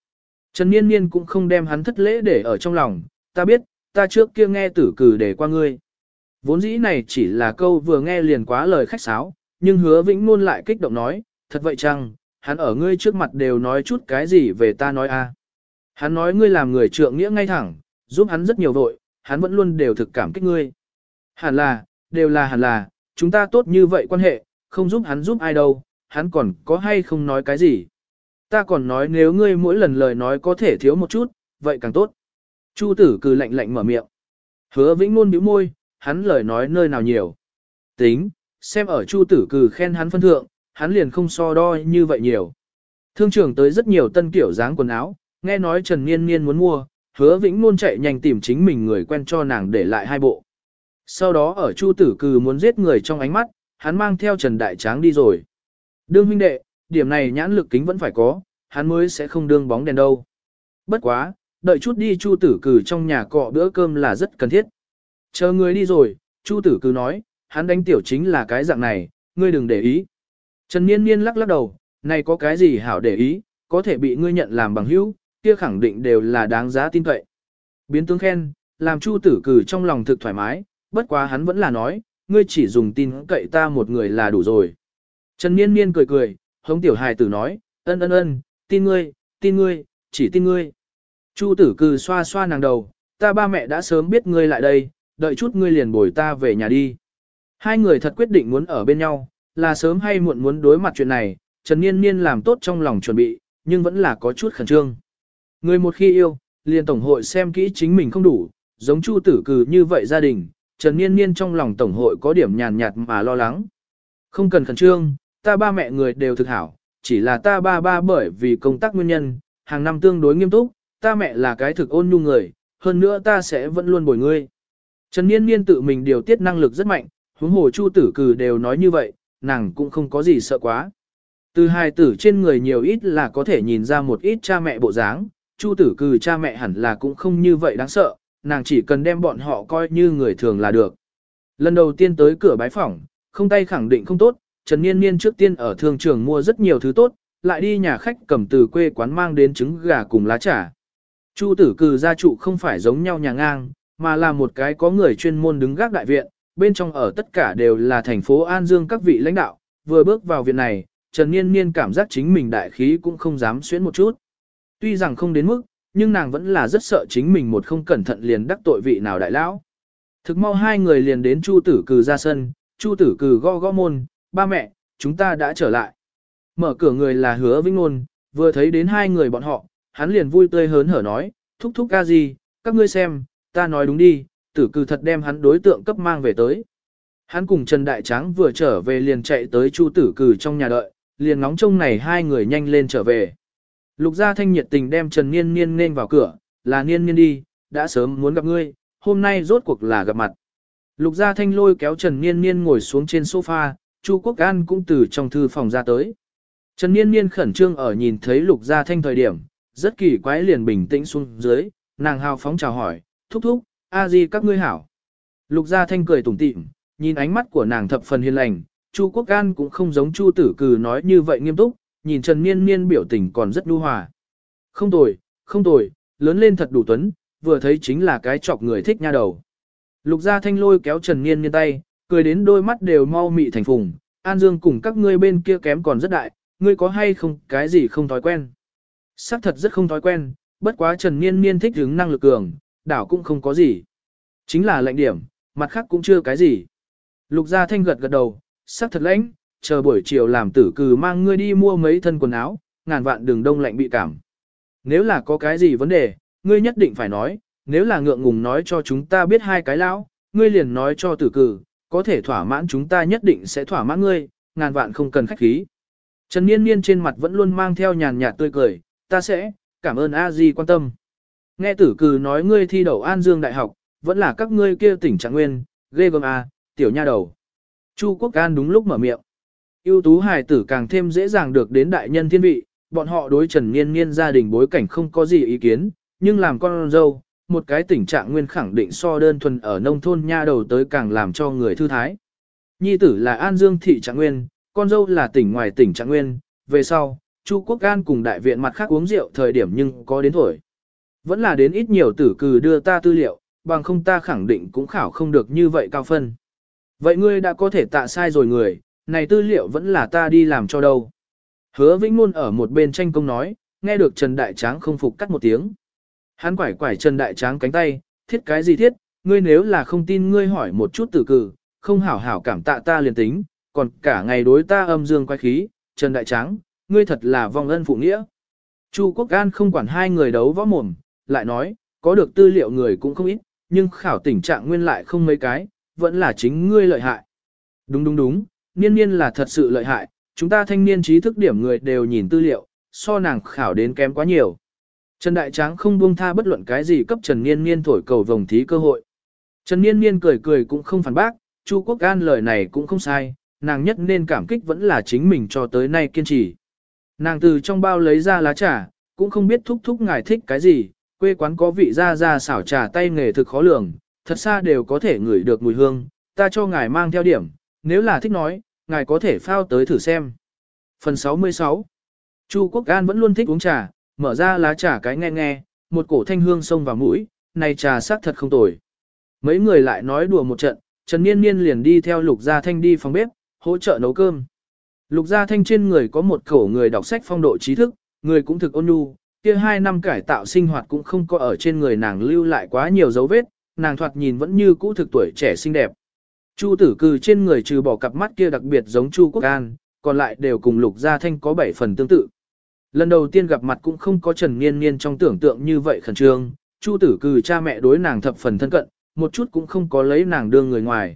Trần Niên Niên cũng không đem hắn thất lễ để ở trong lòng, ta biết, ta trước kia nghe tử cử để qua ngươi. Vốn dĩ này chỉ là câu vừa nghe liền quá lời khách sáo, nhưng hứa vĩnh ngôn lại kích động nói, thật vậy chăng, hắn ở ngươi trước mặt đều nói chút cái gì về ta nói a. Hắn nói ngươi làm người trượng nghĩa ngay thẳng, giúp hắn rất nhiều vội, hắn vẫn luôn đều thực cảm kích ngươi. Hẳn là, đều là hẳn là, chúng ta tốt như vậy quan hệ, không giúp hắn giúp ai đâu, hắn còn có hay không nói cái gì. Ta còn nói nếu ngươi mỗi lần lời nói có thể thiếu một chút, vậy càng tốt. Chu tử cừ lạnh lạnh mở miệng. Hứa vĩnh luôn bĩu môi, hắn lời nói nơi nào nhiều. Tính, xem ở chu tử cừ khen hắn phân thượng, hắn liền không so đo như vậy nhiều. Thương trưởng tới rất nhiều tân kiểu dáng quần áo, nghe nói Trần Niên Niên muốn mua, hứa vĩnh luôn chạy nhanh tìm chính mình người quen cho nàng để lại hai bộ. Sau đó ở Chu Tử Cừ muốn giết người trong ánh mắt, hắn mang theo Trần Đại Tráng đi rồi. Đương huynh đệ, điểm này nhãn lực kính vẫn phải có, hắn mới sẽ không đương bóng đèn đâu. Bất quá, đợi chút đi Chu Tử Cừ trong nhà cọ bữa cơm là rất cần thiết. Chờ người đi rồi, Chu Tử Cừ nói, hắn đánh tiểu chính là cái dạng này, ngươi đừng để ý. Trần Niên Niên lắc lắc đầu, này có cái gì hảo để ý, có thể bị ngươi nhận làm bằng hữu, kia khẳng định đều là đáng giá tin cậy. Biến tướng khen, làm Chu Tử Cừ trong lòng thực thoải mái, bất quá hắn vẫn là nói, ngươi chỉ dùng tin cậy ta một người là đủ rồi. Trần Niên Niên cười cười, hống tiểu hài tử nói, ân ân ân, tin ngươi, tin ngươi, chỉ tin ngươi. Chu tử cừ xoa xoa nàng đầu, ta ba mẹ đã sớm biết ngươi lại đây, đợi chút ngươi liền bồi ta về nhà đi. Hai người thật quyết định muốn ở bên nhau, là sớm hay muộn muốn đối mặt chuyện này, Trần Niên Niên làm tốt trong lòng chuẩn bị, nhưng vẫn là có chút khẩn trương. Người một khi yêu, liền tổng hội xem kỹ chính mình không đủ, giống Chu tử cừ như vậy gia đình, Trần Niên Niên trong lòng tổng hội có điểm nhàn nhạt mà lo lắng. Không cần khẩn trương, ta ba mẹ người đều thực hảo, chỉ là ta ba ba bởi vì công tác nguyên nhân, hàng năm tương đối nghiêm túc, ta mẹ là cái thực ôn nhu người, hơn nữa ta sẽ vẫn luôn bồi ngươi. Trần Niên Niên tự mình điều tiết năng lực rất mạnh, huống hồ Chu Tử Cừ đều nói như vậy, nàng cũng không có gì sợ quá. Từ hai tử trên người nhiều ít là có thể nhìn ra một ít cha mẹ bộ dáng, Chu Tử Cừ cha mẹ hẳn là cũng không như vậy đáng sợ, nàng chỉ cần đem bọn họ coi như người thường là được. Lần đầu tiên tới cửa bái phỏng, không tay khẳng định không tốt, Trần Niên Niên trước tiên ở thương trường mua rất nhiều thứ tốt, lại đi nhà khách cầm từ quê quán mang đến trứng gà cùng lá trà. Chu tử cừ gia trụ không phải giống nhau nhà ngang, mà là một cái có người chuyên môn đứng gác đại viện, bên trong ở tất cả đều là thành phố An Dương các vị lãnh đạo, vừa bước vào viện này, Trần Niên Niên cảm giác chính mình đại khí cũng không dám xuyến một chút. Tuy rằng không đến mức, nhưng nàng vẫn là rất sợ chính mình một không cẩn thận liền đắc tội vị nào đại lão. Thực mau hai người liền đến Chu Tử Cừ ra sân, Chu Tử Cừ gõ gõ môn, ba mẹ, chúng ta đã trở lại. Mở cửa người là hứa vĩnh ngôn, vừa thấy đến hai người bọn họ, hắn liền vui tươi hớn hở nói, thúc thúc ca gì, các ngươi xem, ta nói đúng đi, tử cừ thật đem hắn đối tượng cấp mang về tới. Hắn cùng Trần Đại Tráng vừa trở về liền chạy tới Chu Tử Cừ trong nhà đợi, liền ngóng trông này hai người nhanh lên trở về. Lục Gia Thanh nhiệt tình đem Trần Niên Niên nên vào cửa, là Niên Niên đi, đã sớm muốn gặp ngươi, hôm nay rốt cuộc là gặp mặt. Lục Gia Thanh lôi kéo Trần Niên Niên ngồi xuống trên sofa, Chu Quốc An cũng từ trong thư phòng ra tới. Trần Niên Niên khẩn trương ở nhìn thấy Lục Gia Thanh thời điểm, rất kỳ quái liền bình tĩnh xuống dưới, nàng hào phóng chào hỏi, thúc thúc, a di các ngươi hảo. Lục Gia Thanh cười tủm tỉm, nhìn ánh mắt của nàng thập phần hiền lành, Chu Quốc An cũng không giống Chu Tử Cừ nói như vậy nghiêm túc, nhìn Trần Niên Niên biểu tình còn rất nhu hòa. Không tồi, không tồi, lớn lên thật đủ tuấn, vừa thấy chính là cái chọc người thích nha đầu. Lục Gia Thanh lôi kéo Trần Niên Niên tay, cười đến đôi mắt đều mau mị thành phùng, An Dương cùng các ngươi bên kia kém còn rất đại, ngươi có hay không cái gì không thói quen. Sắc thật rất không thói quen, bất quá Trần Niên Niên thích hứng năng lực cường, đảo cũng không có gì. Chính là lạnh điểm, mặt khác cũng chưa cái gì. Lục Gia Thanh gật gật đầu, sắc thật lãnh, chờ buổi chiều làm tử cừ mang ngươi đi mua mấy thân quần áo, ngàn vạn đường đông lạnh bị cảm. Nếu là có cái gì vấn đề, ngươi nhất định phải nói, nếu là ngượng ngùng nói cho chúng ta biết hai cái lão, ngươi liền nói cho tử cừ, có thể thỏa mãn chúng ta nhất định sẽ thỏa mãn ngươi, ngàn vạn không cần khách khí. Trần Niên Niên trên mặt vẫn luôn mang theo nhàn nhạt tươi cười, ta sẽ, cảm ơn a di quan tâm. Nghe tử cừ nói ngươi thi đậu An Dương Đại học, vẫn là các ngươi kia tỉnh trạng nguyên, ghê gớm a, tiểu nha đầu. Chu Quốc An đúng lúc mở miệng. ưu tú hài tử càng thêm dễ dàng được đến đại nhân thiên vị, bọn họ đối Trần Niên Niên gia đình bối cảnh không có gì ý kiến, nhưng làm con dâu, một cái tình trạng nguyên khẳng định so đơn thuần ở nông thôn nha đầu tới càng làm cho người thư thái. Nhi tử là An Dương thị trạng nguyên, con dâu là tỉnh ngoài tỉnh trạng nguyên, về sau, Chu Quốc An cùng đại viện mặt khác uống rượu thời điểm nhưng có đến thổi. Vẫn là đến ít nhiều tử cử đưa ta tư liệu, bằng không ta khẳng định cũng khảo không được như vậy cao phân. Vậy ngươi đã có thể tạ sai rồi người, này tư liệu vẫn là ta đi làm cho đâu. Hứa Vĩnh Nôn ở một bên tranh công nói, nghe được Trần Đại Tráng không phục cắt một tiếng. Hắn quải quải Trần Đại Tráng cánh tay, thiết cái gì thiết, ngươi nếu là không tin ngươi hỏi một chút tử cử, không hảo hảo cảm tạ ta liền tính, còn cả ngày đối ta âm dương quay khí, Trần Đại Tráng, ngươi thật là vong ân phụ nghĩa. Chu Quốc An không quản hai người đấu võ mồm, lại nói, có được tư liệu người cũng không ít, nhưng khảo tình trạng nguyên lại không mấy cái, vẫn là chính ngươi lợi hại. Đúng đúng đúng, niên niên là thật sự lợi hại, chúng ta thanh niên trí thức điểm người đều nhìn tư liệu, so nàng khảo đến kém quá nhiều. Trần Đại Tráng không buông tha bất luận cái gì cấp Trần Niên Niên thổi cầu vòng thí cơ hội. Trần Niên Niên cười cười cũng không phản bác, Chu Quốc An lời này cũng không sai, nàng nhất nên cảm kích vẫn là chính mình cho tới nay kiên trì. Nàng từ trong bao lấy ra lá trà, cũng không biết thúc thúc ngài thích cái gì, quê quán có vị ra ra xảo trà tay nghề thực khó lường, thật xa đều có thể ngửi được mùi hương, ta cho ngài mang theo điểm, nếu là thích nói, ngài có thể phao tới thử xem. Phần 66 Chu Quốc An vẫn luôn thích uống trà, mở ra lá trà cái nghe nghe, một cổ thanh hương xông vào mũi, này trà sắc thật không tồi. Mấy người lại nói đùa một trận, Trần Niên Niên liền đi theo Lục Gia Thanh đi phòng bếp, hỗ trợ nấu cơm. Lục Gia Thanh trên người có một khẩu người đọc sách phong độ trí thức, người cũng thực ôn nhu, kia hai năm cải tạo sinh hoạt cũng không có ở trên người nàng lưu lại quá nhiều dấu vết, nàng thoạt nhìn vẫn như cũ thực tuổi trẻ xinh đẹp. Chu tử cư trên người trừ bỏ cặp mắt kia đặc biệt giống Chu Quốc An, còn lại đều cùng Lục Gia Thanh có bảy phần tương tự. Lần đầu tiên gặp mặt cũng không có Trần Niên Niên trong tưởng tượng như vậy khẩn trương, Chu tử cư cha mẹ đối nàng thập phần thân cận, một chút cũng không có lấy nàng đưa người ngoài.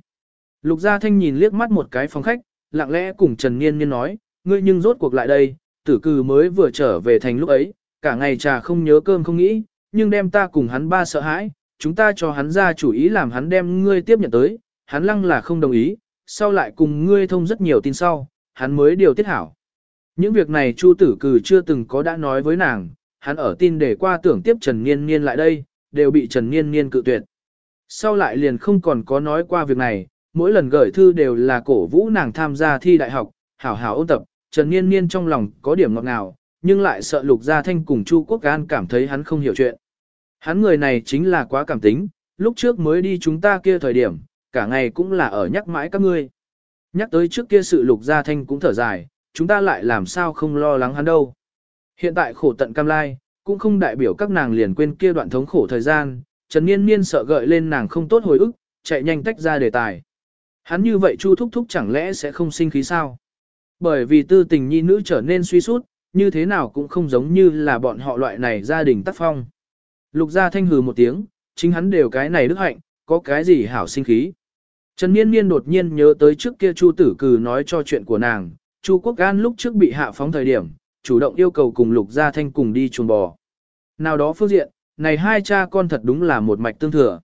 Lục Gia Thanh nhìn liếc mắt một cái phòng khách, lặng lẽ cùng Trần Niên Niên nói, ngươi nhưng rốt cuộc lại đây, tử cư mới vừa trở về thành lúc ấy, cả ngày trà không nhớ cơm không nghĩ, nhưng đem ta cùng hắn ba sợ hãi, chúng ta cho hắn ra chủ ý làm hắn đem ngươi tiếp nhận tới, hắn lăng là không đồng ý, sau lại cùng ngươi thông rất nhiều tin sau, hắn mới điều tiết hảo. Những việc này Chu tử Cử chưa từng có đã nói với nàng, hắn ở tin để qua tưởng tiếp Trần Niên Niên lại đây, đều bị Trần Niên Niên cự tuyệt. Sau lại liền không còn có nói qua việc này, mỗi lần gửi thư đều là cổ vũ nàng tham gia thi đại học, hảo hảo ôn tập, Trần Niên Niên trong lòng có điểm ngọt ngào, nhưng lại sợ Lục Gia Thanh cùng Chu Quốc An cảm thấy hắn không hiểu chuyện. Hắn người này chính là quá cảm tính, lúc trước mới đi chúng ta kia thời điểm, cả ngày cũng là ở nhắc mãi các ngươi. Nhắc tới trước kia sự Lục Gia Thanh cũng thở dài, chúng ta lại làm sao không lo lắng hắn đâu. Hiện tại khổ tận cam lai, cũng không đại biểu các nàng liền quên kia đoạn thống khổ thời gian, Trần Niên Niên sợ gợi lên nàng không tốt hồi ức, chạy nhanh tách ra đề tài. Hắn như vậy Chu Thúc Thúc chẳng lẽ sẽ không sinh khí sao? Bởi vì tư tình nhi nữ trở nên suy sút, như thế nào cũng không giống như là bọn họ loại này gia đình tác phong. Lục gia thanh hừ một tiếng, chính hắn đều cái này đức hạnh, có cái gì hảo sinh khí. Trần Niên Niên đột nhiên nhớ tới trước kia Chu Tử Cừ nói cho chuyện của nàng, Chu Quốc Gan lúc trước bị hạ phóng thời điểm, chủ động yêu cầu cùng Lục Gia Thanh cùng đi chuồng bò. Nào đó phương diện, này hai cha con thật đúng là một mạch tương thừa.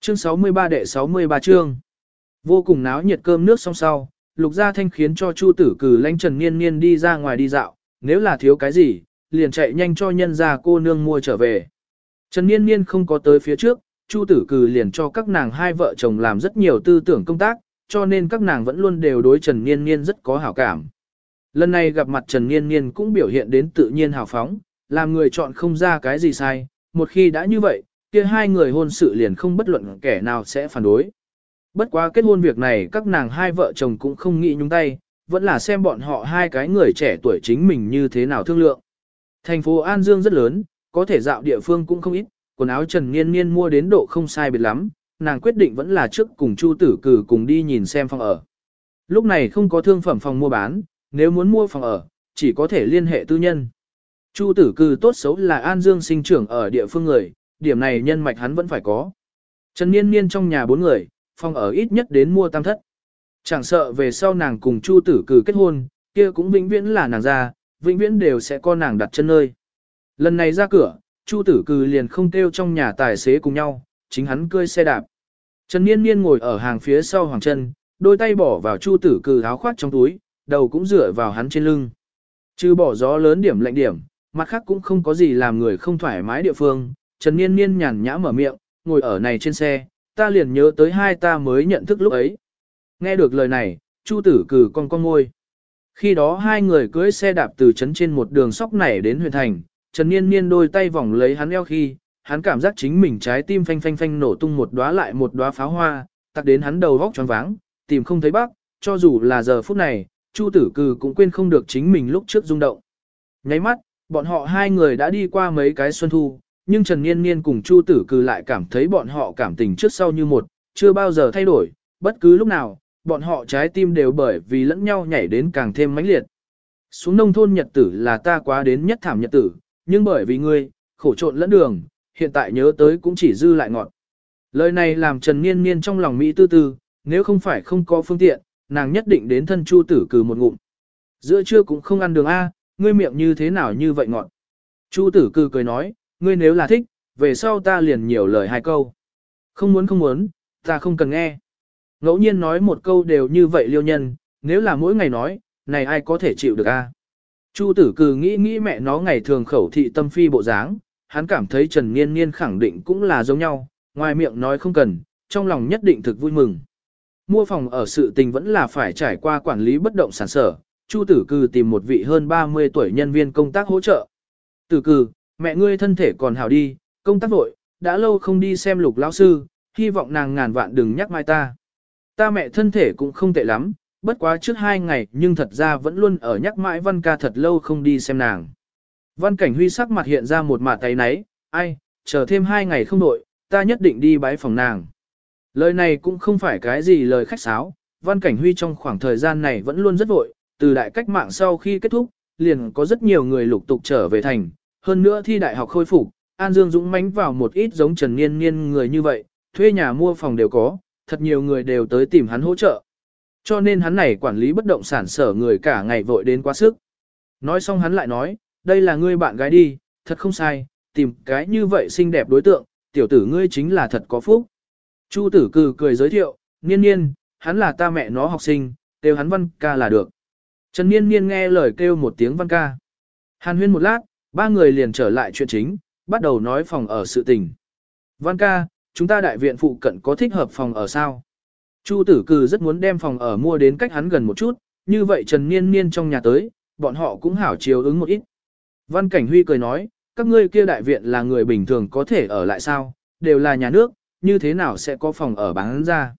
Chương 63 đệ 63 chương. Vô cùng náo nhiệt cơm nước xong sau, Lục Gia Thanh khiến cho Chu Tử Cừ lãnh Trần Niên Niên đi ra ngoài đi dạo, nếu là thiếu cái gì, liền chạy nhanh cho nhân gia cô nương mua trở về. Trần Niên Niên không có tới phía trước, Chu Tử Cừ liền cho các nàng hai vợ chồng làm rất nhiều tư tưởng công tác, cho nên các nàng vẫn luôn đều đối Trần Niên Niên rất có hảo cảm. Lần này gặp mặt Trần Niên Niên cũng biểu hiện đến tự nhiên hào phóng, làm người chọn không ra cái gì sai, một khi đã như vậy, kia hai người hôn sự liền không bất luận kẻ nào sẽ phản đối. Bất quá kết hôn việc này các nàng hai vợ chồng cũng không nghĩ nhúng tay, vẫn là xem bọn họ hai cái người trẻ tuổi chính mình như thế nào thương lượng. Thành phố An Dương rất lớn, có thể dạo địa phương cũng không ít, quần áo Trần Niên Niên mua đến độ không sai biệt lắm, nàng quyết định vẫn là trước cùng Chu Tử Cử cùng đi nhìn xem phòng ở. Lúc này không có thương phẩm phòng mua bán, nếu muốn mua phòng ở, chỉ có thể liên hệ tư nhân. Chu Tử Cử tốt xấu là An Dương sinh trưởng ở địa phương người, điểm này nhân mạch hắn vẫn phải có. Trần Niên Niên trong nhà bốn người, phòng ở ít nhất đến mua tam thất. Chẳng sợ về sau nàng cùng Chu Tử Cử kết hôn, kia cũng vĩnh viễn là nàng ra, vĩnh viễn đều sẽ có nàng đặt chân nơi. Lần này ra cửa, Chu Tử Cử liền không kêu trong nhà tài xế cùng nhau, chính hắn cưỡi xe đạp. Trần Niên Niên ngồi ở hàng phía sau Hoàng Trân, đôi tay bỏ vào Chu Tử Cử áo khoác trong túi, đầu cũng dựa vào hắn trên lưng. Trừ bỏ gió lớn điểm lạnh điểm, mặt khác cũng không có gì làm người không thoải mái địa phương. Trần Niên Niên nhàn nhã mở miệng, ngồi ở này trên xe, ta liền nhớ tới hai ta mới nhận thức lúc ấy. Nghe được lời này, Chu tử cử con con ngôi. Khi đó hai người cưỡi xe đạp từ trấn trên một đường sóc nảy đến huyện thành, Trần Niên Niên đôi tay vòng lấy hắn eo khi, hắn cảm giác chính mình trái tim phanh phanh phanh nổ tung một đóa lại một đóa pháo hoa, tặc đến hắn đầu vóc choáng váng, tìm không thấy bác, cho dù là giờ phút này, Chu Tử Cừ cũng quên không được chính mình lúc trước rung động. Nháy mắt, bọn họ hai người đã đi qua mấy cái xuân thu, nhưng Trần Niên Niên cùng Chu Tử Cừ lại cảm thấy bọn họ cảm tình trước sau như một, chưa bao giờ thay đổi, bất cứ lúc nào, bọn họ trái tim đều bởi vì lẫn nhau nhảy đến càng thêm mãnh liệt. Xuống nông thôn nhật tử là ta quá đến nhất thảm nhật tử, nhưng bởi vì ngươi, khổ trộn lẫn đường, hiện tại nhớ tới cũng chỉ dư lại ngọt. Lời này làm Trần Niên Niên trong lòng Mỹ tư tư, nếu không phải không có phương tiện, nàng nhất định đến thân Chu tử cừ một ngụm. Giữa trưa cũng không ăn đường A, ngươi miệng như thế nào như vậy ngọt. Chu tử cừ cười nói, ngươi nếu là thích, về sau ta liền nhiều lời hai câu. Không muốn không muốn, ta không cần nghe. Ngẫu nhiên nói một câu đều như vậy liêu nhân, nếu là mỗi ngày nói, này ai có thể chịu được a? Chu tử cừ nghĩ nghĩ mẹ nó ngày thường khẩu thị tâm phi bộ dáng, hắn cảm thấy Trần Niên Niên khẳng định cũng là giống nhau, ngoài miệng nói không cần, trong lòng nhất định thực vui mừng. Mua phòng ở sự tình vẫn là phải trải qua quản lý bất động sản sở, Chu tử cừ tìm một vị hơn 30 tuổi nhân viên công tác hỗ trợ. Tử cừ, mẹ ngươi thân thể còn hảo đi, công tác vội, đã lâu không đi xem lục lão sư, hy vọng nàng ngàn vạn đừng nhắc mai ta. Ta mẹ thân thể cũng không tệ lắm, bất quá trước hai ngày nhưng thật ra vẫn luôn ở nhắc mãi Văn ca thật lâu không đi xem nàng. Văn cảnh huy sắc mặt hiện ra một mạ tay náy, ai, chờ thêm hai ngày không đội, ta nhất định đi bái phòng nàng. Lời này cũng không phải cái gì lời khách sáo, Văn cảnh huy trong khoảng thời gian này vẫn luôn rất vội, từ đại cách mạng sau khi kết thúc, liền có rất nhiều người lục tục trở về thành, hơn nữa thi đại học khôi phục, An Dương Dũng mánh vào một ít giống Trần Niên Niên người như vậy, thuê nhà mua phòng đều có, thật nhiều người đều tới tìm hắn hỗ trợ. Cho nên hắn này quản lý bất động sản sở người cả ngày vội đến quá sức. Nói xong hắn lại nói, đây là ngươi bạn gái đi, thật không sai, tìm cái như vậy xinh đẹp đối tượng, tiểu tử ngươi chính là thật có phúc. Chu tử cừ cười giới thiệu, niên niên, hắn là ta mẹ nó học sinh, kêu hắn văn ca là được. Trần niên niên nghe lời kêu một tiếng văn ca. Hàn huyên một lát, ba người liền trở lại chuyện chính, bắt đầu nói phòng ở sự tình. Văn ca, chúng ta đại viện phụ cận có thích hợp phòng ở sao? Chu tử cừ rất muốn đem phòng ở mua đến cách hắn gần một chút, như vậy Trần Niên Niên trong nhà tới, bọn họ cũng hảo chiều ứng một ít. Văn Cảnh Huy cười nói, các ngươi kia đại viện là người bình thường có thể ở lại sao, đều là nhà nước, như thế nào sẽ có phòng ở bán ra.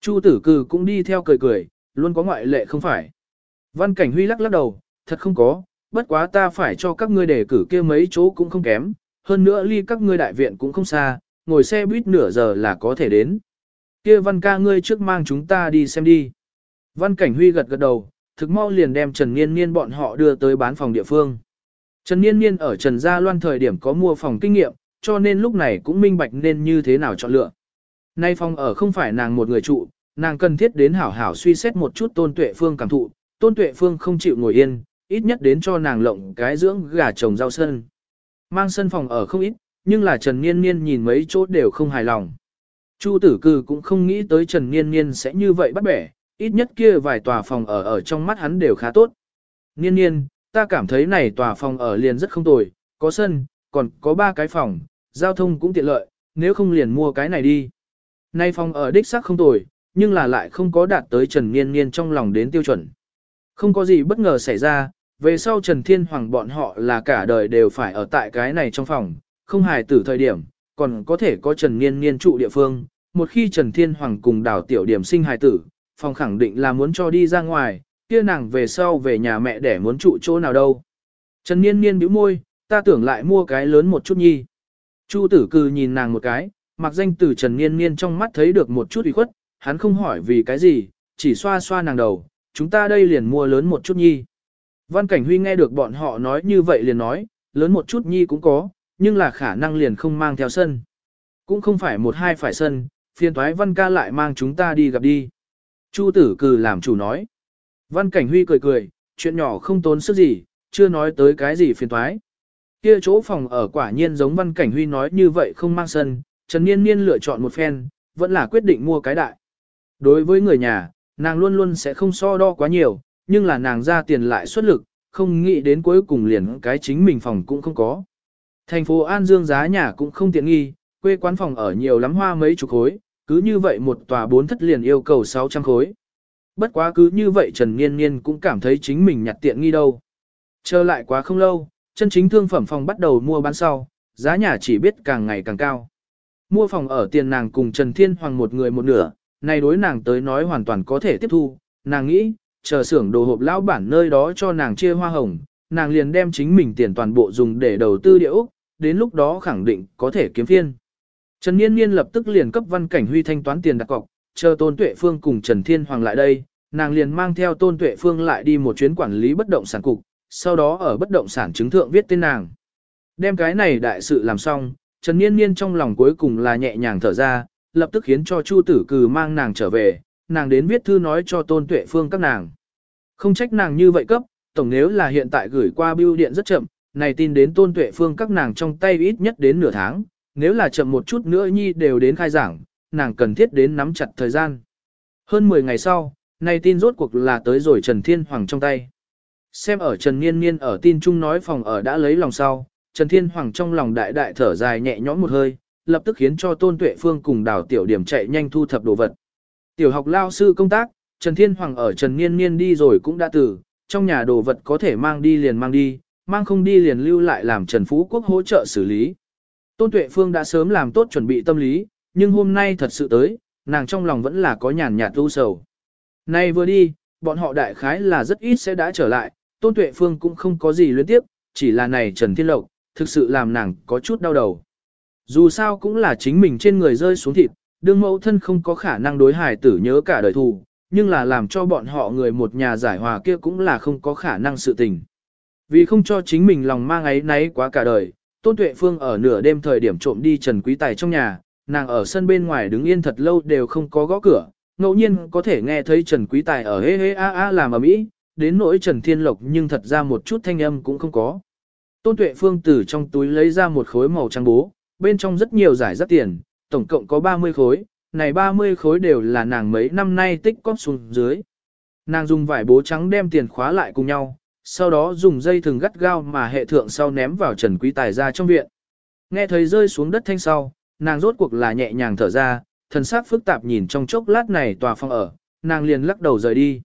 Chu tử cừ cũng đi theo cười cười, luôn có ngoại lệ không phải. Văn Cảnh Huy lắc lắc đầu, thật không có, bất quá ta phải cho các ngươi đề cử kia mấy chỗ cũng không kém, hơn nữa ly các ngươi đại viện cũng không xa, ngồi xe buýt nửa giờ là có thể đến. Kia văn ca ngươi trước mang chúng ta đi xem đi. Văn cảnh huy gật gật đầu, thực mau liền đem Trần Niên Niên bọn họ đưa tới bán phòng địa phương. Trần Niên Niên ở Trần Gia Loan thời điểm có mua phòng kinh nghiệm, cho nên lúc này cũng minh bạch nên như thế nào chọn lựa. Nay phòng ở không phải nàng một người trụ, nàng cần thiết đến hảo hảo suy xét một chút tôn tuệ phương cảm thụ, tôn tuệ phương không chịu ngồi yên, ít nhất đến cho nàng lộng cái dưỡng gà trồng rau sân. Mang sân phòng ở không ít, nhưng là Trần Niên Niên nhìn mấy chỗ đều không hài lòng. Chu tử cư cũng không nghĩ tới Trần Niên Niên sẽ như vậy bắt bẻ, ít nhất kia vài tòa phòng ở ở trong mắt hắn đều khá tốt. Niên Niên, ta cảm thấy này tòa phòng ở liền rất không tồi, có sân, còn có ba cái phòng, giao thông cũng tiện lợi, nếu không liền mua cái này đi. Nay phòng ở đích xác không tồi, nhưng là lại không có đạt tới Trần Niên Niên trong lòng đến tiêu chuẩn. Không có gì bất ngờ xảy ra, về sau Trần Thiên Hoàng bọn họ là cả đời đều phải ở tại cái này trong phòng, không hài tử thời điểm, còn có thể có Trần Niên Niên trụ địa phương. Một khi Trần Thiên Hoàng cùng Đảo tiểu điểm sinh hài tử, phòng khẳng định là muốn cho đi ra ngoài, kia nàng về sau về nhà mẹ để muốn trụ chỗ nào đâu. Trần Niên Niên bĩu môi, ta tưởng lại mua cái lớn một chút nhi. Chu tử cư nhìn nàng một cái, mặc danh từ Trần Niên Niên trong mắt thấy được một chút ủy khuất, hắn không hỏi vì cái gì, chỉ xoa xoa nàng đầu, chúng ta đây liền mua lớn một chút nhi. Văn Cảnh Huy nghe được bọn họ nói như vậy liền nói, lớn một chút nhi cũng có, nhưng là khả năng liền không mang theo sân. Cũng không phải một hai phải sân, phiền toái văn ca lại mang chúng ta đi gặp đi. Chu tử cử làm chủ nói. Văn cảnh huy cười cười, chuyện nhỏ không tốn sức gì, chưa nói tới cái gì phiền toái. Kia chỗ phòng ở quả nhiên giống văn cảnh huy nói như vậy không mang sân, Trần Niên Niên lựa chọn một phen, vẫn là quyết định mua cái đại. Đối với người nhà, nàng luôn luôn sẽ không so đo quá nhiều, nhưng là nàng ra tiền lại xuất lực, không nghĩ đến cuối cùng liền cái chính mình phòng cũng không có. Thành phố An Dương giá nhà cũng không tiện nghi, quê quán phòng ở nhiều lắm hoa mấy chục khối, cứ như vậy một tòa bốn thất liền yêu cầu 600 khối. Bất quá cứ như vậy Trần Niên Niên cũng cảm thấy chính mình nhặt tiện nghi đâu. Trở lại quá không lâu, chân chính thương phẩm phòng bắt đầu mua bán sau, giá nhà chỉ biết càng ngày càng cao. Mua phòng ở tiền nàng cùng Trần Thiên Hoàng một người một nửa, này đối nàng tới nói hoàn toàn có thể tiếp thu, nàng nghĩ, chờ xưởng đồ hộp lão bản nơi đó cho nàng chia hoa hồng, nàng liền đem chính mình tiền toàn bộ dùng để đầu tư địa Úc, đến lúc đó khẳng định có thể kiếm phiên. Trần Niên Niên lập tức liền cấp Văn Cảnh Huy thanh toán tiền đặt cọc, chờ Tôn Tuệ Phương cùng Trần Thiên Hoàng lại đây, nàng liền mang theo Tôn Tuệ Phương lại đi một chuyến quản lý bất động sản cục, sau đó ở bất động sản chứng thượng viết tên nàng. Đem cái này đại sự làm xong, Trần Niên Niên trong lòng cuối cùng là nhẹ nhàng thở ra, lập tức khiến cho Chu Tử Cừ mang nàng trở về, nàng đến viết thư nói cho Tôn Tuệ Phương các nàng. Không trách nàng như vậy cấp, tổng nếu là hiện tại gửi qua bưu điện rất chậm, này tin đến Tôn Tuệ Phương các nàng trong tay ít nhất đến nửa tháng, nếu là chậm một chút nữa nhi đều đến khai giảng, nàng cần thiết đến nắm chặt thời gian. Hơn 10 ngày sau, này tin rốt cuộc là tới rồi Trần Thiên Hoàng trong tay. Xem ở Trần Niên Niên ở tin chung nói phòng ở đã lấy lòng sau, Trần Thiên Hoàng trong lòng đại đại thở dài nhẹ nhõm một hơi, lập tức khiến cho Tôn Tuệ Phương cùng đào tiểu điểm chạy nhanh thu thập đồ vật. Tiểu học lao sư công tác, Trần Thiên Hoàng ở Trần Niên Niên đi rồi cũng đã từ, trong nhà đồ vật có thể mang đi liền mang đi, mang không đi liền lưu lại làm Trần Phú Quốc hỗ trợ xử lý. Tôn Tuệ Phương đã sớm làm tốt chuẩn bị tâm lý, nhưng hôm nay thật sự tới, nàng trong lòng vẫn là có nhàn nhạt u sầu. Nay vừa đi, bọn họ đại khái là rất ít sẽ đã trở lại, Tôn Tuệ Phương cũng không có gì luyến tiếp, chỉ là này Trần Thiên Lộc, thực sự làm nàng có chút đau đầu. Dù sao cũng là chính mình trên người rơi xuống thịt, đương mẫu thân không có khả năng đối hài tử nhớ cả đời thù, nhưng là làm cho bọn họ người một nhà giải hòa kia cũng là không có khả năng sự tình. Vì không cho chính mình lòng mang ấy náy quá cả đời, Tôn Tuệ Phương ở nửa đêm thời điểm trộm đi Trần Quý Tài trong nhà, nàng ở sân bên ngoài đứng yên thật lâu đều không có gõ cửa, ngẫu nhiên có thể nghe thấy Trần Quý Tài ở hê hê a a làm ở mỹ, đến nỗi Trần Thiên Lộc nhưng thật ra một chút thanh âm cũng không có. Tôn Tuệ Phương từ trong túi lấy ra một khối màu trắng bố, bên trong rất nhiều giải rất tiền, tổng cộng có 30 khối, này 30 khối đều là nàng mấy năm nay tích cóp xuống dưới. Nàng dùng vải bố trắng đem tiền khóa lại cùng nhau, sau đó dùng dây thừng gắt gao mà hệ thượng sau ném vào Trần Quý Tài ra trong viện. Nghe thấy rơi xuống đất thanh sau, nàng rốt cuộc là nhẹ nhàng thở ra, thần sắc phức tạp nhìn trong chốc lát này tòa phòng ở, nàng liền lắc đầu rời đi.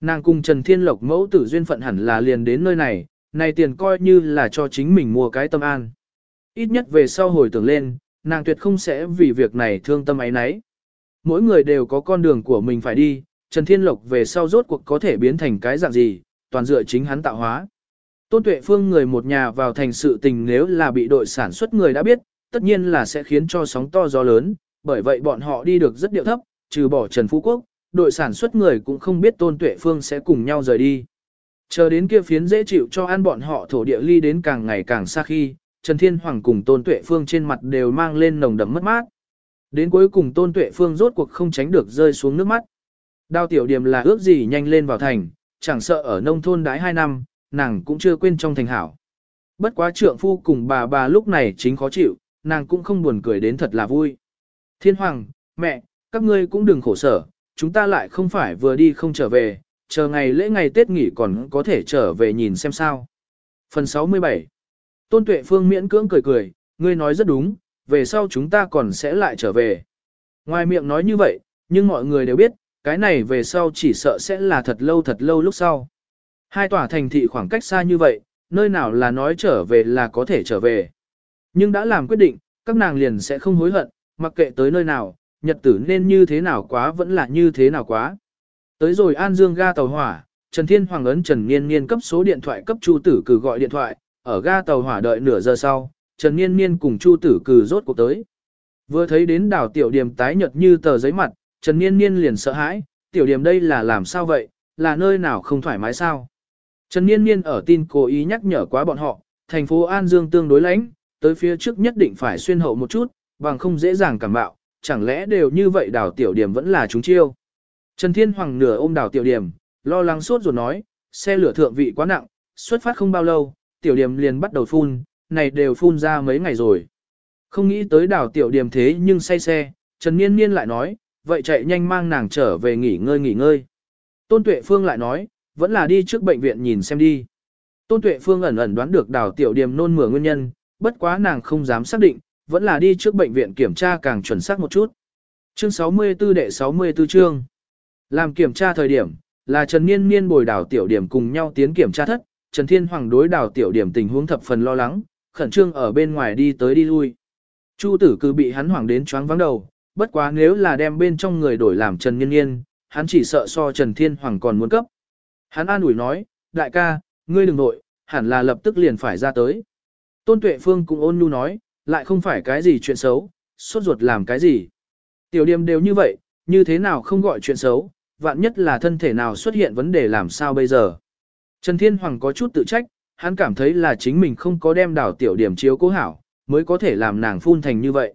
Nàng cùng Trần Thiên Lộc mẫu tử duyên phận hẳn là liền đến nơi này, này tiền coi như là cho chính mình mua cái tâm an. Ít nhất về sau hồi tưởng lên, nàng tuyệt không sẽ vì việc này thương tâm ấy nấy. Mỗi người đều có con đường của mình phải đi, Trần Thiên Lộc về sau rốt cuộc có thể biến thành cái dạng gì, toàn dựa chính hắn tạo hóa. Tôn Tuệ Phương người một nhà vào thành sự tình nếu là bị đội sản xuất người đã biết, tất nhiên là sẽ khiến cho sóng to gió lớn, bởi vậy bọn họ đi được rất điệu thấp, trừ bỏ Trần Phú Quốc, đội sản xuất người cũng không biết Tôn Tuệ Phương sẽ cùng nhau rời đi. Chờ đến kia phiến dễ chịu cho ăn bọn họ thổ địa ly đến càng ngày càng xa khi, Trần Thiên Hoàng cùng Tôn Tuệ Phương trên mặt đều mang lên nồng đậm mất mát. Đến cuối cùng Tôn Tuệ Phương rốt cuộc không tránh được rơi xuống nước mắt. Đao tiểu điểm là ước gì nhanh lên vào thành, chẳng sợ ở nông thôn đái 2 năm, nàng cũng chưa quên trong thành hảo. Bất quá trượng phu cùng bà bà lúc này chính khó chịu, nàng cũng không buồn cười đến thật là vui. Thiên Hoàng, mẹ, các ngươi cũng đừng khổ sở, chúng ta lại không phải vừa đi không trở về, chờ ngày lễ ngày Tết nghỉ còn có thể trở về nhìn xem sao. Phần 67 Tôn Tuệ Phương miễn cưỡng cười cười, ngươi nói rất đúng, về sau chúng ta còn sẽ lại trở về. Ngoài miệng nói như vậy, nhưng mọi người đều biết, cái này về sau chỉ sợ sẽ là thật lâu thật lâu lúc sau. Hai tòa thành thị khoảng cách xa như vậy, nơi nào là nói trở về là có thể trở về. Nhưng đã làm quyết định, các nàng liền sẽ không hối hận, mặc kệ tới nơi nào, nhật tử nên như thế nào quá vẫn là như thế nào quá. Tới rồi An Dương ga tàu hỏa, Trần Thiên Hoàng ấn Trần Niên Niên cấp số điện thoại cấp Chu Tử Cử gọi điện thoại, ở ga tàu hỏa đợi nửa giờ sau, Trần Niên Niên cùng Chu Tử Cử rốt cuộc tới. Vừa thấy đến đảo tiểu điểm tái nhật như tờ giấy mặt, Trần Niên Niên liền sợ hãi, tiểu điểm đây là làm sao vậy, là nơi nào không thoải mái sao. Trần Niên Niên ở tin cố ý nhắc nhở quá bọn họ, thành phố An Dương tương đối lãnh, tới phía trước nhất định phải xuyên hậu một chút, bằng không dễ dàng cảm bạo, chẳng lẽ đều như vậy đảo tiểu điểm vẫn là chúng chiêu. Trần Thiên Hoàng nửa ôm đảo tiểu điểm, lo lắng sốt rồi nói, xe lửa thượng vị quá nặng, xuất phát không bao lâu, tiểu điểm liền bắt đầu phun, này đều phun ra mấy ngày rồi. Không nghĩ tới đảo tiểu điểm thế nhưng say xe, Trần Niên Niên lại nói, vậy chạy nhanh mang nàng trở về nghỉ ngơi nghỉ ngơi. Tôn Tuệ Phương lại nói, vẫn là đi trước bệnh viện nhìn xem đi. Tôn Tuệ Phương ẩn ẩn đoán được đào tiểu điểm nôn mửa nguyên nhân, bất quá nàng không dám xác định, vẫn là đi trước bệnh viện kiểm tra càng chuẩn xác một chút. Chương 64 đệ 64 chương. Làm kiểm tra thời điểm, là Trần Niên Niên bồi đào tiểu điểm cùng nhau tiến kiểm tra thất, Trần Thiên Hoàng đối đào tiểu điểm tình huống thập phần lo lắng, khẩn trương ở bên ngoài đi tới đi lui. Chu tử cứ bị hắn hoảng đến choáng vắng đầu, bất quá nếu là đem bên trong người đổi làm Trần Nhiên Nhiên, hắn chỉ sợ so Trần Thiên Hoàng còn muốn cấp. Hắn an ủi nói, đại ca, ngươi đừng nội, hẳn là lập tức liền phải ra tới. Tôn Tuệ Phương cũng ôn nhu nói, lại không phải cái gì chuyện xấu, suốt ruột làm cái gì. Tiểu điểm đều như vậy, như thế nào không gọi chuyện xấu, vạn nhất là thân thể nào xuất hiện vấn đề làm sao bây giờ. Trần Thiên Hoàng có chút tự trách, hắn cảm thấy là chính mình không có đem đảo tiểu điểm chiếu cố hảo, mới có thể làm nàng phun thành như vậy.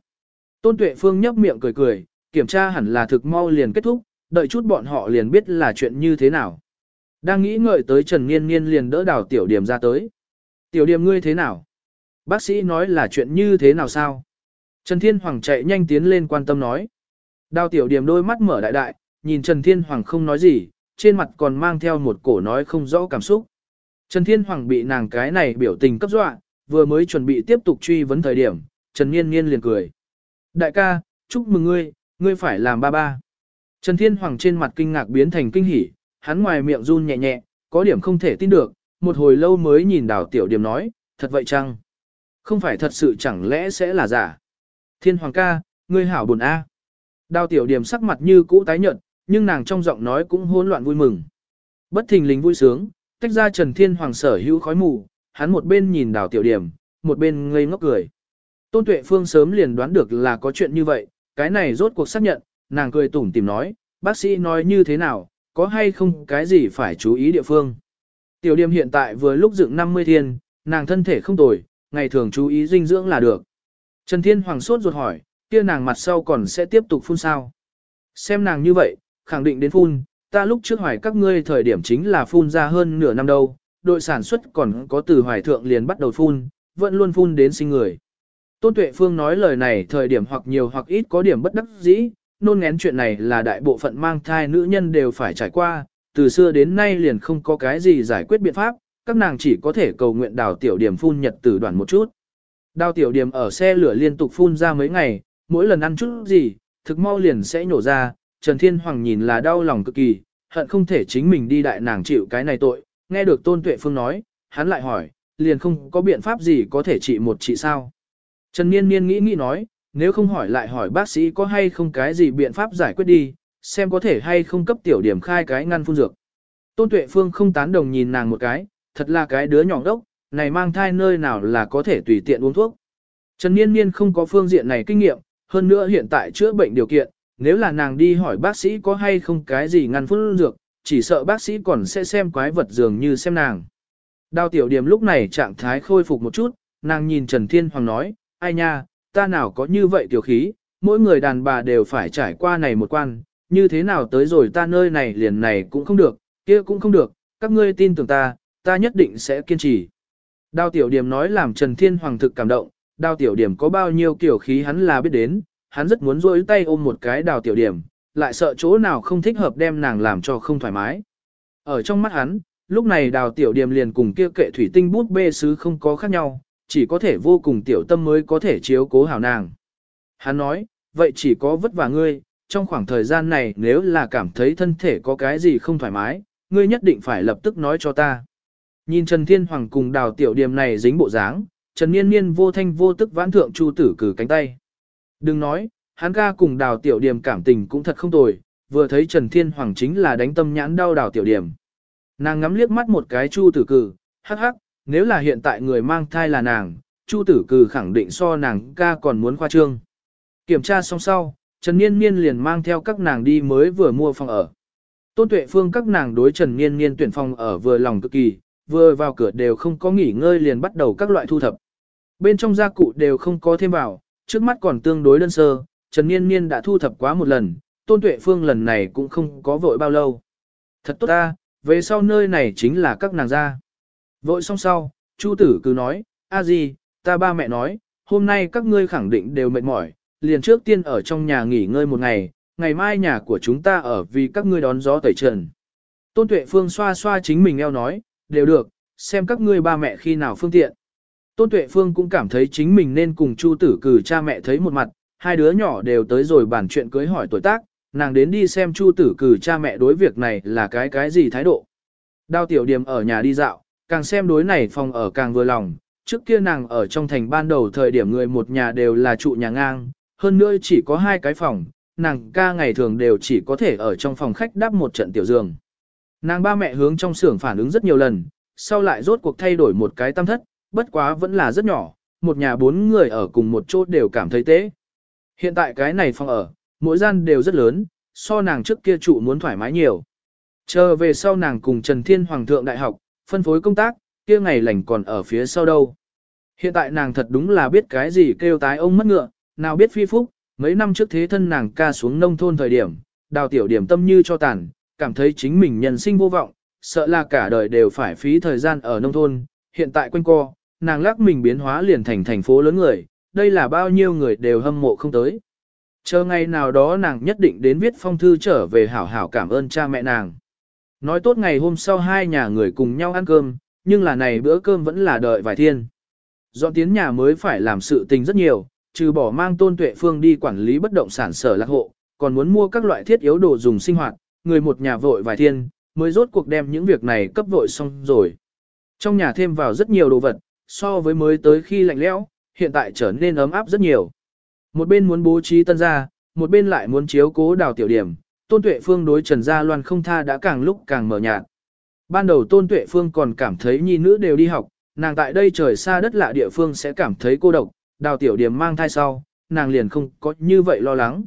Tôn Tuệ Phương nhấp miệng cười cười, kiểm tra hẳn là thực mau liền kết thúc, đợi chút bọn họ liền biết là chuyện như thế nào. Đang nghĩ ngợi tới Trần Nghiên Nghiên liền đỡ Đào tiểu điểm ra tới. Tiểu điểm ngươi thế nào? Bác sĩ nói là chuyện như thế nào sao? Trần Thiên Hoàng chạy nhanh tiến lên quan tâm nói. Đào tiểu điểm đôi mắt mở đại đại, nhìn Trần Thiên Hoàng không nói gì, trên mặt còn mang theo một cổ nói không rõ cảm xúc. Trần Thiên Hoàng bị nàng cái này biểu tình cấp dọa, vừa mới chuẩn bị tiếp tục truy vấn thời điểm, Trần Nghiên Nghiên liền cười. Đại ca, chúc mừng ngươi, ngươi phải làm ba ba. Trần Thiên Hoàng trên mặt kinh ngạc biến thành kinh hỉ, hắn ngoài miệng run nhẹ nhẹ, có điểm không thể tin được, một hồi lâu mới nhìn đào tiểu điểm nói, thật vậy chăng? Không phải thật sự chẳng lẽ sẽ là giả? Thiên Hoàng ca, ngươi hảo buồn a. Đào tiểu điểm sắc mặt như cũ tái nhợt, nhưng nàng trong giọng nói cũng hỗn loạn vui mừng. Bất thình lình vui sướng, tách ra Trần Thiên Hoàng sở hữu khói mù, hắn một bên nhìn đào tiểu điểm, một bên ngây ngốc cười. Tôn Tuệ Phương sớm liền đoán được là có chuyện như vậy, cái này rốt cuộc xác nhận, nàng cười tủm tìm nói, bác sĩ nói như thế nào, có hay không cái gì phải chú ý địa phương. Tiểu điểm hiện tại vừa lúc dựng 50 thiên, nàng thân thể không tồi, ngày thường chú ý dinh dưỡng là được. Trần Thiên Hoàng sốt ruột hỏi, kia nàng mặt sau còn sẽ tiếp tục phun sao. Xem nàng như vậy, khẳng định đến phun, ta lúc trước hoài các ngươi thời điểm chính là phun ra hơn nửa năm đâu, đội sản xuất còn có từ hoài thượng liền bắt đầu phun, vẫn luôn phun đến sinh người. Tôn Tuệ Phương nói lời này thời điểm hoặc nhiều hoặc ít có điểm bất đắc dĩ, nôn ngén chuyện này là đại bộ phận mang thai nữ nhân đều phải trải qua, từ xưa đến nay liền không có cái gì giải quyết biện pháp, các nàng chỉ có thể cầu nguyện đào tiểu điểm phun nhật tử đoàn một chút. Đào tiểu điểm ở xe lửa liên tục phun ra mấy ngày, mỗi lần ăn chút gì, thực mau liền sẽ nhổ ra, Trần Thiên Hoàng nhìn là đau lòng cực kỳ, hận không thể chính mình đi đại nàng chịu cái này tội, nghe được Tôn Tuệ Phương nói, hắn lại hỏi, liền không có biện pháp gì có thể trị một trị sao. Trần Niên Niên nghĩ nghĩ nói, nếu không hỏi lại hỏi bác sĩ có hay không cái gì biện pháp giải quyết đi, xem có thể hay không cấp tiểu điểm khai cái ngăn phun dược. Tôn Tuệ Phương không tán đồng nhìn nàng một cái, thật là cái đứa nhỏ đốc, này mang thai nơi nào là có thể tùy tiện uống thuốc. Trần Niên Niên không có phương diện này kinh nghiệm, hơn nữa hiện tại chữa bệnh điều kiện, nếu là nàng đi hỏi bác sĩ có hay không cái gì ngăn phun dược, chỉ sợ bác sĩ còn sẽ xem quái vật dường như xem nàng. Đào tiểu điểm lúc này trạng thái khôi phục một chút, nàng nhìn Trần Thiên Hoàng nói, ai nha, ta nào có như vậy tiểu khí, mỗi người đàn bà đều phải trải qua này một quan, như thế nào tới rồi ta nơi này liền này cũng không được, kia cũng không được, các ngươi tin tưởng ta, ta nhất định sẽ kiên trì. Đào tiểu điểm nói làm Trần Thiên Hoàng thực cảm động, đào tiểu điểm có bao nhiêu kiểu khí hắn là biết đến, hắn rất muốn rôi tay ôm một cái đào tiểu điểm, lại sợ chỗ nào không thích hợp đem nàng làm cho không thoải mái. Ở trong mắt hắn, lúc này đào tiểu điểm liền cùng kia kệ thủy tinh bút bê sứ không có khác nhau, chỉ có thể vô cùng tiểu tâm mới có thể chiếu cố hảo nàng. Hắn nói, vậy chỉ có vất vả ngươi, trong khoảng thời gian này nếu là cảm thấy thân thể có cái gì không thoải mái, ngươi nhất định phải lập tức nói cho ta. Nhìn Trần Thiên Hoàng cùng đào tiểu điểm này dính bộ dáng, Trần Niên Niên vô thanh vô tức vãn thượng Chu tử cử cánh tay. Đừng nói, hắn ca cùng đào tiểu điểm cảm tình cũng thật không tồi, vừa thấy Trần Thiên Hoàng chính là đánh tâm nhãn đau đào tiểu điểm. Nàng ngắm liếc mắt một cái Chu tử cử, hắc hắc, nếu là hiện tại người mang thai là nàng, Chu tử cử khẳng định so nàng ca còn muốn khoa trương. Kiểm tra xong sau, Trần Niên Niên liền mang theo các nàng đi mới vừa mua phòng ở. Tôn Tuệ Phương các nàng đối Trần Niên Niên tuyển phòng ở vừa lòng cực kỳ, vừa vào cửa đều không có nghỉ ngơi liền bắt đầu các loại thu thập. Bên trong gia cụ đều không có thêm vào, trước mắt còn tương đối đơn sơ, Trần Niên Niên đã thu thập quá một lần, Tôn Tuệ Phương lần này cũng không có vội bao lâu. Thật tốt ta, về sau nơi này chính là các nàng gia. Vội xong sau, Chu tử cứ nói, a gì, ta ba mẹ nói, hôm nay các ngươi khẳng định đều mệt mỏi, liền trước tiên ở trong nhà nghỉ ngơi một ngày, ngày mai nhà của chúng ta ở vì các ngươi đón gió tẩy trần. Tôn Tuệ Phương xoa xoa chính mình eo nói, đều được, xem các ngươi ba mẹ khi nào phương tiện. Tôn Tuệ Phương cũng cảm thấy chính mình nên cùng Chu Tử Cử cha mẹ thấy một mặt, hai đứa nhỏ đều tới rồi bàn chuyện cưới hỏi tuổi tác, nàng đến đi xem Chu Tử Cử cha mẹ đối việc này là cái cái gì thái độ. Đao tiểu điểm ở nhà đi dạo, càng xem đối này phòng ở càng vừa lòng, trước kia nàng ở trong thành ban đầu thời điểm người một nhà đều là trụ nhà ngang, hơn nữa chỉ có hai cái phòng, nàng ca ngày thường đều chỉ có thể ở trong phòng khách đắp một trận tiểu giường. Nàng ba mẹ hướng trong xưởng phản ứng rất nhiều lần, sau lại rốt cuộc thay đổi một cái tam thất, bất quá vẫn là rất nhỏ, một nhà bốn người ở cùng một chỗ đều cảm thấy tế. Hiện tại cái này phòng ở, mỗi gian đều rất lớn, so nàng trước kia trụ muốn thoải mái nhiều. Chờ về sau nàng cùng Trần Thiên Hoàng thượng đại học, phân phối công tác, kia ngày lành còn ở phía sau đâu. Hiện tại nàng thật đúng là biết cái gì kêu tái ông mất ngựa, nào biết phi phúc, mấy năm trước thế thân nàng ca xuống nông thôn thời điểm, đào tiểu điểm tâm như cho tàn, cảm thấy chính mình nhân sinh vô vọng, sợ là cả đời đều phải phí thời gian ở nông thôn, hiện tại quanh co, nàng lắc mình biến hóa liền thành thành phố lớn người, đây là bao nhiêu người đều hâm mộ không tới. Chờ ngày nào đó nàng nhất định đến viết phong thư trở về hảo hảo cảm ơn cha mẹ nàng. Nói tốt ngày hôm sau hai nhà người cùng nhau ăn cơm, nhưng là này bữa cơm vẫn là đợi vài thiên. Dọn tiến nhà mới phải làm sự tình rất nhiều, trừ bỏ mang tôn tuệ phương đi quản lý bất động sản sở lạc hộ, còn muốn mua các loại thiết yếu đồ dùng sinh hoạt, người một nhà vội vài thiên, mới rốt cuộc đem những việc này cấp vội xong rồi. Trong nhà thêm vào rất nhiều đồ vật, so với mới tới khi lạnh lẽo, hiện tại trở nên ấm áp rất nhiều. Một bên muốn bố trí tân gia, một bên lại muốn chiếu cố đào tiểu điểm, Tôn Tuệ Phương đối Trần Gia Loan không tha đã càng lúc càng mở nhạt. Ban đầu Tôn Tuệ Phương còn cảm thấy nhi nữ đều đi học, nàng tại đây trời xa đất lạ địa phương sẽ cảm thấy cô độc, đào tiểu điểm mang thai sau, nàng liền không có như vậy lo lắng.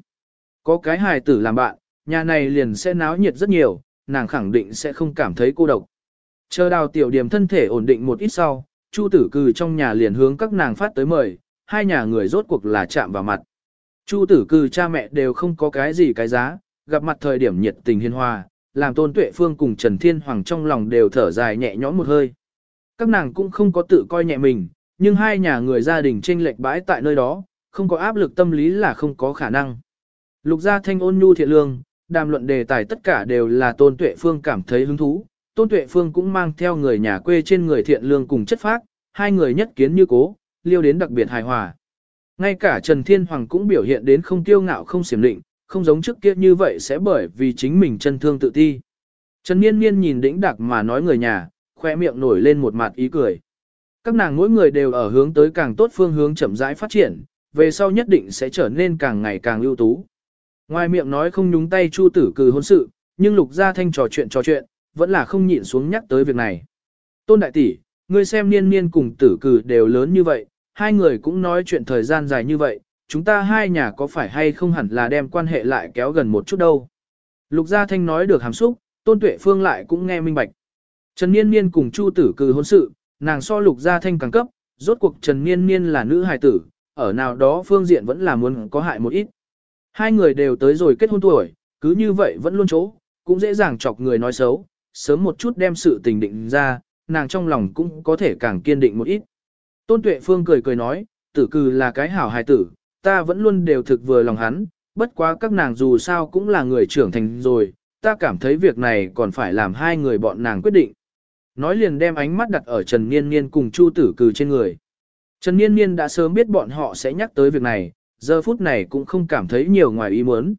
Có cái hài tử làm bạn, nhà này liền sẽ náo nhiệt rất nhiều, nàng khẳng định sẽ không cảm thấy cô độc. Chờ đào tiểu điểm thân thể ổn định một ít sau, Chu tử cừ trong nhà liền hướng các nàng phát tới mời, hai nhà người rốt cuộc là chạm vào mặt. Chu tử cừ cha mẹ đều không có cái gì cái giá, gặp mặt thời điểm nhiệt tình hiên hòa, làm tôn tuệ phương cùng Trần Thiên Hoàng trong lòng đều thở dài nhẹ nhõm một hơi. Các nàng cũng không có tự coi nhẹ mình, nhưng hai nhà người gia đình tranh lệch bãi tại nơi đó, không có áp lực tâm lý là không có khả năng. Lục gia thanh ôn nhu thiện lương, đàm luận đề tài tất cả đều là tôn tuệ phương cảm thấy hứng thú. Tôn tuệ phương cũng mang theo người nhà quê trên người thiện lương cùng chất phác, hai người nhất kiến như cố, liêu đến đặc biệt hài hòa. Ngay cả Trần Thiên Hoàng cũng biểu hiện đến không tiêu ngạo không xiểm định, không giống trước kia như vậy sẽ bởi vì chính mình chân thương tự ti. Trần Niên Niên nhìn đĩnh đặc mà nói người nhà, khoe miệng nổi lên một mặt ý cười. Các nàng mỗi người đều ở hướng tới càng tốt phương hướng chậm rãi phát triển, về sau nhất định sẽ trở nên càng ngày càng ưu tú. Ngoài miệng nói không nhúng tay Chu Tử Cừ hôn sự, nhưng Lục Gia Thanh trò chuyện trò chuyện, vẫn là không nhịn xuống nhắc tới việc này. Tôn đại tỷ, ngươi xem Niên Niên cùng Tử Cừ đều lớn như vậy, hai người cũng nói chuyện thời gian dài như vậy, chúng ta hai nhà có phải hay không hẳn là đem quan hệ lại kéo gần một chút đâu. Lục Gia Thanh nói được hàm xúc, Tôn Tuệ Phương lại cũng nghe minh bạch. Trần Niên Niên cùng Chu Tử Cừ hôn sự, nàng so Lục Gia Thanh càng cấp, rốt cuộc Trần Niên Niên là nữ hài tử, ở nào đó phương diện vẫn là muốn có hại một ít. Hai người đều tới rồi kết hôn tuổi, cứ như vậy vẫn luôn chỗ, cũng dễ dàng chọc người nói xấu, sớm một chút đem sự tình định ra, nàng trong lòng cũng có thể càng kiên định một ít. Tôn Tuệ Phương cười cười nói, tử cừ là cái hảo hài tử, ta vẫn luôn đều thực vừa lòng hắn, bất quá các nàng dù sao cũng là người trưởng thành rồi, ta cảm thấy việc này còn phải làm hai người bọn nàng quyết định. Nói liền đem ánh mắt đặt ở Trần Niên Niên cùng Chu Tử Cừ trên người. Trần Niên Niên đã sớm biết bọn họ sẽ nhắc tới việc này, giờ phút này cũng không cảm thấy nhiều ngoài ý muốn.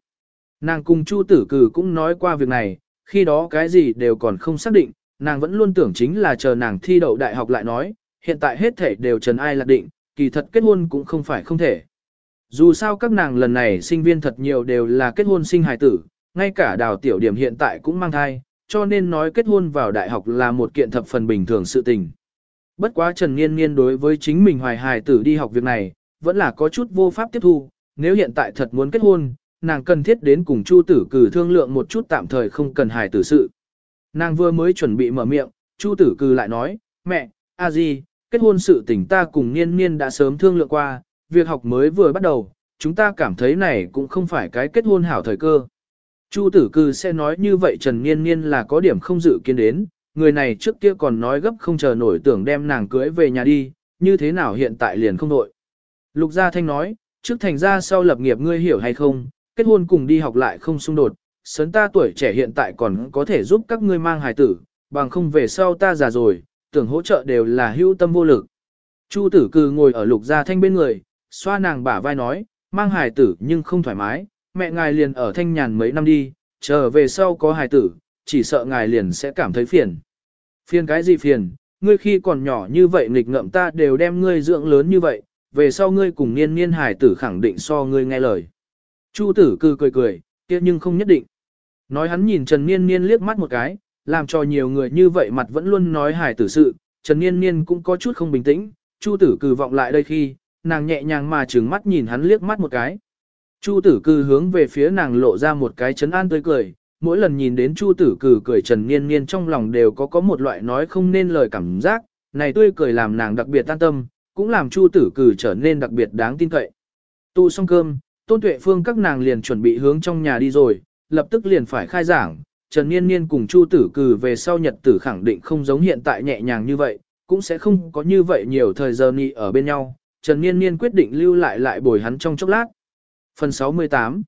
Nàng cùng Chu Tử Cừ cũng nói qua việc này, khi đó cái gì đều còn không xác định, nàng vẫn luôn tưởng chính là chờ nàng thi đậu đại học lại nói, hiện tại hết thể đều trần ai lạc định, kỳ thật kết hôn cũng không phải không thể. Dù sao các nàng lần này sinh viên thật nhiều đều là kết hôn sinh hài tử, ngay cả đào tiểu điểm hiện tại cũng mang thai, cho nên nói kết hôn vào đại học là một kiện thập phần bình thường sự tình. Bất quá Trần Niên Niên đối với chính mình hoài hài tử đi học việc này, vẫn là có chút vô pháp tiếp thu, nếu hiện tại thật muốn kết hôn, nàng cần thiết đến cùng Chu Tử Cử thương lượng một chút tạm thời không cần hài tử sự. Nàng vừa mới chuẩn bị mở miệng, Chu Tử Cử lại nói, mẹ, a di, kết hôn sự tình ta cùng Niên Niên đã sớm thương lượng qua, việc học mới vừa bắt đầu, chúng ta cảm thấy này cũng không phải cái kết hôn hảo thời cơ. Chu tử cư sẽ nói như vậy Trần Niên Niên là có điểm không dự kiến đến, người này trước kia còn nói gấp không chờ nổi tưởng đem nàng cưới về nhà đi, như thế nào hiện tại liền không đội. Lục Gia Thanh nói, trước thành ra sau lập nghiệp ngươi hiểu hay không, kết hôn cùng đi học lại không xung đột, sớn ta tuổi trẻ hiện tại còn có thể giúp các ngươi mang hài tử, bằng không về sau ta già rồi, tưởng hỗ trợ đều là hữu tâm vô lực. Chu tử cư ngồi ở lục gia thanh bên người, xoa nàng bả vai nói, mang hài tử nhưng không thoải mái, mẹ ngài liền ở thanh nhàn mấy năm đi, chờ về sau có hài tử, chỉ sợ ngài liền sẽ cảm thấy phiền. Phiền cái gì phiền, ngươi khi còn nhỏ như vậy nghịch ngợm ta đều đem ngươi dưỡng lớn như vậy, về sau ngươi cùng niên niên hài tử khẳng định so ngươi nghe lời. Chu tử cư cười cười, kia nhưng không nhất định. Nói hắn nhìn Trần Niên Niên liếc mắt một cái, làm cho nhiều người như vậy mặt vẫn luôn nói hài tử sự, Trần Niên Niên cũng có chút không bình tĩnh, Chu tử cư vọng lại đây khi, nàng nhẹ nhàng mà trừng mắt nhìn hắn liếc mắt một cái. Chu tử cư hướng về phía nàng lộ ra một cái chấn an tươi cười, mỗi lần nhìn đến Chu tử cử cười Trần Niên Niên trong lòng đều có có một loại nói không nên lời cảm giác, này tươi cười làm nàng đặc biệt an tâm, cũng làm Chu tử cử trở nên đặc biệt đáng tin cậy. Tụ xong cơm, Tôn Tuệ Phương các nàng liền chuẩn bị hướng trong nhà đi rồi, lập tức liền phải khai giảng, Trần Niên Niên cùng Chu tử cử về sau nhật tử khẳng định không giống hiện tại nhẹ nhàng như vậy, cũng sẽ không có như vậy nhiều thời giờ nghị ở bên nhau. Trần Niên Niên quyết định lưu lại lại bồi hắn trong chốc lát. Phần 68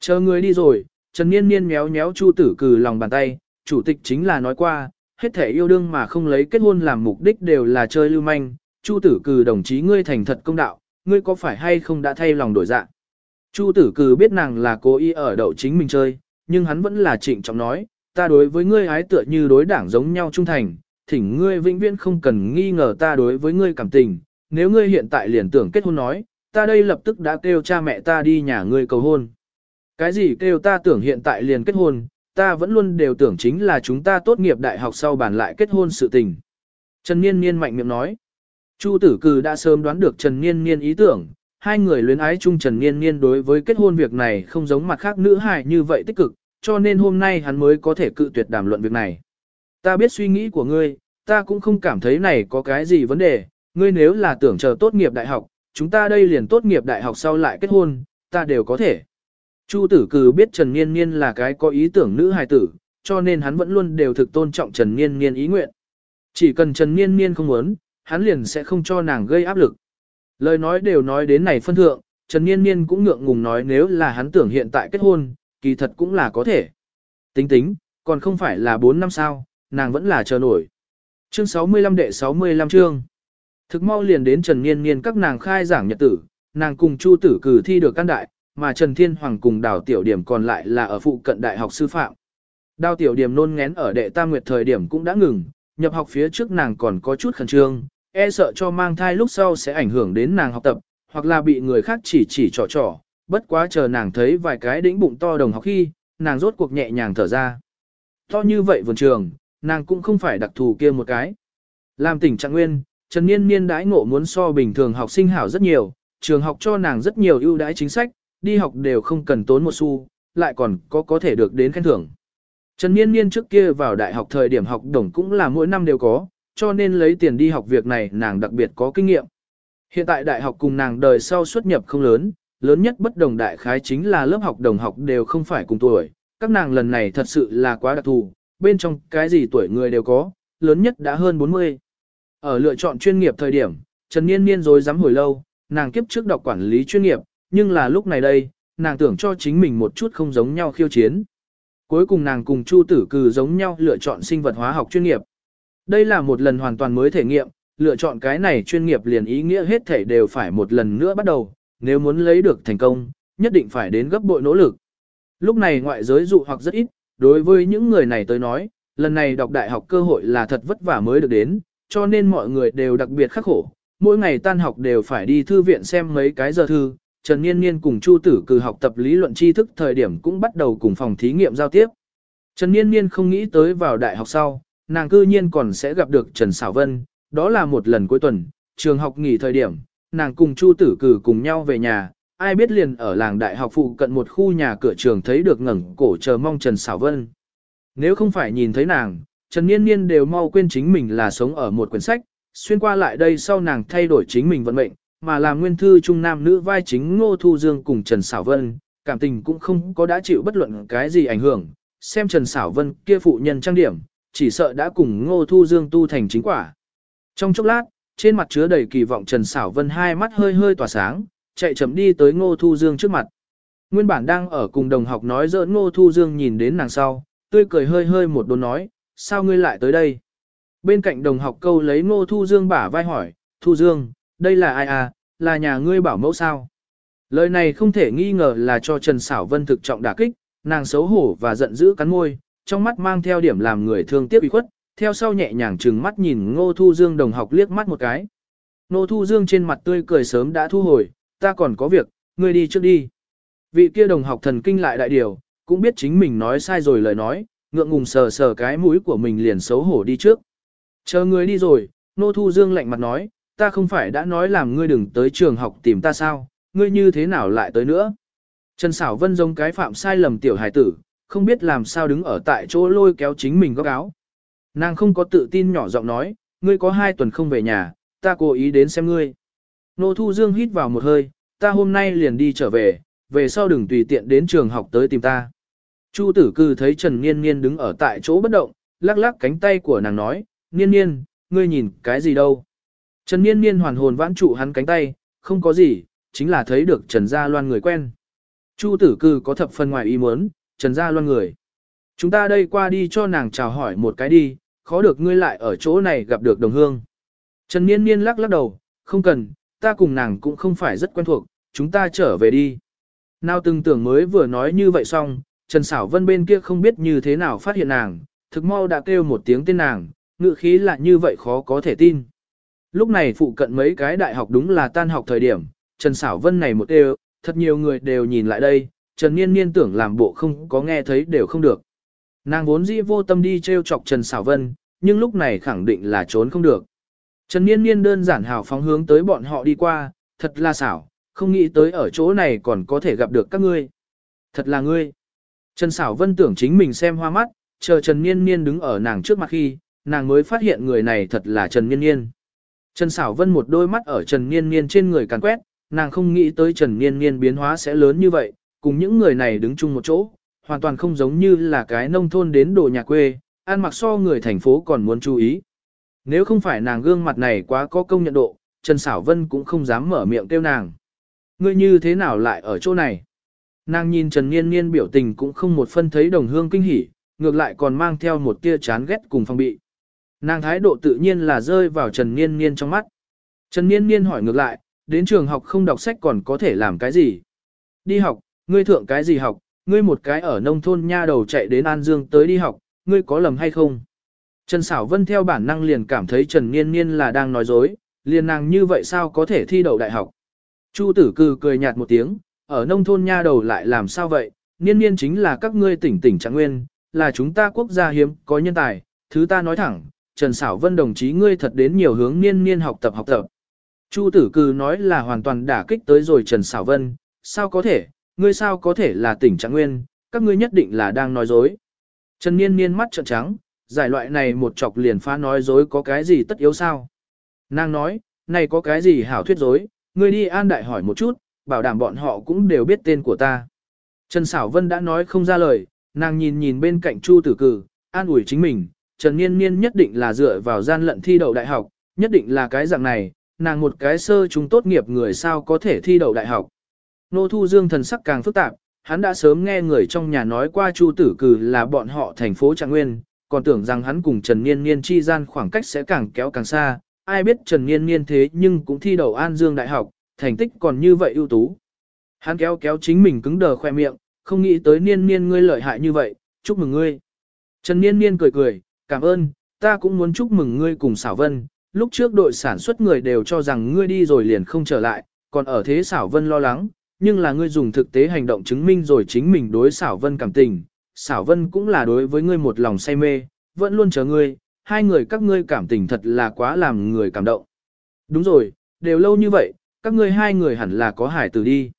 Chờ người đi rồi, Trần Niên Niên méo méo Chu Tử Cừ lòng bàn tay, chủ tịch chính là nói qua, hết thể yêu đương mà không lấy kết hôn làm mục đích đều là chơi lưu manh, Chu Tử Cừ đồng chí ngươi thành thật công đạo, ngươi có phải hay không đã thay lòng đổi dạ. Chu Tử Cừ biết nàng là cố ý ở đậu chính mình chơi, nhưng hắn vẫn là trịnh trọng nói, ta đối với ngươi ái tựa như đối đảng giống nhau trung thành, thỉnh ngươi vĩnh viễn không cần nghi ngờ ta đối với ngươi cảm tình, nếu ngươi hiện tại liền tưởng kết hôn nói, ta đây lập tức đã kêu cha mẹ ta đi nhà ngươi cầu hôn. Cái gì kêu ta tưởng hiện tại liền kết hôn, ta vẫn luôn đều tưởng chính là chúng ta tốt nghiệp đại học sau bàn lại kết hôn sự tình. Trần Niên Niên mạnh miệng nói. Chu tử cử đã sớm đoán được Trần Niên Niên ý tưởng, hai người luyến ái chung Trần Niên Niên đối với kết hôn việc này không giống mặt khác nữ hài như vậy tích cực, cho nên hôm nay hắn mới có thể cự tuyệt đàm luận việc này. Ta biết suy nghĩ của ngươi, ta cũng không cảm thấy này có cái gì vấn đề, ngươi nếu là tưởng chờ tốt nghiệp đại học, chúng ta đây liền tốt nghiệp đại học sau lại kết hôn, ta đều có thể. Chu tử cử biết Trần Niên Niên là cái có ý tưởng nữ hài tử, cho nên hắn vẫn luôn đều thực tôn trọng Trần Niên Niên ý nguyện. Chỉ cần Trần Niên Niên không muốn, hắn liền sẽ không cho nàng gây áp lực. Lời nói đều nói đến này phân thượng, Trần Niên Niên cũng ngượng ngùng nói nếu là hắn tưởng hiện tại kết hôn, kỳ thật cũng là có thể. Tính tính, còn không phải là 4 năm sao, nàng vẫn là chờ nổi. Chương 65 đệ 65 chương. Thực mau liền đến Trần Niên Niên các nàng khai giảng nhật tử, nàng cùng Chu tử cử thi được căn đại, mà Trần Thiên Hoàng cùng đào tiểu điểm còn lại là ở phụ cận đại học sư phạm. Đào tiểu điểm nôn ngén ở đệ tam nguyệt thời điểm cũng đã ngừng, nhập học phía trước nàng còn có chút khẩn trương, e sợ cho mang thai lúc sau sẽ ảnh hưởng đến nàng học tập, hoặc là bị người khác chỉ chỉ trò trò, bất quá chờ nàng thấy vài cái đĩnh bụng to đồng học khi, nàng rốt cuộc nhẹ nhàng thở ra. To như vậy vườn trường, nàng cũng không phải đặc thù kia một cái. Làm tỉnh trạng nguyên, Trần Niên Niên đãi ngộ muốn so bình thường học sinh hảo rất nhiều, trường học cho nàng rất nhiều ưu đãi chính sách, đi học đều không cần tốn một xu, lại còn có có thể được đến khen thưởng. Trần Niên Niên trước kia vào đại học thời điểm học đồng cũng là mỗi năm đều có, cho nên lấy tiền đi học việc này nàng đặc biệt có kinh nghiệm. Hiện tại đại học cùng nàng đời sau xuất nhập không lớn, lớn nhất bất đồng đại khái chính là lớp học đồng học đều không phải cùng tuổi, các nàng lần này thật sự là quá đặc thù, bên trong cái gì tuổi người đều có, lớn nhất đã hơn 40. Ở lựa chọn chuyên nghiệp thời điểm, Trần Niên Niên rồi dám hồi lâu, nàng kiếp trước đọc quản lý chuyên nghiệp, nhưng là lúc này đây, nàng tưởng cho chính mình một chút không giống nhau khiêu chiến. Cuối cùng nàng cùng Chu Tử Cừ giống nhau lựa chọn sinh vật hóa học chuyên nghiệp. Đây là một lần hoàn toàn mới thể nghiệm, lựa chọn cái này chuyên nghiệp liền ý nghĩa hết thể đều phải một lần nữa bắt đầu, nếu muốn lấy được thành công, nhất định phải đến gấp bội nỗ lực. Lúc này ngoại giới dụ hoặc rất ít, đối với những người này tới nói, lần này đọc đại học cơ hội là thật vất vả mới được đến, cho nên mọi người đều đặc biệt khắc khổ, mỗi ngày tan học đều phải đi thư viện xem mấy cái giờ thư, Trần Niên Niên cùng Chu Tử Cừ học tập lý luận tri thức thời điểm cũng bắt đầu cùng phòng thí nghiệm giao tiếp. Trần Niên Niên không nghĩ tới vào đại học sau, nàng cư nhiên còn sẽ gặp được Trần Sảo Vân, đó là một lần cuối tuần, trường học nghỉ thời điểm, nàng cùng Chu Tử Cừ cùng nhau về nhà, ai biết liền ở làng đại học phụ cận một khu nhà cửa trường thấy được ngẩng cổ chờ mong Trần Sảo Vân. Nếu không phải nhìn thấy nàng, Trần Niên Niên đều mau quên chính mình là sống ở một quyển sách, xuyên qua lại đây sau nàng thay đổi chính mình vận mệnh, mà làm nguyên thư trung nam nữ vai chính Ngô Thu Dương cùng Trần Sảo Vân, cảm tình cũng không có đã chịu bất luận cái gì ảnh hưởng, xem Trần Sảo Vân kia phụ nhân trang điểm, chỉ sợ đã cùng Ngô Thu Dương tu thành chính quả. Trong chốc lát, trên mặt chứa đầy kỳ vọng Trần Sảo Vân hai mắt hơi hơi tỏa sáng, chạy chậm đi tới Ngô Thu Dương trước mặt. Nguyên bản đang ở cùng đồng học nói giỡn Ngô Thu Dương nhìn đến nàng sau, tươi cười hơi hơi một đồn nói, sao ngươi lại tới đây? Bên cạnh đồng học câu lấy Ngô Thu Dương bả vai hỏi, Thu Dương, đây là ai à, là nhà ngươi bảo mẫu sao? Lời này không thể nghi ngờ là cho Trần Sảo Vân thực trọng đả kích, nàng xấu hổ và giận dữ cắn môi, trong mắt mang theo điểm làm người thương tiếc ủy khuất, theo sau nhẹ nhàng trừng mắt nhìn Ngô Thu Dương đồng học liếc mắt một cái. Ngô Thu Dương trên mặt tươi cười sớm đã thu hồi, ta còn có việc, ngươi đi trước đi. Vị kia đồng học thần kinh lại đại điều, cũng biết chính mình nói sai rồi lời nói, ngượng ngùng sờ sờ cái mũi của mình liền xấu hổ đi trước. Chờ ngươi đi rồi, Nô Thu Dương lạnh mặt nói, ta không phải đã nói làm ngươi đừng tới trường học tìm ta sao, ngươi như thế nào lại tới nữa. Trần Sảo Vân giống cái phạm sai lầm tiểu hải tử, không biết làm sao đứng ở tại chỗ lôi kéo chính mình góc áo. Nàng không có tự tin nhỏ giọng nói, ngươi có hai tuần không về nhà, ta cố ý đến xem ngươi. Nô Thu Dương hít vào một hơi, ta hôm nay liền đi trở về, về sau đừng tùy tiện đến trường học tới tìm ta. Chu tử cư thấy Trần Niên Niên đứng ở tại chỗ bất động, lắc lắc cánh tay của nàng nói, Niên Niên, ngươi nhìn cái gì đâu. Trần Niên Niên hoàn hồn vãn trụ hắn cánh tay, không có gì, chính là thấy được Trần Gia Loan người quen. Chu tử cư có thập phần ngoài ý muốn, Trần Gia Loan người. Chúng ta đây qua đi cho nàng chào hỏi một cái đi, khó được ngươi lại ở chỗ này gặp được đồng hương. Trần Niên Niên lắc lắc đầu, không cần, ta cùng nàng cũng không phải rất quen thuộc, chúng ta trở về đi. Nào từng tưởng mới vừa nói như vậy xong, Trần Sảo Vân bên kia không biết như thế nào phát hiện nàng, thực mau đã kêu một tiếng tên nàng, ngữ khí là như vậy khó có thể tin. Lúc này phụ cận mấy cái đại học đúng là tan học thời điểm, Trần Sảo Vân này một đều, thật nhiều người đều nhìn lại đây, Trần Niên Niên tưởng làm bộ không có nghe thấy đều không được. Nàng vốn dĩ vô tâm đi trêu chọc Trần Sảo Vân, nhưng lúc này khẳng định là trốn không được. Trần Niên Niên đơn giản hào phóng hướng tới bọn họ đi qua, thật là xảo, không nghĩ tới ở chỗ này còn có thể gặp được các ngươi. Thật là ngươi. Trần Sảo Vân tưởng chính mình xem hoa mắt, chờ Trần Niên Niên đứng ở nàng trước mặt khi, nàng mới phát hiện người này thật là Trần Niên Niên. Trần Sảo Vân một đôi mắt ở Trần Niên Niên trên người càn quét, nàng không nghĩ tới Trần Niên Niên biến hóa sẽ lớn như vậy, cùng những người này đứng chung một chỗ, hoàn toàn không giống như là cái nông thôn đến đồ nhà quê, ăn mặc so người thành phố còn muốn chú ý. Nếu không phải nàng gương mặt này quá có công nhận độ, Trần Sảo Vân cũng không dám mở miệng kêu nàng. Ngươi như thế nào lại ở chỗ này? Nàng nhìn Trần Niên Niên biểu tình cũng không một phân thấy đồng hương kinh hỉ, ngược lại còn mang theo một tia chán ghét cùng phong bị. Nàng thái độ tự nhiên là rơi vào Trần Niên Niên trong mắt. Trần Niên Niên hỏi ngược lại, đến trường học không đọc sách còn có thể làm cái gì? Đi học, ngươi thượng cái gì học, ngươi một cái ở nông thôn nha đầu chạy đến An Dương tới đi học, ngươi có lầm hay không? Trần Sảo Vân theo bản năng liền cảm thấy Trần Niên Niên là đang nói dối, liền nàng như vậy sao có thể thi đậu đại học. Chu tử cư cười nhạt một tiếng, ở nông thôn nha đầu lại làm sao vậy, Niên Niên chính là các ngươi tỉnh tỉnh trạng nguyên, là chúng ta quốc gia hiếm, có nhân tài, thứ ta nói thẳng, Trần Sảo Vân đồng chí ngươi thật đến nhiều hướng Niên Niên học tập học tập. Chu tử cư nói là hoàn toàn đả kích tới rồi Trần Sảo Vân, sao có thể, ngươi sao có thể là tỉnh trạng nguyên, các ngươi nhất định là đang nói dối. Trần Niên Niên mắt trợn trắng, giải loại này một chọc liền phá nói dối có cái gì tất yếu sao. Nàng nói, này có cái gì hảo thuyết dối, ngươi đi an đại hỏi một chút, bảo đảm bọn họ cũng đều biết tên của ta. Trần Sảo Vân đã nói không ra lời, nàng nhìn nhìn bên cạnh Chu Tử Cử, an ủi chính mình, Trần Niên Niên nhất định là dựa vào gian lận thi đậu đại học, nhất định là cái dạng này, nàng một cái sơ chúng tốt nghiệp người sao có thể thi đậu đại học. Nô Thu Dương thần sắc càng phức tạp, hắn đã sớm nghe người trong nhà nói qua Chu Tử Cử là bọn họ thành phố Trạng Nguyên, còn tưởng rằng hắn cùng Trần Niên Niên chi gian khoảng cách sẽ càng kéo càng xa, ai biết Trần Niên Niên thế nhưng cũng thi đậu An Dương Đại học, thành tích còn như vậy ưu tú. Hắn kéo kéo chính mình cứng đờ khoe miệng, không nghĩ tới Niên Niên ngươi lợi hại như vậy, chúc mừng ngươi. Trần Niên Niên cười cười, cảm ơn, ta cũng muốn chúc mừng ngươi cùng Sảo Vân, lúc trước đội sản xuất người đều cho rằng ngươi đi rồi liền không trở lại, còn ở thế Sảo Vân lo lắng, nhưng là ngươi dùng thực tế hành động chứng minh rồi chính mình đối Sảo Vân cảm tình, xảo vân cũng là đối với ngươi một lòng say mê, vẫn luôn chờ ngươi, hai người các ngươi cảm tình thật là quá làm người cảm động. Đúng rồi, đều lâu như vậy, các ngươi hai người hẳn là có hải tử đi.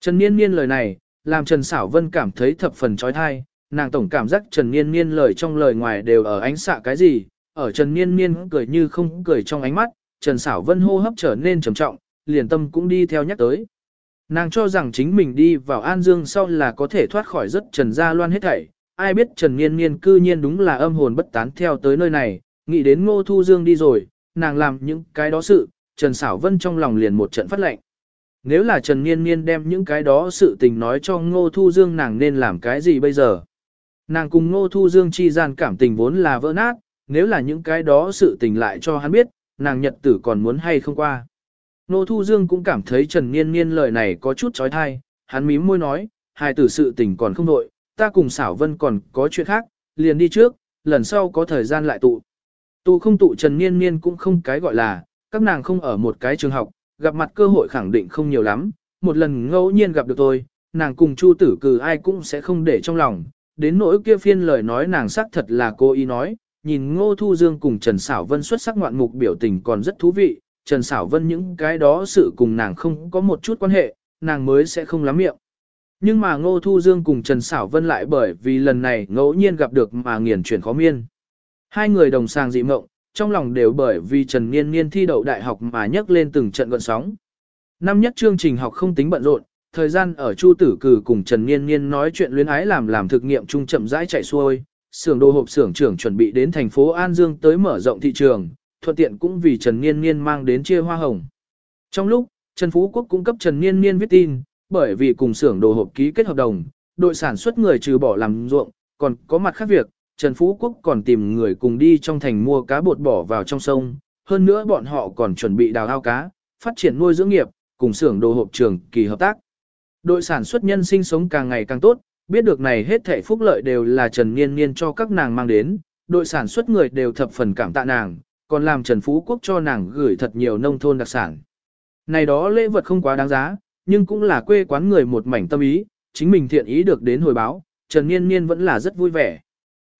Trần Niên Niên lời này, làm Trần Sảo Vân cảm thấy thập phần trói thai, nàng tổng cảm giác Trần Niên Niên lời trong lời ngoài đều ở ánh xạ cái gì, ở Trần Niên Niên cười như không cười trong ánh mắt, Trần Sảo Vân hô hấp trở nên trầm trọng, liền tâm cũng đi theo nhắc tới. Nàng cho rằng chính mình đi vào An Dương sau là có thể thoát khỏi rất Trần Gia Loan hết thảy, ai biết Trần Niên Niên cư nhiên đúng là âm hồn bất tán theo tới nơi này, nghĩ đến Ngô Thu Dương đi rồi, nàng làm những cái đó sự, Trần Sảo Vân trong lòng liền một trận phát lệnh. nếu là Trần Niên Niên đem những cái đó sự tình nói cho Ngô Thu Dương nàng nên làm cái gì bây giờ. Nàng cùng Ngô Thu Dương chi gian cảm tình vốn là vỡ nát, nếu là những cái đó sự tình lại cho hắn biết, nàng nhật tử còn muốn hay không qua. Ngô Thu Dương cũng cảm thấy Trần Niên Niên lời này có chút trói thai, hắn mím môi nói, hai tử sự tình còn không đội, ta cùng xảo vân còn có chuyện khác, liền đi trước, lần sau có thời gian lại tụ. Tụ không tụ Trần Niên Niên cũng không cái gọi là, các nàng không ở một cái trường học, gặp mặt cơ hội khẳng định không nhiều lắm, một lần ngẫu nhiên gặp được tôi, nàng cùng Chu tử cử ai cũng sẽ không để trong lòng, đến nỗi kia phiên lời nói nàng xác thật là cô ý nói, nhìn Ngô Thu Dương cùng Trần Sảo Vân xuất sắc ngoạn mục biểu tình còn rất thú vị, Trần Sảo Vân những cái đó sự cùng nàng không có một chút quan hệ, nàng mới sẽ không lắm miệng. Nhưng mà Ngô Thu Dương cùng Trần Sảo Vân lại bởi vì lần này ngẫu nhiên gặp được mà nghiền chuyển khó miên. Hai người đồng sàng dị mộng, trong lòng đều bởi vì Trần Niên Niên thi đậu đại học mà nhấc lên từng trận gọn sóng. Năm nhất chương trình học không tính bận rộn, thời gian ở Chu Tử Cử cùng Trần Niên Niên nói chuyện luyến ái làm làm thực nghiệm trung chậm rãi chạy xuôi, xưởng đồ hộp xưởng trưởng chuẩn bị đến thành phố An Dương tới mở rộng thị trường, thuận tiện cũng vì Trần Niên Niên mang đến chia hoa hồng. Trong lúc, Trần Phú Quốc cung cấp Trần Niên Niên viết tin, bởi vì cùng xưởng đồ hộp ký kết hợp đồng, đội sản xuất người trừ bỏ làm ruộng, còn có mặt khác việc, Trần Phú Quốc còn tìm người cùng đi trong thành mua cá bột bỏ vào trong sông, hơn nữa bọn họ còn chuẩn bị đào ao cá, phát triển nuôi dưỡng nghiệp, cùng xưởng đồ hộp trường kỳ hợp tác. Đội sản xuất nhân sinh sống càng ngày càng tốt, biết được này hết thảy phúc lợi đều là Trần Niên Niên cho các nàng mang đến, đội sản xuất người đều thập phần cảm tạ nàng, còn làm Trần Phú Quốc cho nàng gửi thật nhiều nông thôn đặc sản. Này đó lễ vật không quá đáng giá, nhưng cũng là quê quán người một mảnh tâm ý, chính mình thiện ý được đến hồi báo, Trần Niên Niên vẫn là rất vui vẻ.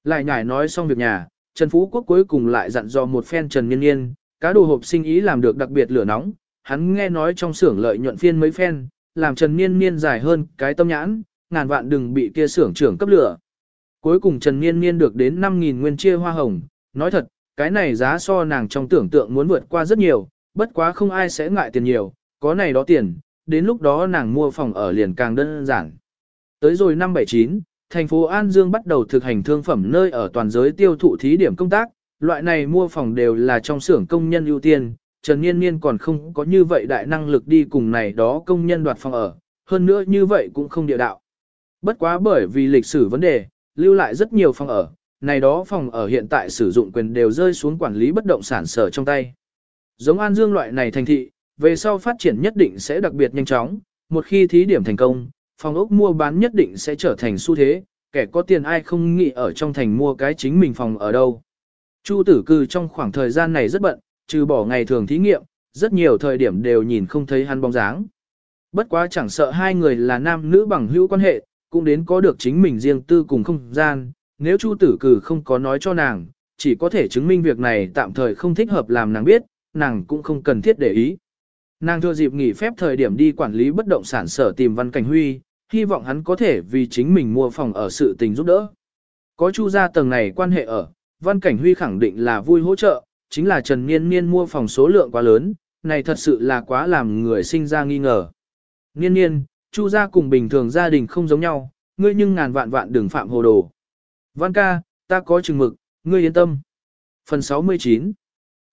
Lại nhải nói xong việc nhà, Trần Phú Quốc cuối cùng lại dặn dò một phen Trần Niên Niên, cá đồ hộp sinh ý làm được đặc biệt lửa nóng, hắn nghe nói trong xưởng lợi nhuận phiên mấy phen, làm Trần Niên Niên dài hơn cái tâm nhãn, ngàn vạn đừng bị kia xưởng trưởng cấp lửa. Cuối cùng Trần Niên Niên được đến 5.000 nguyên chia hoa hồng, nói thật, cái này giá so nàng trong tưởng tượng muốn vượt qua rất nhiều, bất quá không ai sẽ ngại tiền nhiều, có này đó tiền, đến lúc đó nàng mua phòng ở liền càng đơn giản. Tới rồi năm 79, thành phố An Dương bắt đầu thực hành thương phẩm nơi ở toàn giới tiêu thụ thí điểm công tác, loại này mua phòng đều là trong xưởng công nhân ưu tiên, Trần Niên Niên còn không có như vậy đại năng lực đi cùng này đó công nhân đoạt phòng ở, hơn nữa như vậy cũng không địa đạo. Bất quá bởi vì lịch sử vấn đề, lưu lại rất nhiều phòng ở, này đó phòng ở hiện tại sử dụng quyền đều rơi xuống quản lý bất động sản sở trong tay. Giống An Dương loại này thành thị, về sau phát triển nhất định sẽ đặc biệt nhanh chóng, một khi thí điểm thành công, phòng ốc mua bán nhất định sẽ trở thành xu thế, kẻ có tiền ai không nghĩ ở trong thành mua cái chính mình phòng ở đâu. Chu tử cư trong khoảng thời gian này rất bận, trừ bỏ ngày thường thí nghiệm, rất nhiều thời điểm đều nhìn không thấy hắn bóng dáng. Bất quá chẳng sợ hai người là nam nữ bằng hữu quan hệ, cũng đến có được chính mình riêng tư cùng không gian, nếu Chu tử cử không có nói cho nàng, chỉ có thể chứng minh việc này tạm thời không thích hợp làm nàng biết, nàng cũng không cần thiết để ý. Nàng thừa dịp nghỉ phép thời điểm đi quản lý bất động sản sở tìm Văn Cảnh Huy, hy vọng hắn có thể vì chính mình mua phòng ở sự tình giúp đỡ. Có chu gia tầng này quan hệ ở, Văn Cảnh Huy khẳng định là vui hỗ trợ, chính là Trần Niên Niên mua phòng số lượng quá lớn, này thật sự là quá làm người sinh ra nghi ngờ. Niên Niên, chu gia cùng bình thường gia đình không giống nhau, ngươi nhưng ngàn vạn vạn đừng phạm hồ đồ. Văn ca, ta có chừng mực, ngươi yên tâm. Phần 69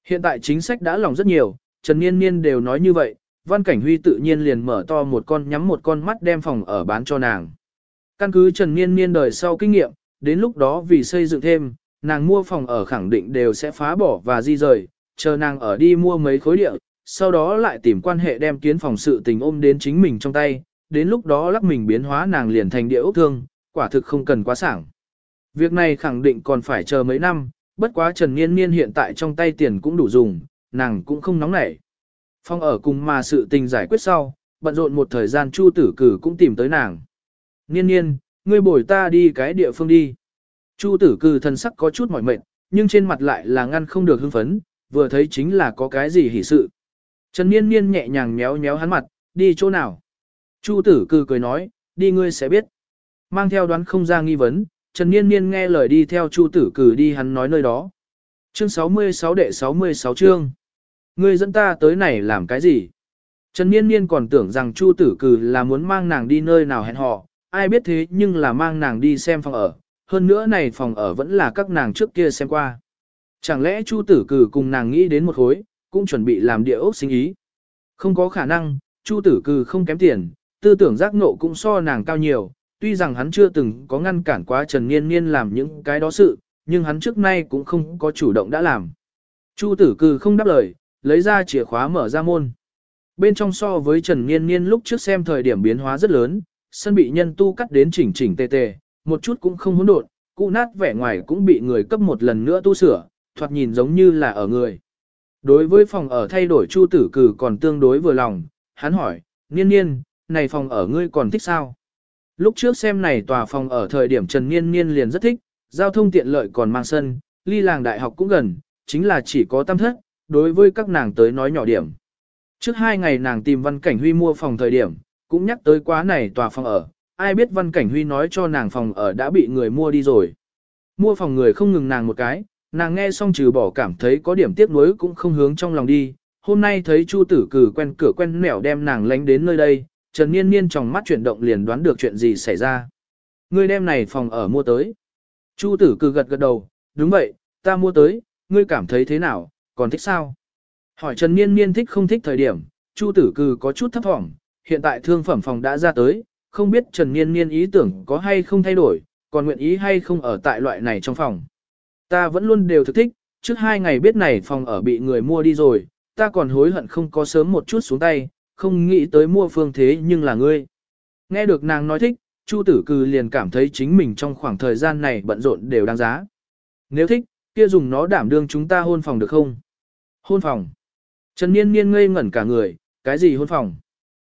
Hiện tại chính sách đã lòng rất nhiều, Trần Niên Niên đều nói như vậy, Văn Cảnh Huy tự nhiên liền mở to một con nhắm một con mắt đem phòng ở bán cho nàng. Căn cứ Trần Niên Niên đời sau kinh nghiệm, đến lúc đó vì xây dựng thêm, nàng mua phòng ở khẳng định đều sẽ phá bỏ và di rời, chờ nàng ở đi mua mấy khối địa, sau đó lại tìm quan hệ đem kiến phòng sự tình ôm đến chính mình trong tay, đến lúc đó lắc mình biến hóa nàng liền thành địa ốc thương, quả thực không cần quá sảng. Việc này khẳng định còn phải chờ mấy năm, bất quá Trần Niên Niên hiện tại trong tay tiền cũng đủ dùng, nàng cũng không nóng nảy. Phong ở cùng mà sự tình giải quyết sau, bận rộn một thời gian Chu Tử Cử cũng tìm tới nàng. Niên niên, ngươi bồi ta đi cái địa phương đi. Chu Tử Cử thân sắc có chút mỏi mệt, nhưng trên mặt lại là ngăn không được hưng phấn, vừa thấy chính là có cái gì hỉ sự. Trần Niên Niên nhẹ nhàng méo méo hắn mặt, đi chỗ nào. Chu Tử Cử cười nói, đi ngươi sẽ biết. Mang theo đoán không ra nghi vấn, Trần Niên Niên nghe lời đi theo Chu Tử Cử đi hắn nói nơi đó. Chương 66 đệ 66 chương. Ngươi dẫn ta tới này làm cái gì? Trần Niên Niên còn tưởng rằng Chu Tử Cử là muốn mang nàng đi nơi nào hẹn hò, ai biết thế nhưng là mang nàng đi xem phòng ở, hơn nữa này phòng ở vẫn là các nàng trước kia xem qua. Chẳng lẽ Chu Tử Cử cùng nàng nghĩ đến một khối, cũng chuẩn bị làm địa ốc sinh ý? Không có khả năng, Chu tử Cừ không kém tiền, tư tưởng giác ngộ cũng so nàng cao nhiều, tuy rằng hắn chưa từng có ngăn cản quá Trần Niên Niên làm những cái đó sự, nhưng hắn trước nay cũng không có chủ động đã làm. Chu tử Cừ không đáp lời, lấy ra chìa khóa mở ra môn. Bên trong so với Trần Niên Niên lúc trước xem thời điểm biến hóa rất lớn, sân bị nhân tu cắt đến chỉnh chỉnh tề tề, một chút cũng không hỗn độn, cụ nát vẻ ngoài cũng bị người cấp một lần nữa tu sửa, thoạt nhìn giống như là ở người. Đối với phòng ở thay đổi Chu tử cử còn tương đối vừa lòng, hắn hỏi, Niên Niên, này phòng ở ngươi còn thích sao? Lúc trước xem này tòa phòng ở thời điểm Trần Niên Niên liền rất thích, giao thông tiện lợi còn mang sân, ly làng đại học cũng gần, chính là chỉ có tam thất, đối với các nàng tới nói nhỏ điểm. Trước hai ngày nàng tìm Văn Cảnh Huy mua phòng thời điểm, cũng nhắc tới quá này tòa phòng ở, ai biết Văn Cảnh Huy nói cho nàng phòng ở đã bị người mua đi rồi. Mua phòng người không ngừng nàng một cái, nàng nghe xong trừ bỏ cảm thấy có điểm tiếc nuối cũng không hướng trong lòng đi. Hôm nay thấy Chu Tử Cử quen cửa quen nẻo đem nàng lánh đến nơi đây, Trần Niên Niên trong mắt chuyển động liền đoán được chuyện gì xảy ra. Ngươi đem này phòng ở mua tới. Chu Tử Cử gật gật đầu, đúng vậy, ta mua tới, ngươi cảm thấy thế nào, còn thích sao? Hỏi Trần Niên Niên thích không thích thời điểm, Chu Tử cừ có chút thấp thỏm, hiện tại thương phẩm phòng đã ra tới, không biết Trần Niên Niên ý tưởng có hay không thay đổi, còn nguyện ý hay không ở tại loại này trong phòng. Ta vẫn luôn đều thực thích, trước hai ngày biết này phòng ở bị người mua đi rồi, ta còn hối hận không có sớm một chút xuống tay, không nghĩ tới mua phương thế nhưng là ngươi. Nghe được nàng nói thích, Chu Tử Cừ liền cảm thấy chính mình trong khoảng thời gian này bận rộn đều đáng giá. Nếu thích, kia dùng nó đảm đương chúng ta hôn phòng được không? Hôn phòng. Trần Niên Niên ngây ngẩn cả người, cái gì hôn phòng?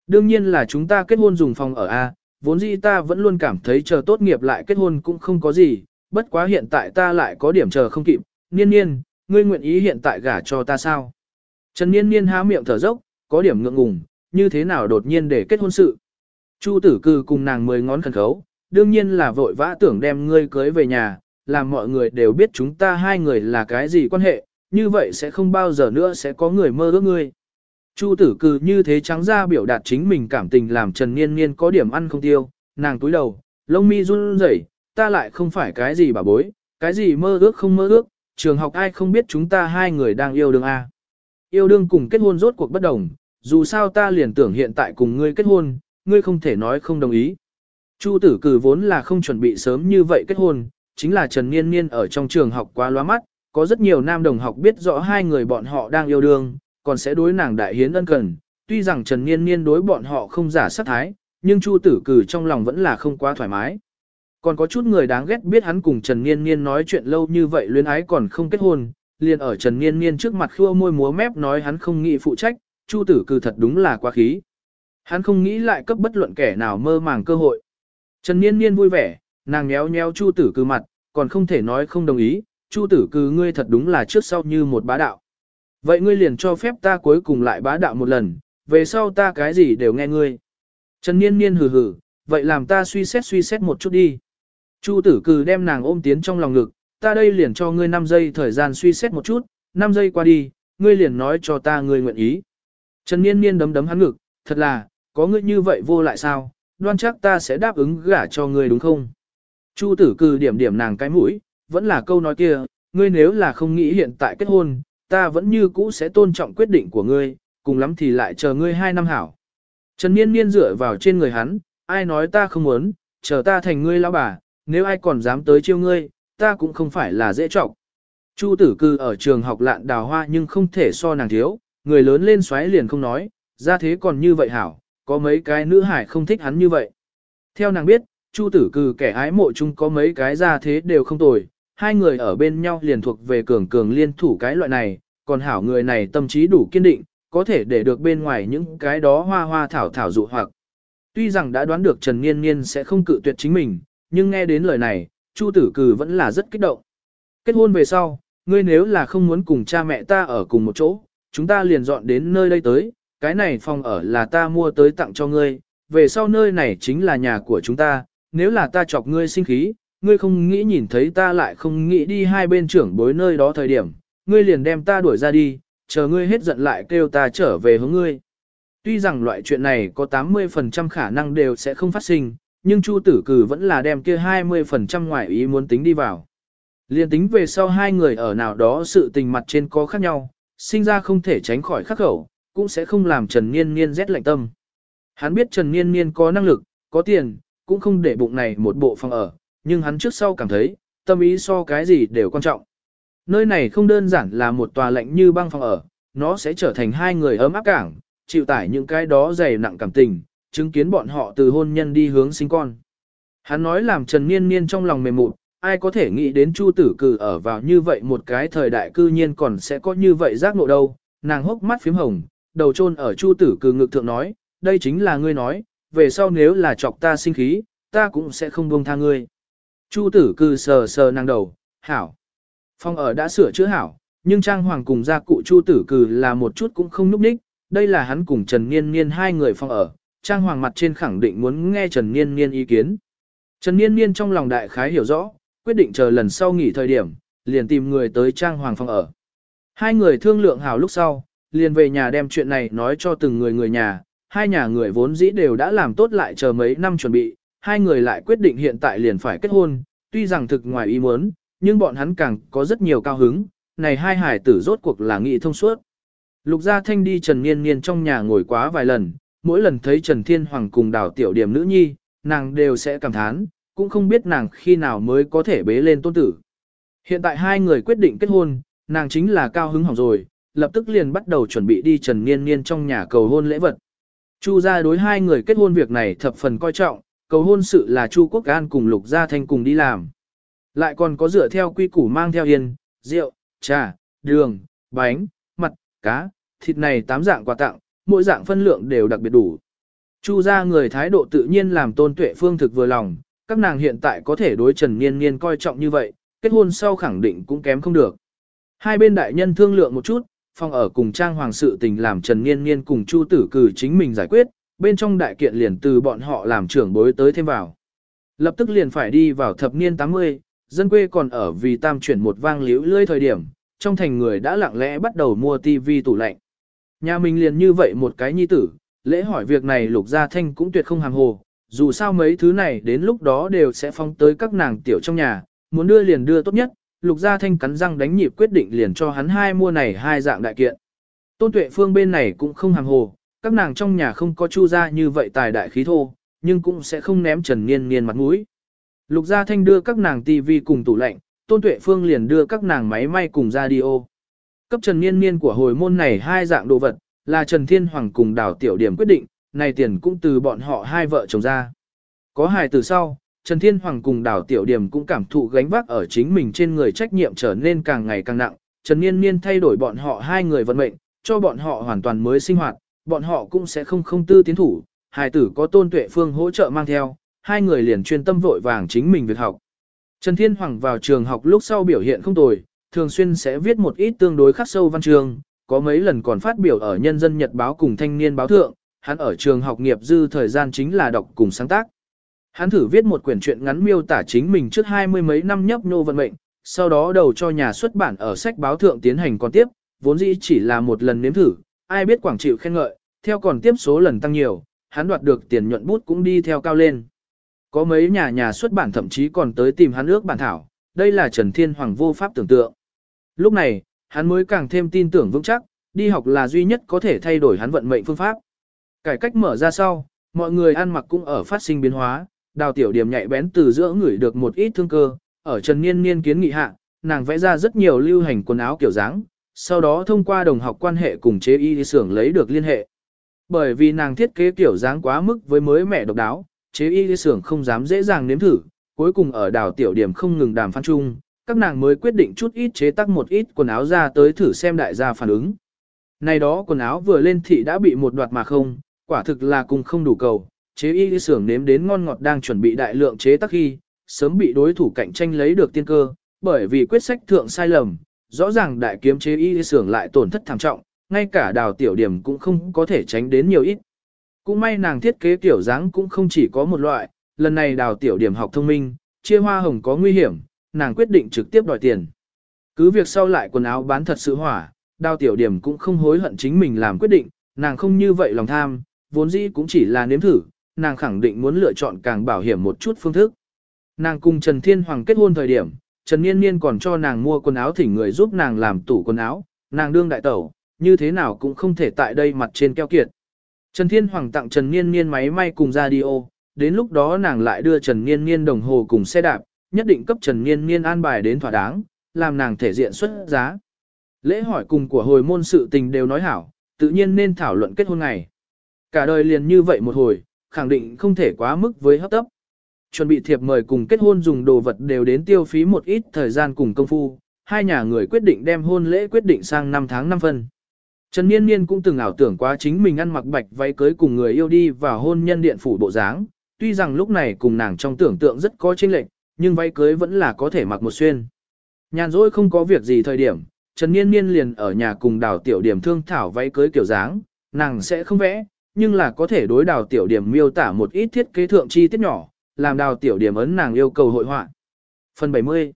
Đương nhiên là chúng ta kết hôn dùng phòng ở A, vốn dĩ ta vẫn luôn cảm thấy chờ tốt nghiệp lại kết hôn cũng không có gì, bất quá hiện tại ta lại có điểm chờ không kịp, Niên Niên, ngươi nguyện ý hiện tại gả cho ta sao? Trần Niên Niên há miệng thở dốc, có điểm ngượng ngùng, như thế nào đột nhiên để kết hôn sự? Chu tử cư cùng nàng mười ngón khẩn khấu, đương nhiên là vội vã tưởng đem ngươi cưới về nhà, làm mọi người đều biết chúng ta hai người là cái gì quan hệ, như vậy sẽ không bao giờ nữa sẽ có người mơ ước ngươi. Chu tử cừ như thế trắng ra biểu đạt chính mình cảm tình làm Trần Niên Niên có điểm ăn không tiêu, nàng túi đầu, lông mi run rẩy, ta lại không phải cái gì bà bối, cái gì mơ ước không mơ ước, trường học ai không biết chúng ta hai người đang yêu đương a. Yêu đương cùng kết hôn rốt cuộc bất đồng, dù sao ta liền tưởng hiện tại cùng ngươi kết hôn, ngươi không thể nói không đồng ý. Chu tử cử vốn là không chuẩn bị sớm như vậy kết hôn, chính là Trần Niên Niên ở trong trường học quá loa mắt, có rất nhiều nam đồng học biết rõ hai người bọn họ đang yêu đương, còn sẽ đối nàng đại hiến ân cần. Tuy rằng Trần Niên Niên đối bọn họ không giả sát thái, nhưng Chu tử cử trong lòng vẫn là không quá thoải mái. Còn có chút người đáng ghét biết hắn cùng Trần Niên Niên nói chuyện lâu như vậy luyến ái còn không kết hôn, liền ở Trần Niên Niên trước mặt khua môi múa mép nói hắn không nghĩ phụ trách, Chu tử cử thật đúng là quá khí. Hắn không nghĩ lại cấp bất luận kẻ nào mơ màng cơ hội. Trần Niên Niên vui vẻ, nàng nhéo nhéo Chu tử cử mặt, còn không thể nói không đồng ý, Chu tử Cừ, ngươi thật đúng là trước sau như một bá đạo. Vậy ngươi liền cho phép ta cuối cùng lại bá đạo một lần, về sau ta cái gì đều nghe ngươi. Trần Niên Niên hừ hừ, vậy làm ta suy xét suy xét một chút đi. Chu tử Cừ đem nàng ôm tiến trong lòng ngực, ta đây liền cho ngươi 5 giây thời gian suy xét một chút, 5 giây qua đi, ngươi liền nói cho ta ngươi nguyện ý. Trần Niên Niên đấm đấm hắn ngực, thật là, có ngươi như vậy vô lại sao, đoan chắc ta sẽ đáp ứng gả cho ngươi đúng không? Chu tử Cừ điểm điểm nàng cái mũi, vẫn là câu nói kia, ngươi nếu là không nghĩ hiện tại kết hôn, ta vẫn như cũ sẽ tôn trọng quyết định của ngươi, cùng lắm thì lại chờ ngươi hai năm hảo. Trần Niên Niên dựa vào trên người hắn, ai nói ta không muốn, chờ ta thành ngươi lão bà, nếu ai còn dám tới chiêu ngươi, ta cũng không phải là dễ trọng. Chu tử cư ở trường học lạn đào hoa nhưng không thể so nàng thiếu, người lớn lên xoáy liền không nói, ra thế còn như vậy hảo, có mấy cái nữ hải không thích hắn như vậy. Theo nàng biết, Chu tử cư kẻ ái mộ chung có mấy cái ra thế đều không tồi, hai người ở bên nhau liền thuộc về cường cường liên thủ cái loại này, còn hảo người này tâm trí đủ kiên định, có thể để được bên ngoài những cái đó hoa hoa thảo thảo dụ hoặc. Tuy rằng đã đoán được Trần Niên Niên sẽ không cự tuyệt chính mình, nhưng nghe đến lời này, Chu Tử cử vẫn là rất kích động. Kết hôn về sau, ngươi nếu là không muốn cùng cha mẹ ta ở cùng một chỗ, chúng ta liền dọn đến nơi đây tới, cái này phòng ở là ta mua tới tặng cho ngươi, về sau nơi này chính là nhà của chúng ta, nếu là ta chọc ngươi sinh khí, ngươi không nghĩ nhìn thấy ta lại không nghĩ đi hai bên trưởng bối nơi đó thời điểm, ngươi liền đem ta đuổi ra đi, chờ ngươi hết giận lại kêu ta trở về hướng ngươi. Tuy rằng loại chuyện này có 80% khả năng đều sẽ không phát sinh, nhưng Chu Tử Cử vẫn là đem kia 20% ngoại ý muốn tính đi vào. Liên tính về sau hai người ở nào đó sự tình mặt trên có khác nhau, sinh ra không thể tránh khỏi khắc khẩu, cũng sẽ không làm Trần Niên Niên rét lạnh tâm. Hắn biết Trần Niên Niên có năng lực, có tiền, cũng không để bụng này một bộ phòng ở, nhưng hắn trước sau cảm thấy, tâm ý so cái gì đều quan trọng. Nơi này không đơn giản là một tòa lạnh như băng phòng ở, nó sẽ trở thành hai người ấm áp cảng, chịu tải những cái đó dày nặng cảm tình, chứng kiến bọn họ từ hôn nhân đi hướng sinh con. Hắn nói làm Trần Niên Niên trong lòng mềm mụn, ai có thể nghĩ đến Chu Tử Cử ở vào như vậy một cái thời đại cư nhiên còn sẽ có như vậy giác ngộ đâu. Nàng hốc mắt phím hồng, đầu chôn ở Chu Tử Cử ngực thượng nói, đây chính là ngươi nói, về sau nếu là chọc ta sinh khí, ta cũng sẽ không buông tha ngươi. Chu Tử cư sờ sờ nàng đầu, hảo. Phong ở đã sửa chữa hảo, nhưng Trang Hoàng cùng gia cụ Chu Tử cư là một chút cũng không núp đích, đây là hắn cùng Trần Niên Niên hai người phong ở, Trang Hoàng mặt trên khẳng định muốn nghe Trần Niên Niên ý kiến. Trần Niên Niên trong lòng đại khái hiểu rõ, quyết định chờ lần sau nghỉ thời điểm, liền tìm người tới Trang Hoàng phòng ở. Hai người thương lượng hào lúc sau, liền về nhà đem chuyện này nói cho từng người người nhà, hai nhà người vốn dĩ đều đã làm tốt lại chờ mấy năm chuẩn bị, hai người lại quyết định hiện tại liền phải kết hôn, tuy rằng thực ngoài ý muốn, nhưng bọn hắn càng có rất nhiều cao hứng, này hai hải tử rốt cuộc là nghị thông suốt. Lục Gia Thanh đi Trần Niên Niên trong nhà ngồi quá vài lần, mỗi lần thấy Trần Thiên Hoàng cùng đào tiểu điểm nữ nhi, nàng đều sẽ cảm thán, cũng không biết nàng khi nào mới có thể bế lên tôn tử. Hiện tại hai người quyết định kết hôn, nàng chính là cao hứng hỏng rồi, lập tức liền bắt đầu chuẩn bị đi Trần Niên Niên trong nhà cầu hôn lễ vật. Chu gia đối hai người kết hôn việc này thập phần coi trọng, cầu hôn sự là Chu Quốc An cùng Lục Gia Thanh cùng đi làm. Lại còn có dựa theo quy củ mang theo yên, rượu, trà, đường, bánh, mặt, cá, thịt này tám dạng quà tặng, mỗi dạng phân lượng đều đặc biệt đủ. Chu gia người thái độ tự nhiên làm tôn tuệ phương thực vừa lòng, các nàng hiện tại có thể đối Trần Niên Niên coi trọng như vậy, kết hôn sau khẳng định cũng kém không được. Hai bên đại nhân thương lượng một chút, phòng ở cùng trang hoàng sự tình làm Trần Niên Niên cùng Chu Tử Cử chính mình giải quyết, bên trong đại kiện liền từ bọn họ làm trưởng bối tới thêm vào. Lập tức liền phải đi vào thập niên 80, dân quê còn ở vì tam chuyển một vang liễu lươi thời điểm, trong thành người đã lặng lẽ bắt đầu mua tivi tủ lạnh. Nhà mình liền như vậy một cái nhi tử, lễ hỏi việc này lục gia thanh cũng tuyệt không hàng hồ, dù sao mấy thứ này đến lúc đó đều sẽ phong tới các nàng tiểu trong nhà, muốn đưa liền đưa tốt nhất, lục gia thanh cắn răng đánh nhịp quyết định liền cho hắn hai mua này hai dạng đại kiện. Tôn tuệ phương bên này cũng không hàng hồ, các nàng trong nhà không có chu gia như vậy tài đại khí thô, nhưng cũng sẽ không ném trần niên niên mặt mũi. Lục gia thanh đưa các nàng tivi cùng tủ lạnh, tôn tuệ phương liền đưa các nàng máy may cùng radio. Cấp trần niên niên của hồi môn này hai dạng đồ vật, là Trần Thiên Hoàng cùng đào tiểu điểm quyết định, này tiền cũng từ bọn họ hai vợ chồng ra. Có hài từ sau, Trần Thiên Hoàng cùng đào tiểu điểm cũng cảm thụ gánh vác ở chính mình trên người trách nhiệm trở nên càng ngày càng nặng. Trần Niên Niên thay đổi bọn họ hai người vận mệnh, cho bọn họ hoàn toàn mới sinh hoạt, bọn họ cũng sẽ không không tư tiến thủ, hài tử có tôn tuệ phương hỗ trợ mang theo, hai người liền chuyên tâm vội vàng chính mình việc học. Trần Thiên Hoàng vào trường học lúc sau biểu hiện không tồi, thường xuyên sẽ viết một ít tương đối khắc sâu văn chương, có mấy lần còn phát biểu ở Nhân dân Nhật báo cùng Thanh niên báo thượng, hắn ở trường học nghiệp dư thời gian chính là đọc cùng sáng tác. Hắn thử viết một quyển truyện ngắn miêu tả chính mình trước hai mươi mấy năm nhấp nhô vận mệnh, sau đó đầu cho nhà xuất bản ở sách báo thượng tiến hành còn tiếp, vốn dĩ chỉ là một lần nếm thử, ai biết quảng chịu khen ngợi, theo còn tiếp số lần tăng nhiều, hắn đoạt được tiền nhuận bút cũng đi theo cao lên. Có mấy nhà nhà xuất bản thậm chí còn tới tìm hắn ước bản thảo, đây là Trần Thiên Hoàng vô pháp tưởng tượng. Lúc này, hắn mới càng thêm tin tưởng vững chắc, đi học là duy nhất có thể thay đổi hắn vận mệnh phương pháp. Cải cách mở ra sau, mọi người ăn mặc cũng ở phát sinh biến hóa, đào tiểu điểm nhạy bén từ giữa người được một ít thương cơ, ở Trần Niên Niên kiến nghị hạ, nàng vẽ ra rất nhiều lưu hành quần áo kiểu dáng, sau đó thông qua đồng học quan hệ cùng chế y xưởng lấy được liên hệ. Bởi vì nàng thiết kế kiểu dáng quá mức với mới mẻ độc đáo, chế y xưởng không dám dễ dàng nếm thử, cuối cùng ở đào tiểu điểm không ngừng đàm phán chung, các nàng mới quyết định chút ít chế tác một ít quần áo ra tới thử xem đại gia phản ứng. Này đó quần áo vừa lên thị đã bị một đoạt mà không, quả thực là cùng không đủ cầu, chế y xưởng nếm đến ngon ngọt đang chuẩn bị đại lượng chế tác khi, sớm bị đối thủ cạnh tranh lấy được tiên cơ, bởi vì quyết sách thượng sai lầm, rõ ràng đại kiếm chế y xưởng lại tổn thất thảm trọng, ngay cả đào tiểu điểm cũng không có thể tránh đến nhiều ít. Cũng may nàng thiết kế tiểu dáng cũng không chỉ có một loại, lần này đào tiểu điểm học thông minh, chia hoa hồng có nguy hiểm, nàng quyết định trực tiếp đòi tiền. Cứ việc sau lại quần áo bán thật sự hỏa, đào tiểu điểm cũng không hối hận chính mình làm quyết định, nàng không như vậy lòng tham, vốn dĩ cũng chỉ là nếm thử, nàng khẳng định muốn lựa chọn càng bảo hiểm một chút phương thức. Nàng cùng Trần Thiên Hoàng kết hôn thời điểm, Trần Niên Niên còn cho nàng mua quần áo thỉnh người giúp nàng làm tủ quần áo, nàng đương đại tẩu, như thế nào cũng không thể tại đây mặt trên keo kiệt. Trần Thiên Hoàng tặng Trần Niên Niên máy may cùng radio, đến lúc đó nàng lại đưa Trần Niên Niên đồng hồ cùng xe đạp, nhất định cấp Trần Niên Niên an bài đến thỏa đáng, làm nàng thể diện xuất giá. Lễ hỏi cùng của hồi môn sự tình đều nói hảo, tự nhiên nên thảo luận kết hôn ngày. Cả đời liền như vậy một hồi, khẳng định không thể quá mức với hấp tấp. Chuẩn bị thiệp mời cùng kết hôn dùng đồ vật đều đến tiêu phí một ít thời gian cùng công phu, hai nhà người quyết định đem hôn lễ quyết định sang năm tháng năm phân. Trần Niên Niên cũng từng ảo tưởng quá chính mình ăn mặc bạch váy cưới cùng người yêu đi vào hôn nhân điện phủ bộ dáng, tuy rằng lúc này cùng nàng trong tưởng tượng rất có chênh lệch, nhưng váy cưới vẫn là có thể mặc một xuyên. Nhàn rỗi không có việc gì thời điểm, Trần Niên Niên liền ở nhà cùng đào tiểu điểm thương thảo váy cưới kiểu dáng, nàng sẽ không vẽ, nhưng là có thể đối đào tiểu điểm miêu tả một ít thiết kế thượng chi tiết nhỏ, làm đào tiểu điểm ấn nàng yêu cầu hội họa. Phần 70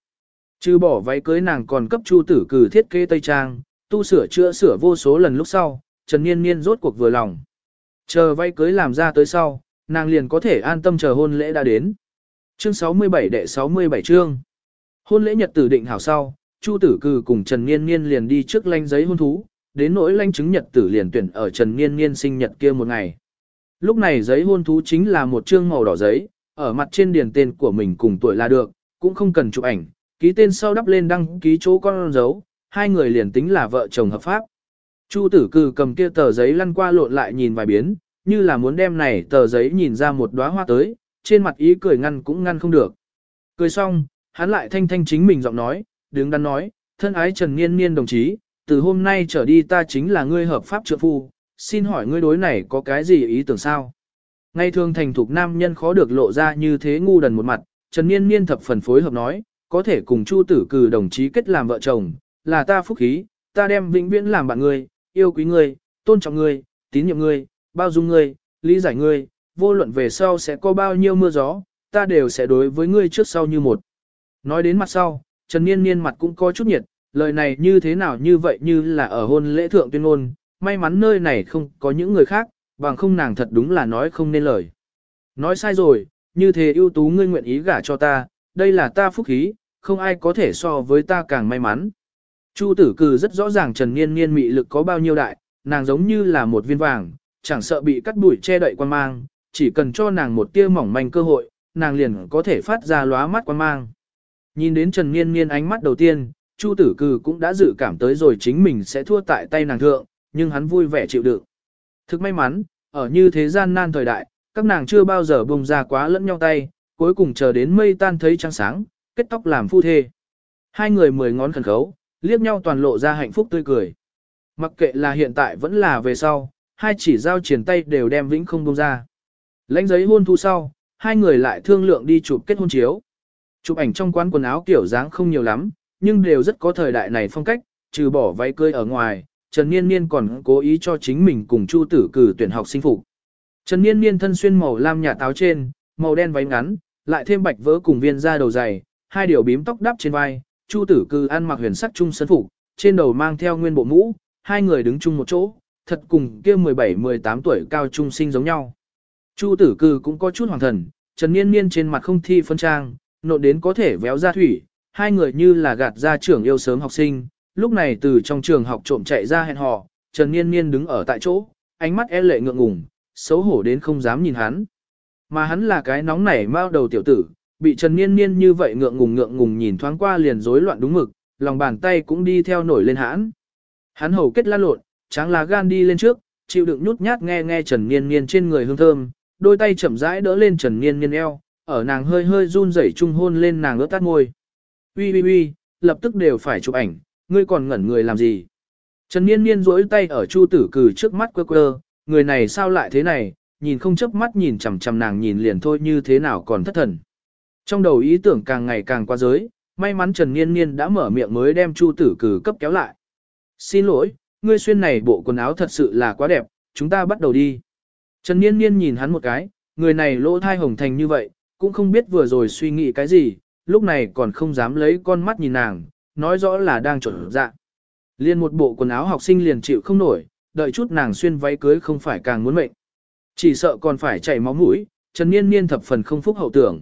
Trừ bỏ váy cưới nàng còn cấp chu tử cử thiết kế tây trang, tu sửa chữa sửa vô số lần lúc sau, Trần Niên Niên rốt cuộc vừa lòng. Chờ váy cưới làm ra tới sau, nàng liền có thể an tâm chờ hôn lễ đã đến. Chương 67 đệ 67 chương. Hôn lễ nhật tử định hảo sau, Chu Tử Cừ cùng Trần Niên Niên liền đi trước lanh giấy hôn thú, đến nỗi lanh chứng nhật tử liền tuyển ở Trần Niên Niên sinh nhật kia một ngày. Lúc này giấy hôn thú chính là một chương màu đỏ giấy, ở mặt trên điền tên của mình cùng tuổi là được, cũng không cần chụp ảnh, ký tên sau đắp lên đăng ký chỗ con dấu, hai người liền tính là vợ chồng hợp pháp. Chu tử cừ cầm kia tờ giấy lăn qua lộn lại nhìn vài biến, như là muốn đem này tờ giấy nhìn ra một đóa hoa tới, trên mặt ý cười ngăn cũng ngăn không được. Cười xong, hắn lại thanh thanh chính mình giọng nói, đứng đắn nói, thân ái Trần Niên Niên đồng chí, từ hôm nay trở đi ta chính là ngươi hợp pháp trượng phu, xin hỏi ngươi đối này có cái gì ý tưởng sao? Ngay thường thành thục nam nhân khó được lộ ra như thế ngu đần một mặt, Trần Niên Niên thập phần phối hợp nói, có thể cùng Chu Tử Cừ đồng chí kết làm vợ chồng, là ta phúc khí, ta đem vĩnh viễn làm bạn ngươi, yêu quý ngươi, tôn trọng ngươi, tín nhiệm ngươi, bao dung ngươi, lý giải ngươi, vô luận về sau sẽ có bao nhiêu mưa gió, ta đều sẽ đối với ngươi trước sau như một. Nói đến mặt sau, Trần Niên Niên mặt cũng có chút nhiệt, lời này như thế nào như vậy như là ở hôn lễ thượng tuyên ngôn, may mắn nơi này không có những người khác, bằng không nàng thật đúng là nói không nên lời. Nói sai rồi, như thế ưu tú ngươi nguyện ý gả cho ta, đây là ta phúc khí, không ai có thể so với ta càng may mắn. Chu tử cừ rất rõ ràng Trần Niên Niên mị lực có bao nhiêu đại, nàng giống như là một viên vàng, chẳng sợ bị cắt đuổi che đậy quan mang, chỉ cần cho nàng một tia mỏng manh cơ hội, nàng liền có thể phát ra lóa mắt quan mang. Nhìn đến Trần Niên Niên ánh mắt đầu tiên, Chu tử cừ cũng đã dự cảm tới rồi chính mình sẽ thua tại tay nàng thượng, nhưng hắn vui vẻ chịu đựng. Thực may mắn, ở như thế gian nan thời đại, các nàng chưa bao giờ bùng ra quá lẫn nhau tay, cuối cùng chờ đến mây tan thấy trăng sáng, kết tóc làm phu thê. Hai người mười ngón khẩn khấu, liếc nhau toàn lộ ra hạnh phúc tươi cười. Mặc kệ là hiện tại vẫn là về sau, hai chỉ giao triển tay đều đem vĩnh không bông ra. Lãnh giấy hôn thu sau, hai người lại thương lượng đi chụp kết hôn chiếu. Chụp ảnh trong quán quần áo kiểu dáng không nhiều lắm, nhưng đều rất có thời đại này phong cách, trừ bỏ váy cưới ở ngoài, Trần Niên Niên còn cố ý cho chính mình cùng Chu Tử cử tuyển học sinh phục. Trần Niên Niên thân xuyên màu lam nhà táo trên, màu đen váy ngắn, lại thêm bạch vỡ cùng viên da đầu dày, hai điều bím tóc đắp trên vai, Chu Tử Cử ăn mặc huyền sắc trung sân phục, trên đầu mang theo nguyên bộ mũ, hai người đứng chung một chỗ, thật cùng kia 17-18 tuổi cao trung sinh giống nhau. Chu Tử Cử cũng có chút hoàng thần, Trần Niên Niên trên mặt không thi phân trang, nộn đến có thể véo ra thủy, hai người như là gạt ra trưởng yêu sớm học sinh, lúc này từ trong trường học trộm chạy ra hẹn hò, Trần Niên Niên đứng ở tại chỗ, ánh mắt e lệ ngượng ngùng, xấu hổ đến không dám nhìn hắn. Mà hắn là cái nóng nảy mao đầu tiểu tử, bị Trần Niên Niên như vậy ngượng ngùng ngượng ngùng nhìn thoáng qua liền rối loạn đúng mực, lòng bàn tay cũng đi theo nổi lên hãn. Hắn hầu kết lan lộn, tráng lá gan đi lên trước, chịu đựng nhút nhát nghe nghe Trần Niên Niên trên người hương thơm, đôi tay chậm rãi đỡ lên Trần Niên Niên eo, ở nàng hơi hơi run rẩy chung hôn lên nàng ướt tắt môi. Ui ui ui, lập tức đều phải chụp ảnh, ngươi còn ngẩn người làm gì? Trần Niên Niên duỗi tay ở Chu Tử Cử trước mắt quơ quơ, người này sao lại thế này, nhìn không chớp mắt nhìn chằm chằm nàng nhìn liền thôi như thế nào còn thất thần. Trong đầu ý tưởng càng ngày càng qua giới, may mắn Trần Niên Niên đã mở miệng mới đem Chu Tử Cử cấp kéo lại. Xin lỗi, ngươi xuyên này bộ quần áo thật sự là quá đẹp, chúng ta bắt đầu đi. Trần Niên Niên nhìn hắn một cái, người này lỗ thai hồng thành như vậy, cũng không biết vừa rồi suy nghĩ cái gì, lúc này còn không dám lấy con mắt nhìn nàng, nói rõ là đang trộn dạ. Liên một bộ quần áo học sinh liền chịu không nổi, đợi chút nàng xuyên váy cưới không phải càng muốn mệnh. Chỉ sợ còn phải chảy máu mũi, Trần Niên Niên thập phần không phúc hậu tưởng.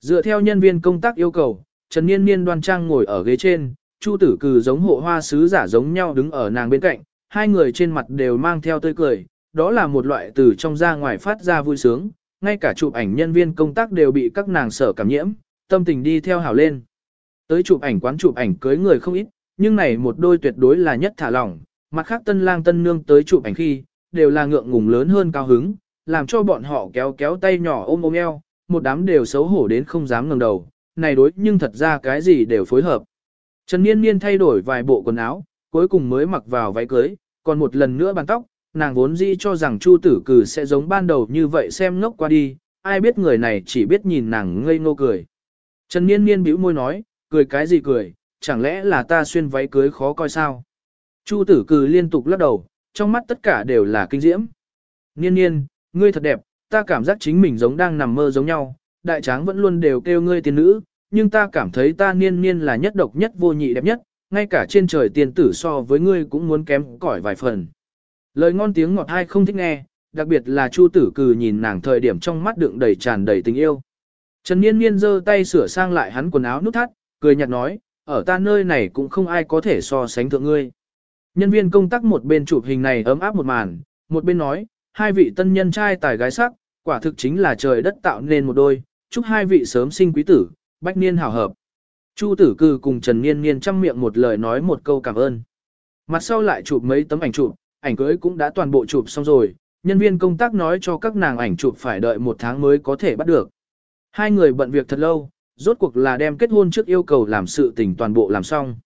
Dựa theo nhân viên công tác yêu cầu, Trần Niên Niên đoan trang ngồi ở ghế trên, Chu Tử Cừ giống hộ hoa sứ giả giống nhau đứng ở nàng bên cạnh, hai người trên mặt đều mang theo tươi cười, đó là một loại từ trong ra ngoài phát ra vui sướng, ngay cả chụp ảnh nhân viên công tác đều bị các nàng sở cảm nhiễm, tâm tình đi theo hảo lên. Tới chụp ảnh quán chụp ảnh cưới người không ít, nhưng này một đôi tuyệt đối là nhất thả lỏng, mặt khác tân lang tân nương tới chụp ảnh khi, đều là ngượng ngùng lớn hơn cao hứng, làm cho bọn họ kéo kéo tay nhỏ ôm ôm eo, một đám đều xấu hổ đến không dám ngẩng đầu, này đối nhưng thật ra cái gì đều phối hợp. Trần Niên Niên thay đổi vài bộ quần áo, cuối cùng mới mặc vào váy cưới, còn một lần nữa bàn tóc, nàng vốn dĩ cho rằng Chu Tử Cử sẽ giống ban đầu như vậy xem ngốc qua đi, ai biết người này chỉ biết nhìn nàng ngây ngô cười. Trần Niên Niên bĩu môi nói, cười cái gì cười, chẳng lẽ là ta xuyên váy cưới khó coi sao? Chu Tử Cử liên tục lắc đầu, trong mắt tất cả đều là kinh diễm. Niên Niên, ngươi thật đẹp, ta cảm giác chính mình giống đang nằm mơ giống nhau, đại tráng vẫn luôn đều kêu ngươi tiên nữ, nhưng ta cảm thấy ta Niên Niên là nhất độc nhất vô nhị đẹp nhất, ngay cả trên trời tiên tử so với ngươi cũng muốn kém cỏi vài phần. Lời ngon tiếng ngọt hay không thích nghe, đặc biệt là Chu Tử Cừ nhìn nàng thời điểm trong mắt đựng đầy tràn đầy tình yêu. Trần Niên Niên giơ tay sửa sang lại hắn quần áo nút thắt, cười nhạt nói, ở ta nơi này cũng không ai có thể so sánh thượng ngươi. Nhân viên công tác một bên chụp hình này ấm áp một màn, một bên nói, hai vị tân nhân trai tài gái sắc, quả thực chính là trời đất tạo nên một đôi, chúc hai vị sớm sinh quý tử, bách niên hảo hợp. Chu tử cư cùng Trần Niên Niên chăm miệng một lời nói một câu cảm ơn. Mặt sau lại chụp mấy tấm ảnh chụp, ảnh cưới cũng đã toàn bộ chụp xong rồi, nhân viên công tác nói cho các nàng ảnh chụp phải đợi một tháng mới có thể bắt được. Hai người bận việc thật lâu, rốt cuộc là đem kết hôn trước yêu cầu làm sự tình toàn bộ làm xong.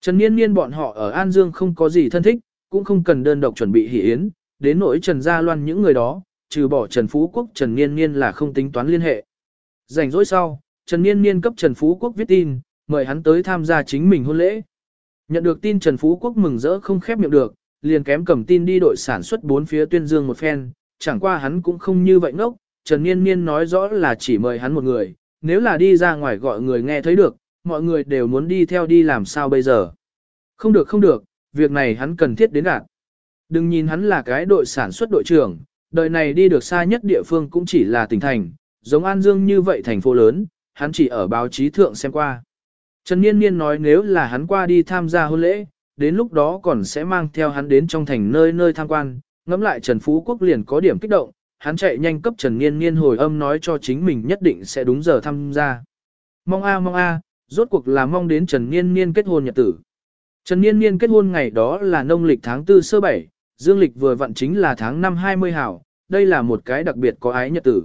Trần Niên Niên bọn họ ở An Dương không có gì thân thích, cũng không cần đơn độc chuẩn bị hỷ yến, đến nỗi Trần Gia Loan những người đó, trừ bỏ Trần Phú Quốc Trần Niên Niên là không tính toán liên hệ. Rảnh rỗi sau, Trần Niên Niên cấp Trần Phú Quốc viết tin, mời hắn tới tham gia chính mình hôn lễ. Nhận được tin Trần Phú Quốc mừng rỡ không khép miệng được, liền kém cầm tin đi đội sản xuất bốn phía tuyên dương một phen, chẳng qua hắn cũng không như vậy ngốc, Trần Niên Niên nói rõ là chỉ mời hắn một người, nếu là đi ra ngoài gọi người nghe thấy được, mọi người đều muốn đi theo đi làm sao bây giờ. Không được không được, việc này hắn cần thiết đến đạt. Đừng nhìn hắn là cái đội sản xuất đội trưởng, đời này đi được xa nhất địa phương cũng chỉ là tỉnh thành, giống An Dương như vậy thành phố lớn, hắn chỉ ở báo chí thượng xem qua. Trần Niên Niên nói nếu là hắn qua đi tham gia hôn lễ, đến lúc đó còn sẽ mang theo hắn đến trong thành nơi nơi tham quan, ngẫm lại Trần Phú Quốc liền có điểm kích động, hắn chạy nhanh cấp Trần Niên Niên hồi âm nói cho chính mình nhất định sẽ đúng giờ tham gia. Mong a mong a, rốt cuộc là mong đến Trần Niên Niên kết hôn nhật tử. Trần Niên Niên kết hôn ngày đó là nông lịch tháng 4 sơ 7, dương lịch vừa vặn chính là tháng 5 20 hảo, đây là một cái đặc biệt có ái nhật tử.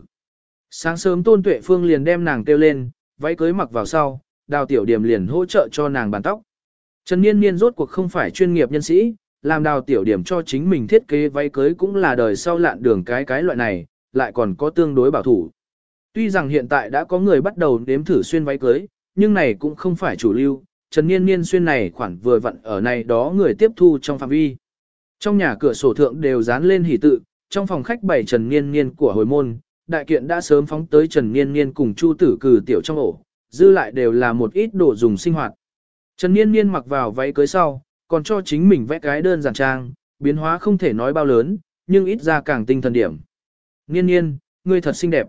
Sáng sớm Tôn Tuệ Phương liền đem nàng kêu lên, váy cưới mặc vào sau, đào tiểu điểm liền hỗ trợ cho nàng bàn tóc. Trần Niên Niên rốt cuộc không phải chuyên nghiệp nhân sĩ, làm đào tiểu điểm cho chính mình thiết kế váy cưới cũng là đời sau lạn đường cái cái loại này, lại còn có tương đối bảo thủ. Tuy rằng hiện tại đã có người bắt đầu nếm thử xuyên váy cưới, nhưng này cũng không phải chủ lưu, Trần Niên Niên xuyên này khoản vừa vặn ở này đó người tiếp thu trong phạm vi. Trong nhà cửa sổ thượng đều dán lên hỷ tự, trong phòng khách bày Trần Niên Niên của hồi môn, đại kiện đã sớm phóng tới Trần Niên Niên cùng Chu Tử Cử tiểu trong ổ, dư lại đều là một ít đồ dùng sinh hoạt. Trần Niên Niên mặc vào váy cưới sau, còn cho chính mình vẽ cái đơn giản trang, biến hóa không thể nói bao lớn, nhưng ít ra càng tinh thần điểm. nhiên nhiên ngươi thật xinh đẹp.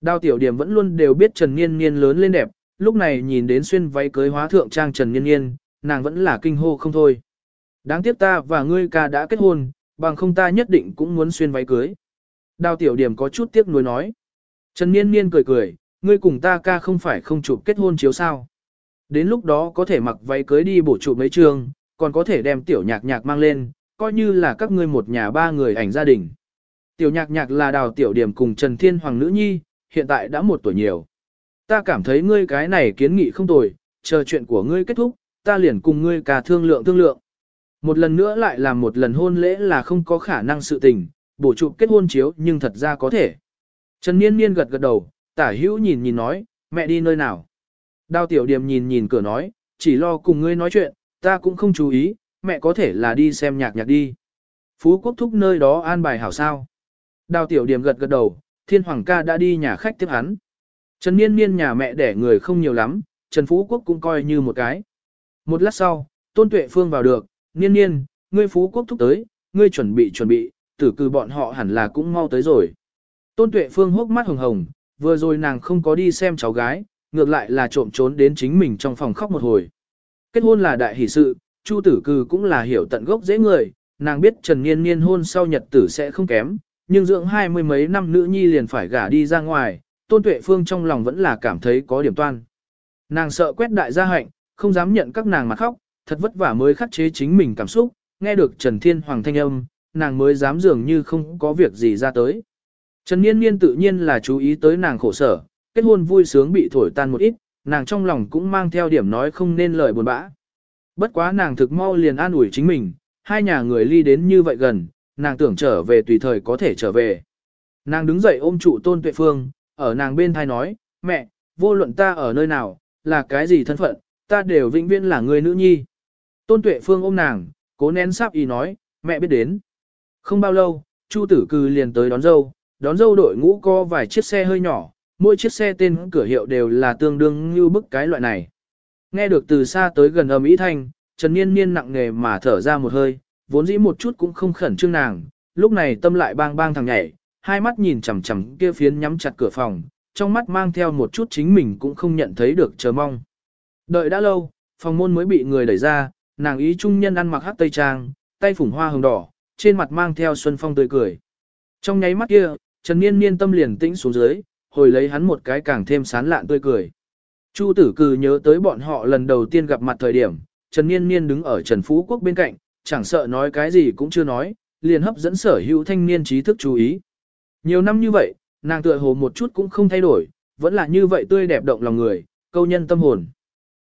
Đao tiểu điểm vẫn luôn đều biết Trần Nhiên Nhiên lớn lên đẹp, lúc này nhìn đến xuyên váy cưới hóa thượng trang Trần Nhiên Nhiên nàng vẫn là kinh hô không thôi. Đáng tiếc ta và ngươi ca đã kết hôn, bằng không ta nhất định cũng muốn xuyên váy cưới. Đao tiểu điểm có chút tiếc nuối nói. Trần Nhiên Nhiên cười cười, ngươi cùng ta ca không phải không chụp kết hôn chiếu sao. Đến lúc đó có thể mặc váy cưới đi bổ chụp mấy trường, còn có thể đem tiểu nhạc nhạc mang lên, coi như là các ngươi một nhà ba người ảnh gia đình. Tiểu nhạc nhạc là đào tiểu điểm cùng Trần Thiên Hoàng nữ nhi, hiện tại đã một tuổi nhiều. Ta cảm thấy ngươi cái này kiến nghị không tồi, chờ chuyện của ngươi kết thúc, ta liền cùng ngươi cả thương lượng thương lượng. Một lần nữa lại làm một lần hôn lễ là không có khả năng sự tình, bổ chụp kết hôn chiếu nhưng thật ra có thể. Trần Niên Niên gật gật đầu, tả hữu nhìn nhìn nói, mẹ đi nơi nào. Đào tiểu điểm nhìn nhìn cửa nói, chỉ lo cùng ngươi nói chuyện, ta cũng không chú ý, mẹ có thể là đi xem nhạc nhạc đi. Phú quốc thúc nơi đó an bài hảo sao. Đào tiểu điểm gật gật đầu, thiên hoàng ca đã đi nhà khách tiếp hắn. Trần Niên Niên nhà mẹ đẻ người không nhiều lắm, Trần Phú Quốc cũng coi như một cái. Một lát sau, Tôn Tuệ Phương vào được, Niên Niên, ngươi Phú Quốc thúc tới, ngươi chuẩn bị chuẩn bị, tử cư bọn họ hẳn là cũng mau tới rồi. Tôn Tuệ Phương hốc mắt hồng hồng, vừa rồi nàng không có đi xem cháu gái, ngược lại là trộm trốn đến chính mình trong phòng khóc một hồi. Kết hôn là đại hỷ sự, Chu tử cư cũng là hiểu tận gốc dễ người, nàng biết Trần Niên Niên hôn sau nhật tử sẽ không kém, nhưng dưỡng hai mươi mấy năm nữ nhi liền phải gả đi ra ngoài, Tôn Tuệ Phương trong lòng vẫn là cảm thấy có điểm toan. Nàng sợ quét đại gia hạnh, không dám nhận các nàng mặt khóc, thật vất vả mới khắc chế chính mình cảm xúc, nghe được Trần Thiên Hoàng thanh âm, nàng mới dám dường như không có việc gì ra tới. Trần Niên Niên tự nhiên là chú ý tới nàng khổ sở, kết hôn vui sướng bị thổi tan một ít, nàng trong lòng cũng mang theo điểm nói không nên lời buồn bã. Bất quá nàng thực mau liền an ủi chính mình, hai nhà người ly đến như vậy gần, nàng tưởng trở về tùy thời có thể trở về. Nàng đứng dậy ôm trụ tôn tuệ phương, ở nàng bên thai nói, mẹ, vô luận ta ở nơi nào, là cái gì thân phận, ta đều vĩnh viễn là người nữ nhi. Tôn tuệ phương ôm nàng, cố nén sắp ý nói, mẹ biết đến. Không bao lâu, Chu tử cư liền tới đón dâu, đón dâu đội ngũ có vài chiếc xe hơi nhỏ, mỗi chiếc xe tên cửa hiệu đều là tương đương như bức cái loại này. Nghe được từ xa tới gần âm ý thanh, Trần Niên Niên nặng nề mà thở ra một hơi, vốn dĩ một chút cũng không khẩn trương nàng, lúc này tâm lại bang bang thằng nhảy, hai mắt nhìn chằm chằm kia phiến nhắm chặt cửa phòng, trong mắt mang theo một chút chính mình cũng không nhận thấy được chờ mong. Đợi đã lâu, phòng môn mới bị người đẩy ra, nàng ý trung nhân ăn mặc hắc tây trang, tay phủng hoa hồng đỏ, trên mặt mang theo xuân phong tươi cười. Trong nháy mắt kia, Trần Niên Niên tâm liền tĩnh xuống dưới, hồi lấy hắn một cái càng thêm sán lạn tươi cười. Chu tử cừ nhớ tới bọn họ lần đầu tiên gặp mặt thời điểm, Trần Niên Niên đứng ở Trần Phú Quốc bên cạnh, chẳng sợ nói cái gì cũng chưa nói, liền hấp dẫn sở hữu thanh niên trí thức chú ý. Nhiều năm như vậy, nàng tựa hồ một chút cũng không thay đổi, vẫn là như vậy tươi đẹp động lòng người, câu nhân tâm hồn.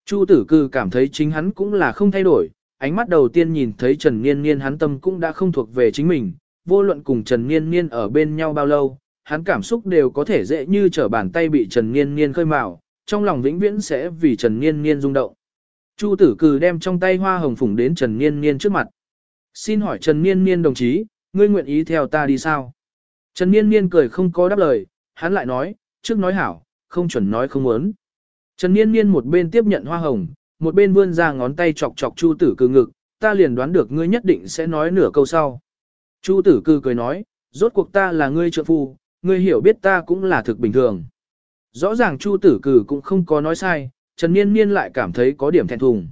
Chu tử cừ cảm thấy chính hắn cũng là không thay đổi, ánh mắt đầu tiên nhìn thấy Trần Niên Niên hắn tâm cũng đã không thuộc về chính mình, vô luận cùng Trần Niên Niên ở bên nhau bao lâu, hắn cảm xúc đều có thể dễ như trở bàn tay bị Trần Niên Niên khơi mào, trong lòng vĩnh viễn sẽ vì Trần Niên Niên rung động. Chu tử cừ đem trong tay hoa hồng phủng đến Trần Niên Niên trước mặt. Xin hỏi Trần Niên Niên đồng chí, ngươi nguyện ý theo ta đi sao? Trần Niên Niên cười không có đáp lời, hắn lại nói, trước nói hảo, không chuẩn nói không muốn. Trần Niên Niên một bên tiếp nhận hoa hồng, một bên vươn ra ngón tay chọc chọc Chu tử cừ ngực, ta liền đoán được ngươi nhất định sẽ nói nửa câu sau. Chu tử cừ cười nói, rốt cuộc ta là ngươi trợ phu, ngươi hiểu biết ta cũng là thực bình thường. Rõ ràng Chu tử cử cũng không có nói sai, Trần Niên Niên lại cảm thấy có điểm thẹn thùng.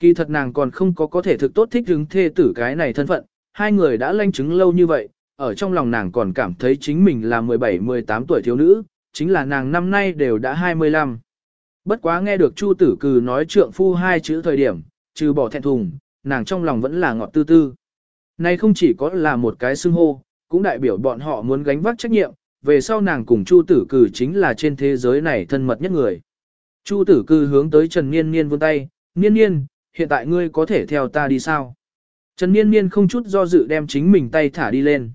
Kỳ thật nàng còn không có có thể thực tốt thích hứng thê tử cái này thân phận, hai người đã lanh chứng lâu như vậy, ở trong lòng nàng còn cảm thấy chính mình là 17-18 tuổi thiếu nữ, chính là nàng năm nay đều đã 25. Bất quá nghe được Chu tử cử nói trượng phu hai chữ thời điểm, trừ bỏ thẹn thùng, nàng trong lòng vẫn là ngọt tư tư. Này không chỉ có là một cái xưng hô, cũng đại biểu bọn họ muốn gánh vác trách nhiệm, về sau nàng cùng Chu tử Cừ chính là trên thế giới này thân mật nhất người. Chu tử Cừ hướng tới Trần Niên Niên vươn tay, Niên Niên, hiện tại ngươi có thể theo ta đi sao? Trần Niên Niên không chút do dự đem chính mình tay thả đi lên.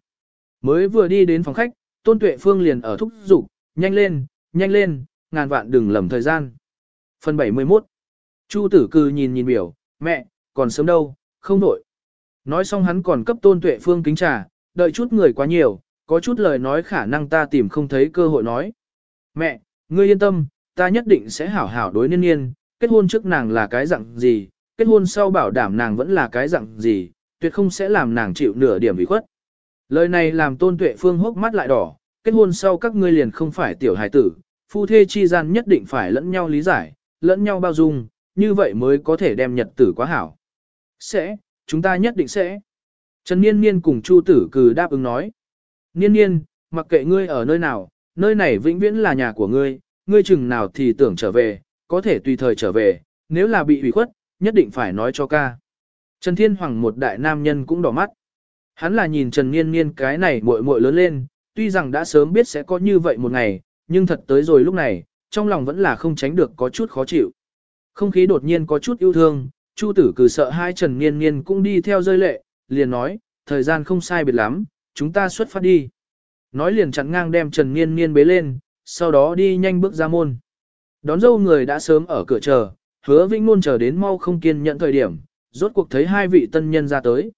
Mới vừa đi đến phòng khách, Tôn Tuệ Phương liền ở thúc giục, nhanh lên, nhanh lên, ngàn vạn đừng lầm thời gian. Phần 71 Chu tử cư nhìn nhìn biểu, mẹ, còn sớm đâu, không nổi. Nói xong hắn còn cấp Tôn Tuệ Phương kính trà, đợi chút người quá nhiều, có chút lời nói khả năng ta tìm không thấy cơ hội nói. Mẹ, ngươi yên tâm, ta nhất định sẽ hảo hảo đối niên niên, kết hôn trước nàng là cái dạng gì, kết hôn sau bảo đảm nàng vẫn là cái dạng gì, tuyệt không sẽ làm nàng chịu nửa điểm ủy khuất. Lời này làm tôn tuệ phương hốc mắt lại đỏ, kết hôn sau các ngươi liền không phải tiểu hài tử, phu thê chi gian nhất định phải lẫn nhau lý giải, lẫn nhau bao dung, như vậy mới có thể đem nhật tử quá hảo. Sẽ, chúng ta nhất định sẽ. Trần Niên Niên cùng Chu Tử Cừ đáp ứng nói. Niên Niên, mặc kệ ngươi ở nơi nào, nơi này vĩnh viễn là nhà của ngươi, ngươi chừng nào thì tưởng trở về, có thể tùy thời trở về, nếu là bị hủy khuất, nhất định phải nói cho ca. Trần Thiên Hoàng một đại nam nhân cũng đỏ mắt. Hắn là nhìn Trần Niên Niên cái này muội muội lớn lên, tuy rằng đã sớm biết sẽ có như vậy một ngày, nhưng thật tới rồi lúc này, trong lòng vẫn là không tránh được có chút khó chịu. Không khí đột nhiên có chút yêu thương, Chu tử cử sợ hai Trần Niên Niên cũng đi theo rơi lệ, liền nói, thời gian không sai biệt lắm, chúng ta xuất phát đi. Nói liền chặn ngang đem Trần Niên Niên bế lên, sau đó đi nhanh bước ra môn. Đón dâu người đã sớm ở cửa chờ, hứa Vĩnh Nôn chờ đến mau không kiên nhận thời điểm, rốt cuộc thấy hai vị tân nhân ra tới.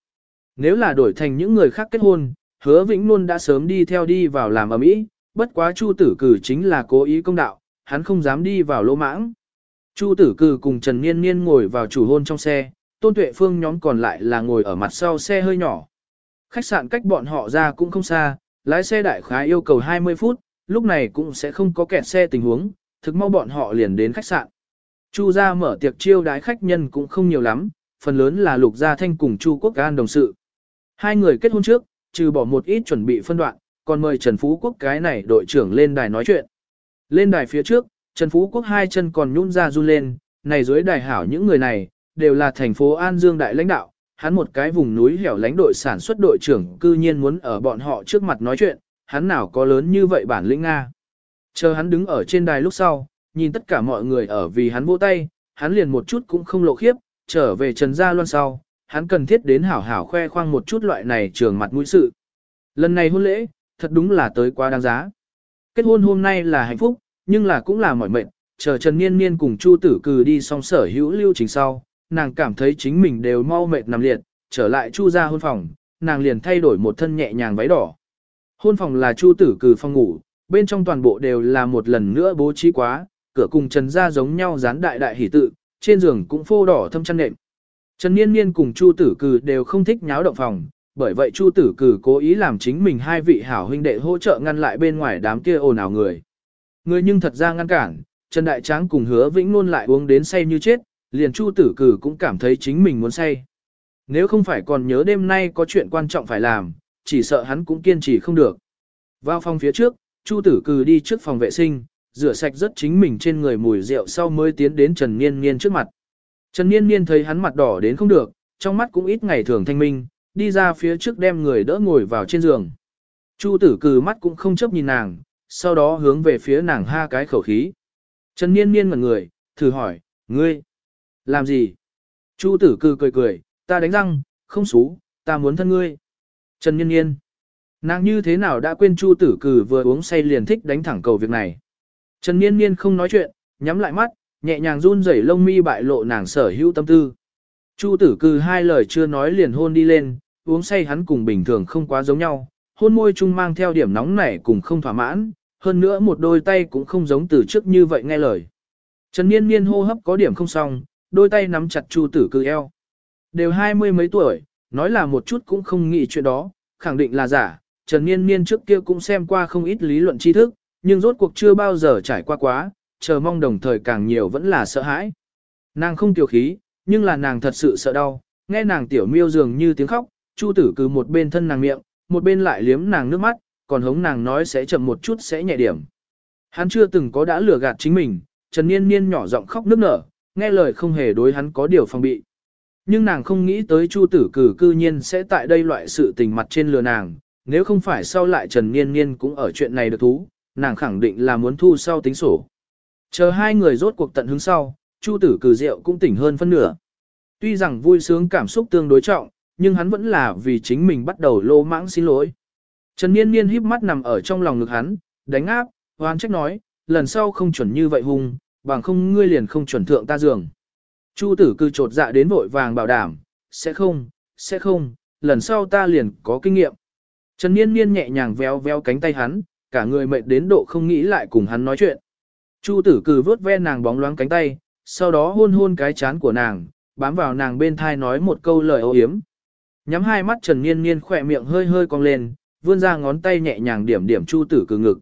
Nếu là đổi thành những người khác kết hôn, hứa Vĩnh Nôn đã sớm đi theo đi vào làm ở mỹ, bất quá Chu tử cử chính là cố ý công đạo, hắn không dám đi vào lỗ mãng. Chu tử cử cùng Trần Niên Niên ngồi vào chủ hôn trong xe, Tôn Tuệ Phương nhóm còn lại là ngồi ở mặt sau xe hơi nhỏ. Khách sạn cách bọn họ ra cũng không xa, lái xe đại khái yêu cầu 20 phút, lúc này cũng sẽ không có kẹt xe tình huống, thực mau bọn họ liền đến khách sạn. Chu gia mở tiệc chiêu đái khách nhân cũng không nhiều lắm, phần lớn là Lục Gia Thanh cùng Chu Quốc An đồng sự. Hai người kết hôn trước, trừ bỏ một ít chuẩn bị phân đoạn, còn mời Trần Phú Quốc cái này đội trưởng lên đài nói chuyện. Lên đài phía trước, Trần Phú Quốc hai chân còn nhún ra run lên, này dưới đài hảo những người này, đều là thành phố An Dương đại lãnh đạo, hắn một cái vùng núi hẻo lãnh đội sản xuất đội trưởng cư nhiên muốn ở bọn họ trước mặt nói chuyện, hắn nào có lớn như vậy bản lĩnh Nga. Chờ hắn đứng ở trên đài lúc sau, nhìn tất cả mọi người ở vì hắn vỗ tay, hắn liền một chút cũng không lộ khiếp, trở về Trần Gia Loan sau, hắn cần thiết đến hảo hảo khoe khoang một chút loại này trường mặt mũi sự. Lần này hôn lễ, thật đúng là tới quá đáng giá. Kết hôn hôm nay là hạnh phúc, nhưng là cũng là mỏi mệt, chờ Trần Niên Niên cùng Chu Tử Cừ đi xong sở hữu lưu trình sau, nàng cảm thấy chính mình đều mau mệt nằm liệt, trở lại Chu ra hôn phòng, nàng liền thay đổi một thân nhẹ nhàng váy đỏ. Hôn phòng là Chu Tử Cừ phòng ngủ, bên trong toàn bộ đều là một lần nữa bố trí quá, cửa cùng Trần gia giống nhau dán đại đại hỷ tự, trên giường cũng phô đỏ thâm chăn nệm. Trần Niên Niên cùng Chu Tử Cừ đều không thích nháo động phòng, bởi vậy Chu Tử Cừ cố ý làm chính mình hai vị hảo huynh đệ hỗ trợ ngăn lại bên ngoài đám kia ồn ào người. Người nhưng thật ra ngăn cản, Trần Đại Tráng cùng hứa Vĩnh luôn lại uống đến say như chết, liền Chu Tử Cử cũng cảm thấy chính mình muốn say. Nếu không phải còn nhớ đêm nay có chuyện quan trọng phải làm, chỉ sợ hắn cũng kiên trì không được. Vào phòng phía trước, Chu Tử Cử đi trước phòng vệ sinh, rửa sạch rất chính mình trên người mùi rượu sau mới tiến đến Trần Niên Niên trước mặt. Trần Niên Niên thấy hắn mặt đỏ đến không được, trong mắt cũng ít ngày thường thanh minh, đi ra phía trước đem người đỡ ngồi vào trên giường. Chu Tử Cử mắt cũng không chấp nhìn nàng, sau đó hướng về phía nàng ha cái khẩu khí. Trần Niên Niên ngẩn người, thử hỏi, ngươi, làm gì? Chu tử cư cười cười, ta đánh răng, không xú, ta muốn thân ngươi. Trần Nhân Nhiên. nàng như thế nào đã quên Chu tử cử vừa uống say liền thích đánh thẳng cầu việc này. Trần Nhiên Nhiên không nói chuyện, nhắm lại mắt, nhẹ nhàng run rẩy lông mi bại lộ nàng sở hữu tâm tư. Chu tử cư hai lời chưa nói liền hôn đi lên, uống say hắn cùng bình thường không quá giống nhau, hôn môi chung mang theo điểm nóng nảy cùng không thỏa mãn, hơn nữa một đôi tay cũng không giống từ trước như vậy nghe lời. Trần Niên Niên hô hấp có điểm không xong, đôi tay nắm chặt Chu Tử Cư eo. Đều hai mươi mấy tuổi, nói là một chút cũng không nghĩ chuyện đó, khẳng định là giả. Trần Niên Niên trước kia cũng xem qua không ít lý luận tri thức, nhưng rốt cuộc chưa bao giờ trải qua quá, chờ mong đồng thời càng nhiều vẫn là sợ hãi. Nàng không tiểu khí, nhưng là nàng thật sự sợ đau, nghe nàng tiểu miêu dường như tiếng khóc, Chu Tử Cư một bên thân nàng miệng, một bên lại liếm nàng nước mắt, còn hống nàng nói sẽ chậm một chút sẽ nhẹ điểm. Hắn chưa từng có đã lừa gạt chính mình, Trần Niên Niên nhỏ giọng khóc nức nở, nghe lời không hề đối hắn có điều phòng bị. Nhưng nàng không nghĩ tới Chu Tử Cử cư nhiên sẽ tại đây loại sự tình mặt trên lừa nàng, nếu không phải sau lại Trần Niên Niên cũng ở chuyện này được thú, nàng khẳng định là muốn thu sau tính sổ. Chờ hai người rốt cuộc tận hứng sau, Chu Tử Cử rượu cũng tỉnh hơn phân nửa. Tuy rằng vui sướng cảm xúc tương đối trọng, nhưng hắn vẫn là vì chính mình bắt đầu lô mãng xin lỗi. Trần Niên Niên híp mắt nằm ở trong lòng ngực hắn, đánh áp, hoan trách nói, lần sau không chuẩn như vậy hung, bằng không ngươi liền không chuẩn thượng ta giường. Chu tử cư trột dạ đến vội vàng bảo đảm, sẽ không, sẽ không, lần sau ta liền có kinh nghiệm. Trần Niên Niên nhẹ nhàng véo véo cánh tay hắn, cả người mệt đến độ không nghĩ lại cùng hắn nói chuyện. Chu tử cư vớt ve nàng bóng loáng cánh tay, sau đó hôn hôn cái chán của nàng, bám vào nàng bên thai nói một câu lời ô hiếm. Nhắm hai mắt Trần Niên Niên khỏe miệng hơi hơi cong lên, vươn ra ngón tay nhẹ nhàng điểm điểm Chu Tử cư ngực.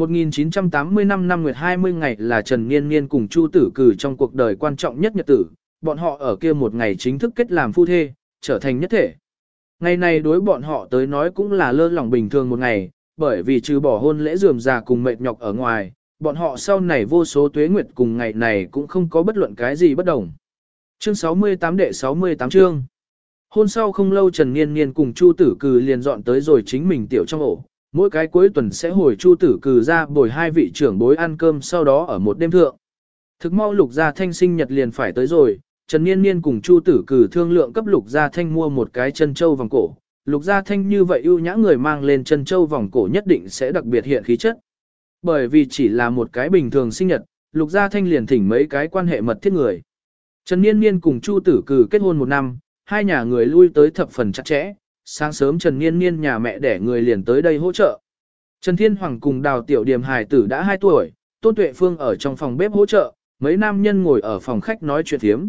1980 năm năm nguyệt 20 ngày là Trần Niên Niên cùng Chu Tử Cử trong cuộc đời quan trọng nhất nhật tử, bọn họ ở kia một ngày chính thức kết làm phu thê, trở thành nhất thể. Ngày này đối bọn họ tới nói cũng là lơ lỏng bình thường một ngày, bởi vì trừ bỏ hôn lễ dườm già cùng mệt nhọc ở ngoài, bọn họ sau này vô số tuế nguyệt cùng ngày này cũng không có bất luận cái gì bất đồng. Chương 68 đệ 68 chương Hôn sau không lâu Trần Niên Niên cùng Chu Tử Cừ liền dọn tới rồi chính mình tiểu trong ổ. Mỗi cái cuối tuần sẽ hồi Chu Tử Cừ ra bồi hai vị trưởng bối ăn cơm sau đó ở một đêm thượng. Thực mau Lục Gia Thanh sinh nhật liền phải tới rồi, Trần Niên Niên cùng Chu Tử Cừ thương lượng cấp Lục Gia Thanh mua một cái chân châu vòng cổ. Lục Gia Thanh như vậy ưu nhã người mang lên chân châu vòng cổ nhất định sẽ đặc biệt hiện khí chất. Bởi vì chỉ là một cái bình thường sinh nhật, Lục Gia Thanh liền thỉnh mấy cái quan hệ mật thiết người. Trần Niên Niên cùng Chu Tử Cừ kết hôn một năm, hai nhà người lui tới thập phần chặt chẽ, sáng sớm Trần Niên Niên nhà mẹ đẻ người liền tới đây hỗ trợ. Trần Thiên Hoàng cùng đào tiểu Điềm Hải tử đã 2 tuổi, Tôn Tuệ Phương ở trong phòng bếp hỗ trợ, mấy nam nhân ngồi ở phòng khách nói chuyện thiếm.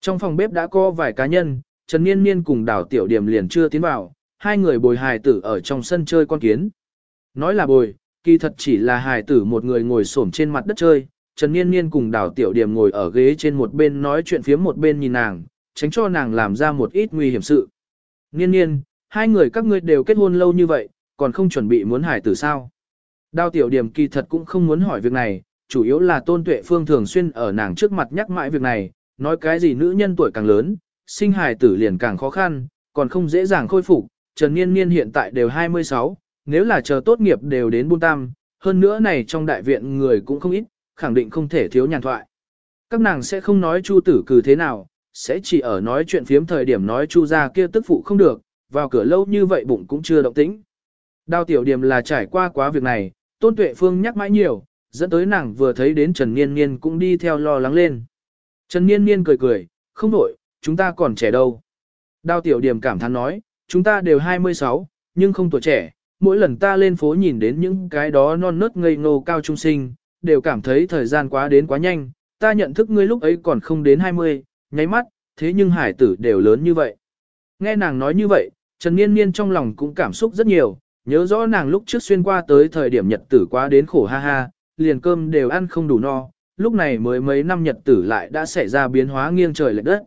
Trong phòng bếp đã có vài cá nhân, Trần Niên Niên cùng đào tiểu Điềm liền chưa tiến vào, hai người bồi hài tử ở trong sân chơi con kiến. Nói là bồi, kỳ thật chỉ là hài tử một người ngồi xổm trên mặt đất chơi, Trần Niên Niên cùng đào tiểu Điềm ngồi ở ghế trên một bên nói chuyện phiếm một bên nhìn nàng, tránh cho nàng làm ra một ít nguy hiểm sự. Niên niên, hai người các ngươi đều kết hôn lâu như vậy, còn không chuẩn bị muốn hải tử sao. Đao tiểu điểm kỳ thật cũng không muốn hỏi việc này, chủ yếu là tôn tuệ phương thường xuyên ở nàng trước mặt nhắc mãi việc này, nói cái gì nữ nhân tuổi càng lớn, sinh hài tử liền càng khó khăn, còn không dễ dàng khôi phục, Trần Niên Niên hiện tại đều 26, nếu là chờ tốt nghiệp đều đến buôn tam, hơn nữa này trong đại viện người cũng không ít, khẳng định không thể thiếu nhàn thoại. Các nàng sẽ không nói chu tử cử thế nào, sẽ chỉ ở nói chuyện phiếm thời điểm nói chu ra kia tức phụ không được, vào cửa lâu như vậy bụng cũng chưa động tĩnh. Đao tiểu điểm là trải qua quá việc này, tôn tuệ phương nhắc mãi nhiều, dẫn tới nàng vừa thấy đến Trần Niên Niên cũng đi theo lo lắng lên. Trần Niên Niên cười cười, không đổi, chúng ta còn trẻ đâu. Đao tiểu điểm cảm thán nói, chúng ta đều 26, nhưng không tuổi trẻ, mỗi lần ta lên phố nhìn đến những cái đó non nớt ngây ngô cao trung sinh, đều cảm thấy thời gian quá đến quá nhanh, ta nhận thức ngươi lúc ấy còn không đến 20, nháy mắt, thế nhưng hải tử đều lớn như vậy. Nghe nàng nói như vậy, Trần Niên Niên trong lòng cũng cảm xúc rất nhiều, nhớ rõ nàng lúc trước xuyên qua tới thời điểm nhật tử quá đến khổ ha ha, liền cơm đều ăn không đủ no, lúc này mới mấy năm nhật tử lại đã xảy ra biến hóa nghiêng trời lệch đất.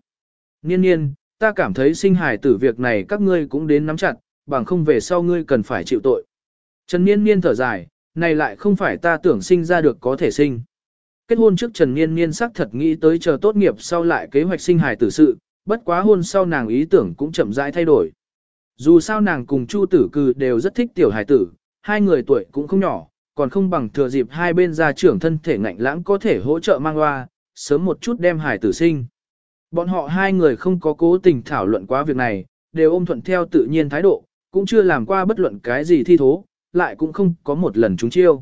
Niên niên, ta cảm thấy sinh hài tử việc này các ngươi cũng đến nắm chặt, bằng không về sau ngươi cần phải chịu tội. Trần niên niên thở dài, này lại không phải ta tưởng sinh ra được có thể sinh. Kết hôn trước Trần Niên Niên xác thật nghĩ tới chờ tốt nghiệp sau lại kế hoạch sinh hài tử sự, bất quá hôn sau nàng ý tưởng cũng chậm rãi thay đổi. Dù sao nàng cùng Chu Tử Cừ đều rất thích tiểu hài tử, hai người tuổi cũng không nhỏ, còn không bằng thừa dịp hai bên gia trưởng thân thể ngạnh lãng có thể hỗ trợ mang hoa, sớm một chút đem hài tử sinh. Bọn họ hai người không có cố tình thảo luận quá việc này, đều ôm thuận theo tự nhiên thái độ, cũng chưa làm qua bất luận cái gì thi thố, lại cũng không có một lần trúng chiêu.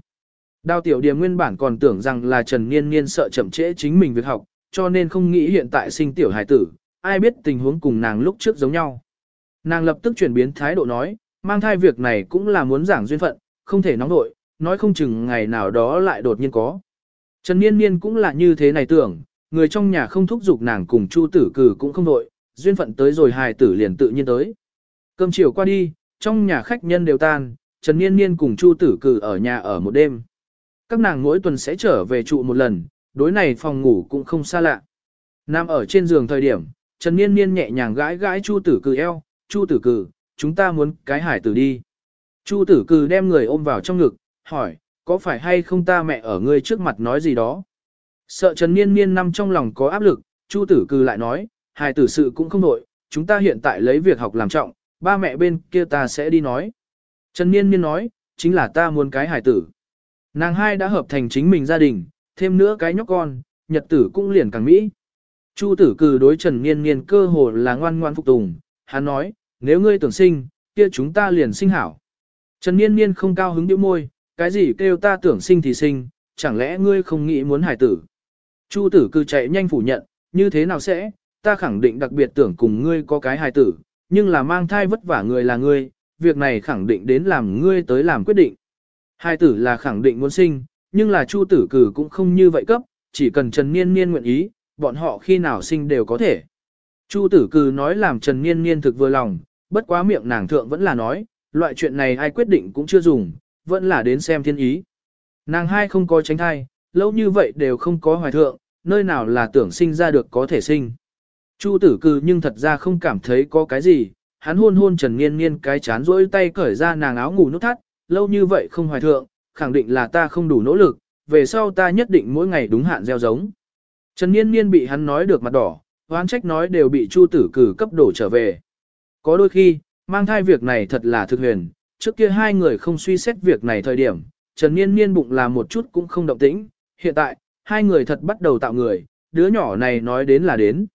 Đào tiểu điểm nguyên bản còn tưởng rằng là Trần Niên Niên sợ chậm trễ chính mình việc học, cho nên không nghĩ hiện tại sinh tiểu hài tử, ai biết tình huống cùng nàng lúc trước giống nhau. Nàng lập tức chuyển biến thái độ nói, mang thai việc này cũng là muốn giảng duyên phận, không thể nóng nội, nói không chừng ngày nào đó lại đột nhiên có. Trần Niên Niên cũng là như thế này tưởng, người trong nhà không thúc giục nàng cùng Chu tử cử cũng không nội, duyên phận tới rồi hài tử liền tự nhiên tới. Cơm chiều qua đi, trong nhà khách nhân đều tan, Trần Niên Niên cùng Chu tử cử ở nhà ở một đêm. Các nàng mỗi tuần sẽ trở về trụ một lần, đối này phòng ngủ cũng không xa lạ. Nam ở trên giường thời điểm, Trần Niên Niên nhẹ nhàng gãi gãi Chu tử cừ eo, Chu tử cừ, chúng ta muốn cái hải tử đi. Chu tử cừ đem người ôm vào trong ngực, hỏi, có phải hay không ta mẹ ở ngươi trước mặt nói gì đó? Sợ Trần Niên Niên nằm trong lòng có áp lực, Chu tử cừ lại nói, hải tử sự cũng không nổi, chúng ta hiện tại lấy việc học làm trọng, ba mẹ bên kia ta sẽ đi nói. Trần Niên Niên nói, chính là ta muốn cái hải tử. Nàng hai đã hợp thành chính mình gia đình, thêm nữa cái nhóc con, nhật tử cũng liền càng mỹ. Chu tử cử đối Trần Niên Niên cơ hồ là ngoan ngoan phục tùng, hắn nói, nếu ngươi tưởng sinh, kia chúng ta liền sinh hảo. Trần Niên Niên không cao hứng điệu môi, cái gì kêu ta tưởng sinh thì sinh, chẳng lẽ ngươi không nghĩ muốn hài tử. Chu tử cư chạy nhanh phủ nhận, như thế nào sẽ, ta khẳng định đặc biệt tưởng cùng ngươi có cái hài tử, nhưng là mang thai vất vả người là ngươi, việc này khẳng định đến làm ngươi tới làm quyết định. Hai tử là khẳng định muốn sinh, nhưng là chu tử cử cũng không như vậy cấp, chỉ cần Trần Niên Niên nguyện ý, bọn họ khi nào sinh đều có thể. Chu tử cử nói làm Trần Niên Niên thực vừa lòng, bất quá miệng nàng thượng vẫn là nói, loại chuyện này ai quyết định cũng chưa dùng, vẫn là đến xem thiên ý. Nàng hai không có tránh thai, lâu như vậy đều không có hoài thượng, nơi nào là tưởng sinh ra được có thể sinh. Chu tử cử nhưng thật ra không cảm thấy có cái gì, hắn hôn hôn Trần Niên Niên cái chán rỗi tay cởi ra nàng áo ngủ nút thắt, lâu như vậy không hoài thượng, khẳng định là ta không đủ nỗ lực, về sau ta nhất định mỗi ngày đúng hạn gieo giống. Trần Niên Niên bị hắn nói được mặt đỏ, oán trách nói đều bị Chu tử cử cấp đổ trở về. Có đôi khi, mang thai việc này thật là thực huyền, trước kia hai người không suy xét việc này thời điểm, Trần Niên Niên bụng là một chút cũng không động tĩnh, hiện tại, hai người thật bắt đầu tạo người, đứa nhỏ này nói đến là đến.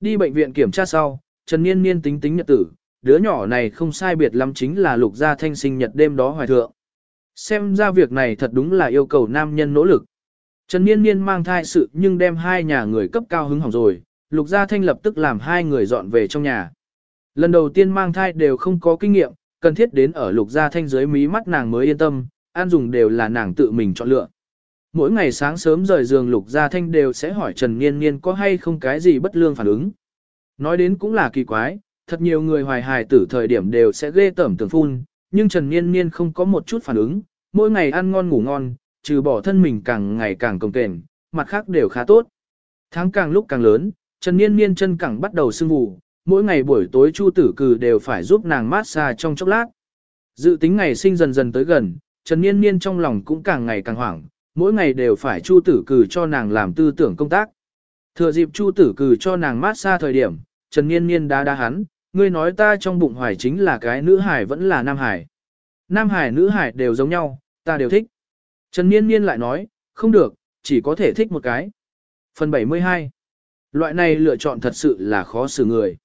Đi bệnh viện kiểm tra sau, Trần Niên Niên tính tính nhật tử, đứa nhỏ này không sai biệt lắm chính là lục gia thanh sinh nhật đêm đó hoài thượng. Xem ra việc này thật đúng là yêu cầu nam nhân nỗ lực. Trần Niên Niên mang thai sự nhưng đem hai nhà người cấp cao hứng hỏng rồi, Lục Gia Thanh lập tức làm hai người dọn về trong nhà. Lần đầu tiên mang thai đều không có kinh nghiệm, cần thiết đến ở Lục Gia Thanh dưới mí mắt nàng mới yên tâm, an dùng đều là nàng tự mình chọn lựa. Mỗi ngày sáng sớm rời giường Lục Gia Thanh đều sẽ hỏi Trần Niên Niên có hay không cái gì bất lương phản ứng. Nói đến cũng là kỳ quái, thật nhiều người hoài hài tử thời điểm đều sẽ ghê tởm tưởng phun, nhưng Trần Niên Niên không có một chút phản ứng, mỗi ngày ăn ngon ngủ ngon, trừ bỏ thân mình càng ngày càng công kềnh, mặt khác đều khá tốt. Tháng càng lúc càng lớn, Trần Niên Niên chân cẳng bắt đầu sưng vù, mỗi ngày buổi tối Chu Tử Cử đều phải giúp nàng mát xa trong chốc lát. Dự tính ngày sinh dần dần tới gần, Trần Niên Niên trong lòng cũng càng ngày càng hoảng, mỗi ngày đều phải Chu Tử Cử cho nàng làm tư tưởng công tác. Thừa dịp Chu Tử Cử cho nàng mát xa thời điểm, Trần Niên Niên đá đá hắn, ngươi nói ta trong bụng hoài chính là cái nữ hải vẫn là nam hải. Nam hải nữ hải đều giống nhau, ta đều thích. Trần Niên Niên lại nói, không được, chỉ có thể thích một cái. Phần 72 Loại này lựa chọn thật sự là khó xử người.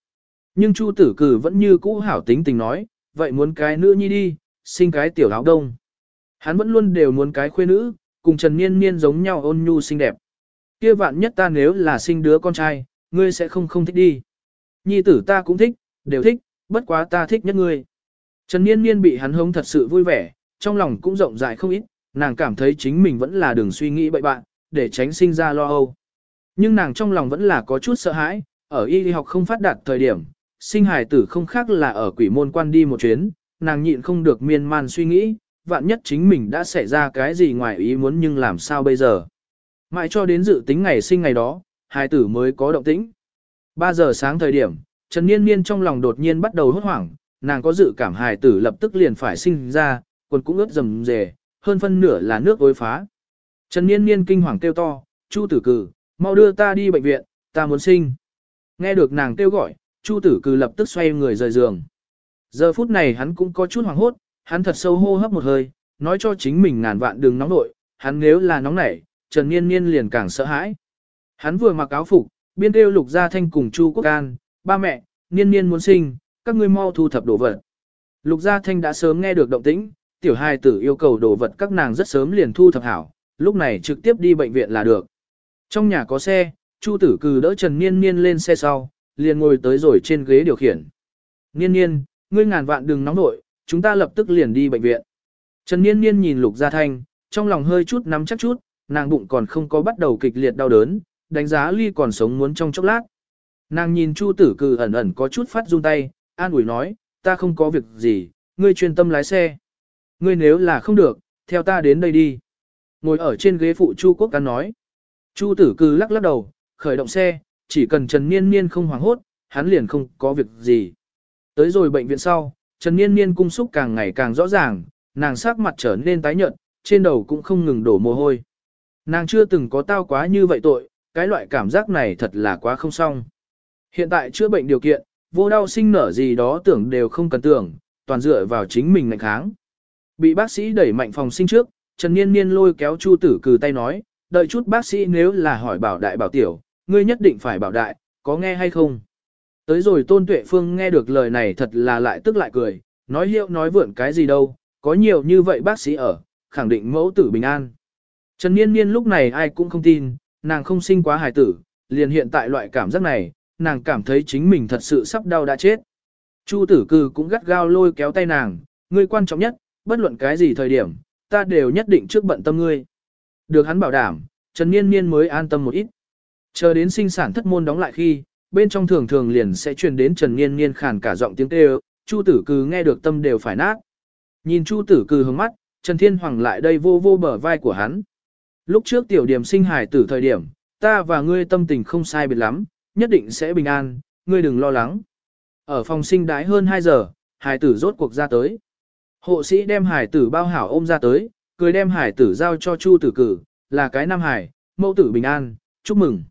Nhưng Chu tử cử vẫn như cũ hảo tính tình nói, vậy muốn cái nữ nhi đi, sinh cái tiểu áo đông. Hắn vẫn luôn đều muốn cái khuê nữ, cùng Trần Niên Niên giống nhau ôn nhu xinh đẹp. Kia vạn nhất ta nếu là sinh đứa con trai, ngươi sẽ không không thích đi. Nhi tử ta cũng thích, đều thích, bất quá ta thích nhất ngươi. Trần Niên Niên bị hắn hống thật sự vui vẻ, trong lòng cũng rộng rãi không ít, nàng cảm thấy chính mình vẫn là đường suy nghĩ bậy bạn, để tránh sinh ra lo âu. Nhưng nàng trong lòng vẫn là có chút sợ hãi, ở y học không phát đạt thời điểm, sinh hài tử không khác là ở quỷ môn quan đi một chuyến, nàng nhịn không được miên man suy nghĩ, vạn nhất chính mình đã xảy ra cái gì ngoài ý muốn nhưng làm sao bây giờ. Mãi cho đến dự tính ngày sinh ngày đó, hài tử mới có động tĩnh. 3 giờ sáng thời điểm, Trần Niên Niên trong lòng đột nhiên bắt đầu hốt hoảng, nàng có dự cảm hài tử lập tức liền phải sinh ra, quần cũng ướt rầm rề, hơn phân nửa là nước ối phá. Trần Niên Niên kinh hoàng kêu to, Chu tử cử, mau đưa ta đi bệnh viện, ta muốn sinh. Nghe được nàng kêu gọi, Chu tử cử lập tức xoay người rời giường. Giờ phút này hắn cũng có chút hoảng hốt, hắn thật sâu hô hấp một hơi, nói cho chính mình ngàn vạn đừng nóng nội, hắn nếu là nóng nảy, Trần Niên Niên liền càng sợ hãi. Hắn vừa mặc áo phục, biên kêu lục gia thanh cùng Chu Quốc Can, ba mẹ, Niên Niên muốn sinh, các ngươi mau thu thập đồ vật. Lục gia thanh đã sớm nghe được động tĩnh, tiểu hài tử yêu cầu đồ vật các nàng rất sớm liền thu thập hảo, lúc này trực tiếp đi bệnh viện là được. Trong nhà có xe, Chu tử cừ đỡ Trần Niên Niên lên xe sau, liền ngồi tới rồi trên ghế điều khiển. Niên Niên, ngươi ngàn vạn đừng nóng nội, chúng ta lập tức liền đi bệnh viện. Trần Niên Niên nhìn Lục Gia Thanh, trong lòng hơi chút nắm chắc chút, nàng bụng còn không có bắt đầu kịch liệt đau đớn, đánh giá ly còn sống muốn trong chốc lát. Nàng nhìn Chu tử cừ ẩn ẩn có chút phát run tay, an ủi nói, ta không có việc gì, ngươi chuyên tâm lái xe. Ngươi nếu là không được, theo ta đến đây đi. Ngồi ở trên ghế phụ Chu Quốc Cán nói. Chu tử cừ lắc lắc đầu, khởi động xe, chỉ cần Trần Niên Niên không hoảng hốt, hắn liền không có việc gì. Tới rồi bệnh viện sau, Trần Niên Niên cung xúc càng ngày càng rõ ràng, nàng sắc mặt trở nên tái nhợt, trên đầu cũng không ngừng đổ mồ hôi. Nàng chưa từng có tao quá như vậy tội, cái loại cảm giác này thật là quá không xong. Hiện tại chữa bệnh điều kiện, vô đau sinh nở gì đó tưởng đều không cần tưởng, toàn dựa vào chính mình ngạnh kháng. Bị bác sĩ đẩy mạnh phòng sinh trước, Trần Niên Niên lôi kéo Chu Tử Cừ tay nói, đợi chút bác sĩ nếu là hỏi bảo đại bảo tiểu, ngươi nhất định phải bảo đại, có nghe hay không? Tới rồi Tôn Tuệ Phương nghe được lời này thật là lại tức lại cười, nói hiệu nói vượn cái gì đâu, có nhiều như vậy bác sĩ ở, khẳng định mẫu tử bình an. Trần Niên Niên lúc này ai cũng không tin, nàng không sinh quá hài tử, liền hiện tại loại cảm giác này, nàng cảm thấy chính mình thật sự sắp đau đã chết. Chu tử cư cũng gắt gao lôi kéo tay nàng, ngươi quan trọng nhất, bất luận cái gì thời điểm, ta đều nhất định trước bận tâm ngươi. Được hắn bảo đảm, Trần Niên Niên mới an tâm một ít. Chờ đến sinh sản thất môn đóng lại khi, bên trong thường thường liền sẽ truyền đến Trần Niên Niên khàn cả giọng tiếng kêu, Chu Tử Cừ nghe được tâm đều phải nát. Nhìn Chu Tử Cừ hướng mắt, Trần Thiên Hoàng lại đây vô vô bờ vai của hắn. Lúc trước tiểu điểm sinh hải tử thời điểm, ta và ngươi tâm tình không sai biệt lắm, nhất định sẽ bình an, ngươi đừng lo lắng. Ở phòng sinh đái hơn 2 giờ, hải tử rốt cuộc ra tới. Hộ sĩ đem hải tử bao hảo ôm ra tới, cười đem hải tử giao cho Chu Tử Cử, là cái nam hải, mẫu tử bình an, chúc mừng.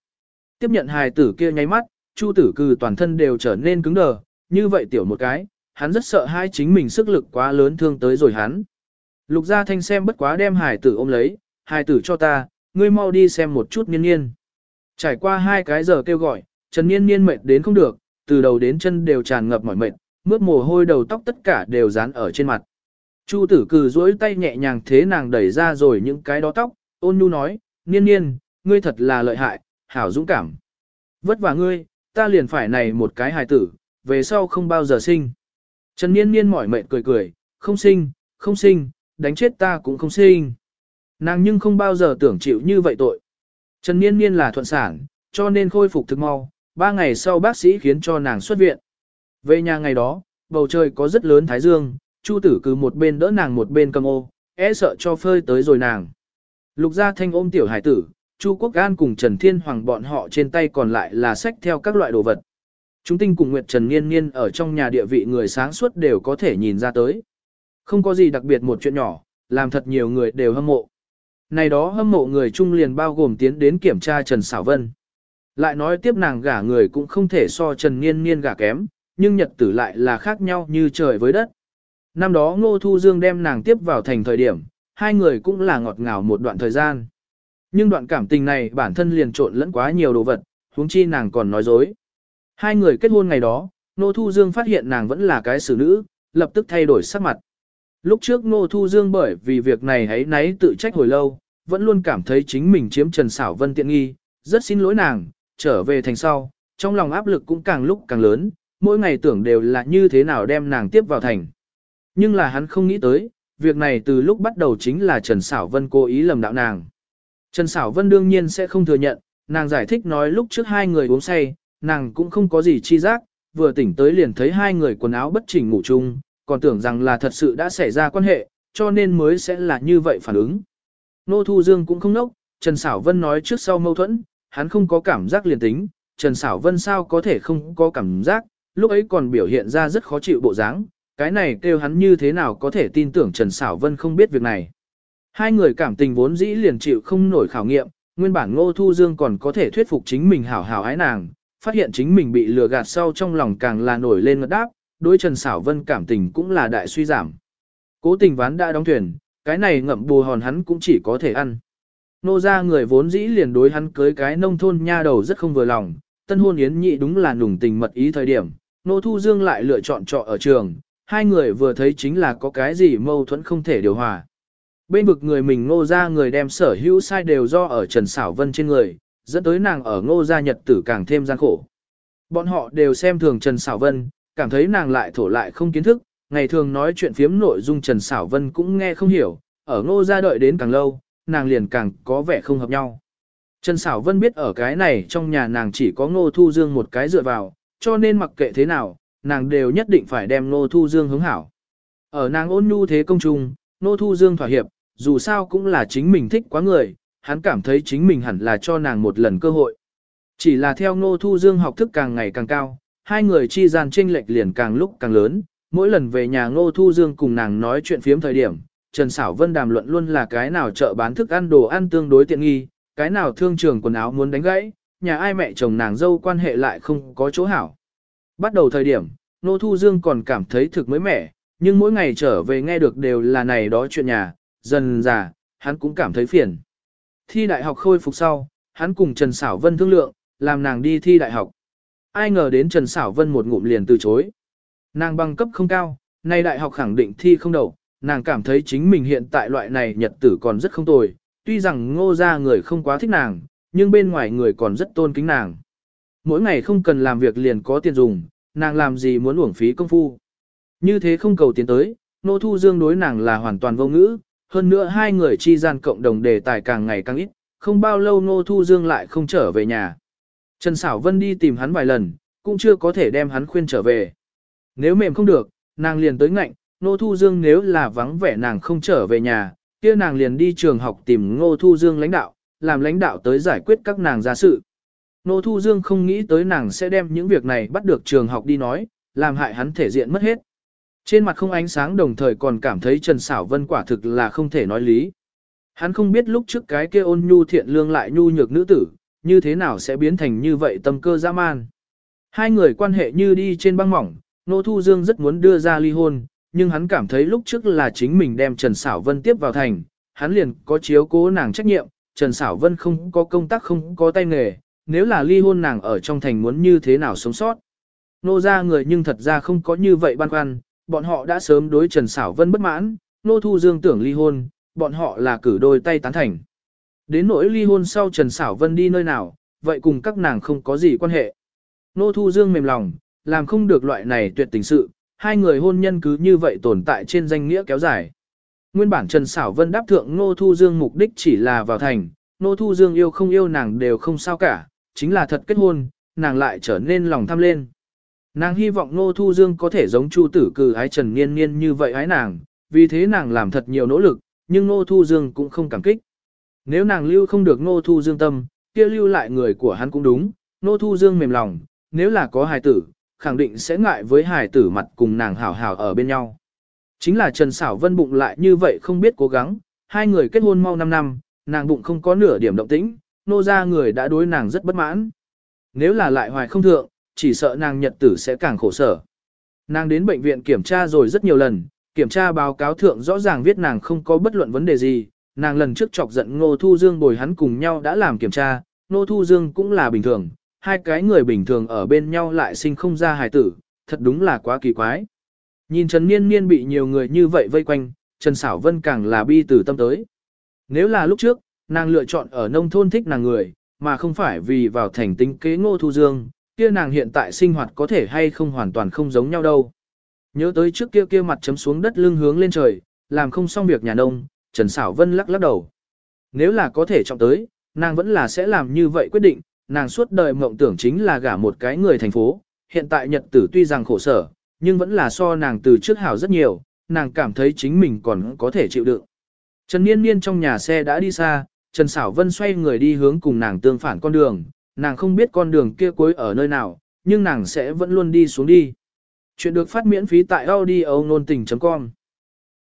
Tiếp nhận hải tử kia nháy mắt, Chu Tử Cử toàn thân đều trở nên cứng đờ, như vậy tiểu một cái, hắn rất sợ hai chính mình sức lực quá lớn thương tới rồi hắn. Lục Gia Thanh xem bất quá đem hải tử ôm lấy, hải tử cho ta, ngươi mau đi xem một chút nghiên nghiên. Trải qua hai cái giờ kêu gọi, Trần Niên Niên mệt đến không được, từ đầu đến chân đều tràn ngập mỏi mệt, mướt mồ hôi đầu tóc tất cả đều dán ở trên mặt. Chu tử cử duỗi tay nhẹ nhàng thế nàng đẩy ra rồi những cái đó tóc, ôn nhu nói, niên niên, ngươi thật là lợi hại, hảo dũng cảm. Vất vả ngươi, ta liền phải này một cái hài tử, về sau không bao giờ sinh. Trần niên niên mỏi mệt cười cười, không sinh, không sinh, đánh chết ta cũng không sinh. Nàng nhưng không bao giờ tưởng chịu như vậy tội. Trần niên niên là thuận sản, cho nên khôi phục thực mau, ba ngày sau bác sĩ khiến cho nàng xuất viện. Về nhà ngày đó, bầu trời có rất lớn thái dương, Chu tử cứ một bên đỡ nàng một bên cầm ô, e sợ cho phơi tới rồi nàng. Lục gia thanh ôm tiểu hải tử, Chu Quốc An cùng Trần Thiên Hoàng bọn họ trên tay còn lại là sách theo các loại đồ vật. Chúng tinh cùng Nguyệt Trần Niên Niên ở trong nhà địa vị người sáng suốt đều có thể nhìn ra tới. Không có gì đặc biệt một chuyện nhỏ, làm thật nhiều người đều hâm mộ. Này đó hâm mộ người trung liền bao gồm tiến đến kiểm tra Trần Sảo Vân. Lại nói tiếp nàng gả người cũng không thể so Trần Niên Niên gả kém, nhưng nhật tử lại là khác nhau như trời với đất. Năm đó Ngô Thu Dương đem nàng tiếp vào thành thời điểm, hai người cũng là ngọt ngào một đoạn thời gian. Nhưng đoạn cảm tình này bản thân liền trộn lẫn quá nhiều đồ vật, huống chi nàng còn nói dối. Hai người kết hôn ngày đó, Ngô Thu Dương phát hiện nàng vẫn là cái xử nữ, lập tức thay đổi sắc mặt. Lúc trước Ngô Thu Dương bởi vì việc này hãy náy tự trách hồi lâu, vẫn luôn cảm thấy chính mình chiếm Trần Sảo Vân tiện nghi, rất xin lỗi nàng, trở về thành sau, trong lòng áp lực cũng càng lúc càng lớn, mỗi ngày tưởng đều là như thế nào đem nàng tiếp vào thành. Nhưng là hắn không nghĩ tới, việc này từ lúc bắt đầu chính là Trần Sảo Vân cố ý lầm đạo nàng. Trần Sảo Vân đương nhiên sẽ không thừa nhận, nàng giải thích nói lúc trước hai người uống say, nàng cũng không có gì chi giác, vừa tỉnh tới liền thấy hai người quần áo bất chỉnh ngủ chung, còn tưởng rằng là thật sự đã xảy ra quan hệ, cho nên mới sẽ là như vậy phản ứng. Nô Thu Dương cũng không nốc, Trần Sảo Vân nói trước sau mâu thuẫn, hắn không có cảm giác liền tính, Trần Sảo Vân sao có thể không có cảm giác, lúc ấy còn biểu hiện ra rất khó chịu bộ dáng, cái này kêu hắn như thế nào có thể tin tưởng Trần Sảo Vân không biết việc này. Hai người cảm tình vốn dĩ liền chịu không nổi khảo nghiệm, nguyên bản Ngô Thu Dương còn có thể thuyết phục chính mình hảo hảo ái nàng, phát hiện chính mình bị lừa gạt sau trong lòng càng là nổi lên ngất đáp, đối Trần Sảo Vân cảm tình cũng là đại suy giảm. Cố tình ván đã đóng thuyền, cái này ngậm bù hòn hắn cũng chỉ có thể ăn. Nô ra người vốn dĩ liền đối hắn cưới cái nông thôn nha đầu rất không vừa lòng, tân hôn yến nhị đúng là nùng tình mật ý thời điểm, Nô Thu Dương lại lựa chọn trọ ở trường, hai người vừa thấy chính là có cái gì mâu thuẫn không thể điều hòa. Bên vực người mình ngô ra người đem sở hữu sai đều do ở Trần Sảo Vân trên người, dẫn tới nàng ở ngô gia nhật tử càng thêm gian khổ. Bọn họ đều xem thường Trần Sảo Vân, cảm thấy nàng lại thổ lại không kiến thức, ngày thường nói chuyện phiếm nội dung Trần Sảo Vân cũng nghe không hiểu, ở ngô gia đợi đến càng lâu, nàng liền càng có vẻ không hợp nhau. Trần Sảo Vân biết ở cái này trong nhà nàng chỉ có ngô thu dương một cái dựa vào, cho nên mặc kệ thế nào, nàng đều nhất định phải đem ngô thu dương hướng hảo. Ở nàng ôn nhu thế công trung, ngô thu dương thỏa hiệp, dù sao cũng là chính mình thích quá người, hắn cảm thấy chính mình hẳn là cho nàng một lần cơ hội. Chỉ là theo ngô thu dương học thức càng ngày càng cao, hai người chi gian tranh lệch liền càng lúc càng lớn, mỗi lần về nhà ngô thu dương cùng nàng nói chuyện phiếm thời điểm, Trần Sảo Vân đàm luận luôn là cái nào chợ bán thức ăn đồ ăn tương đối tiện nghi, cái nào thương trường quần áo muốn đánh gãy, nhà ai mẹ chồng nàng dâu quan hệ lại không có chỗ hảo. Bắt đầu thời điểm, Nô Thu Dương còn cảm thấy thực mới mẻ, nhưng mỗi ngày trở về nghe được đều là này đó chuyện nhà, dần già, hắn cũng cảm thấy phiền. Thi đại học khôi phục sau, hắn cùng Trần Sảo Vân thương lượng, làm nàng đi thi đại học. Ai ngờ đến Trần Sảo Vân một ngụm liền từ chối. Nàng bằng cấp không cao, nay đại học khẳng định thi không đầu, nàng cảm thấy chính mình hiện tại loại này nhật tử còn rất không tồi, tuy rằng ngô ra người không quá thích nàng, nhưng bên ngoài người còn rất tôn kính nàng. Mỗi ngày không cần làm việc liền có tiền dùng, nàng làm gì muốn uổng phí công phu. Như thế không cầu tiến tới, nô thu dương đối nàng là hoàn toàn vô ngữ, hơn nữa hai người chi gian cộng đồng đề tài càng ngày càng ít, không bao lâu nô thu dương lại không trở về nhà. Trần Sảo Vân đi tìm hắn vài lần, cũng chưa có thể đem hắn khuyên trở về. Nếu mềm không được, nàng liền tới ngạnh, nô thu dương nếu là vắng vẻ nàng không trở về nhà, kia nàng liền đi trường học tìm ngô thu dương lãnh đạo, làm lãnh đạo tới giải quyết các nàng gia sự. Nô Thu Dương không nghĩ tới nàng sẽ đem những việc này bắt được trường học đi nói, làm hại hắn thể diện mất hết. Trên mặt không ánh sáng đồng thời còn cảm thấy Trần Sảo Vân quả thực là không thể nói lý. Hắn không biết lúc trước cái kia ôn nhu thiện lương lại nhu nhược nữ tử, như thế nào sẽ biến thành như vậy tâm cơ dã man. Hai người quan hệ như đi trên băng mỏng, Nô Thu Dương rất muốn đưa ra ly hôn, nhưng hắn cảm thấy lúc trước là chính mình đem Trần Sảo Vân tiếp vào thành, hắn liền có chiếu cố nàng trách nhiệm, Trần Sảo Vân không có công tác không có tay nghề, nếu là ly hôn nàng ở trong thành muốn như thế nào sống sót. Nô ra người nhưng thật ra không có như vậy băn khoăn, bọn họ đã sớm đối Trần Sảo Vân bất mãn, Nô Thu Dương tưởng ly hôn, bọn họ là cử đôi tay tán thành. Đến nỗi ly hôn sau Trần Sảo Vân đi nơi nào, vậy cùng các nàng không có gì quan hệ. Nô Thu Dương mềm lòng, làm không được loại này tuyệt tình sự, hai người hôn nhân cứ như vậy tồn tại trên danh nghĩa kéo dài. Nguyên bản Trần Sảo Vân đáp thượng Nô Thu Dương mục đích chỉ là vào thành, Nô Thu Dương yêu không yêu nàng đều không sao cả, chính là thật kết hôn, nàng lại trở nên lòng tham lên. Nàng hy vọng Nô Thu Dương có thể giống Chu tử cử ái Trần Niên Niên như vậy ái nàng, vì thế nàng làm thật nhiều nỗ lực, nhưng Nô Thu Dương cũng không cảm kích. Nếu nàng lưu không được Nô Thu Dương tâm, kia lưu lại người của hắn cũng đúng, Nô Thu Dương mềm lòng, nếu là có hài tử, khẳng định sẽ ngại với hài tử mặt cùng nàng hảo hảo ở bên nhau. Chính là Trần Sảo Vân bụng lại như vậy không biết cố gắng, hai người kết hôn mau 5 năm, nàng bụng không có nửa điểm động tĩnh, nô ra người đã đối nàng rất bất mãn. Nếu là lại hoài không thượng, chỉ sợ nàng nhật tử sẽ càng khổ sở. Nàng đến bệnh viện kiểm tra rồi rất nhiều lần, kiểm tra báo cáo thượng rõ ràng viết nàng không có bất luận vấn đề gì, nàng lần trước chọc giận Ngô Thu Dương bồi hắn cùng nhau đã làm kiểm tra, Ngô Thu Dương cũng là bình thường, hai cái người bình thường ở bên nhau lại sinh không ra hài tử, thật đúng là quá kỳ quái. Nhìn Trần Niên Niên bị nhiều người như vậy vây quanh, Trần Sảo Vân càng là bi từ tâm tới. Nếu là lúc trước, nàng lựa chọn ở nông thôn thích nàng người, mà không phải vì vào thành tính kế Ngô Thu Dương, kia nàng hiện tại sinh hoạt có thể hay không hoàn toàn không giống nhau đâu. Nhớ tới trước kia kia mặt chấm xuống đất lưng hướng lên trời, làm không xong việc nhà nông, Trần Sảo Vân lắc lắc đầu. Nếu là có thể trọng tới, nàng vẫn là sẽ làm như vậy quyết định, nàng suốt đời mộng tưởng chính là gả một cái người thành phố, hiện tại nhật tử tuy rằng khổ sở, nhưng vẫn là so nàng từ trước hảo rất nhiều, nàng cảm thấy chính mình còn có thể chịu đựng. Trần Niên Niên trong nhà xe đã đi xa, Trần Sảo Vân xoay người đi hướng cùng nàng tương phản con đường, nàng không biết con đường kia cuối ở nơi nào, nhưng nàng sẽ vẫn luôn đi xuống đi. Chuyện được phát miễn phí tại audio nôn tình.com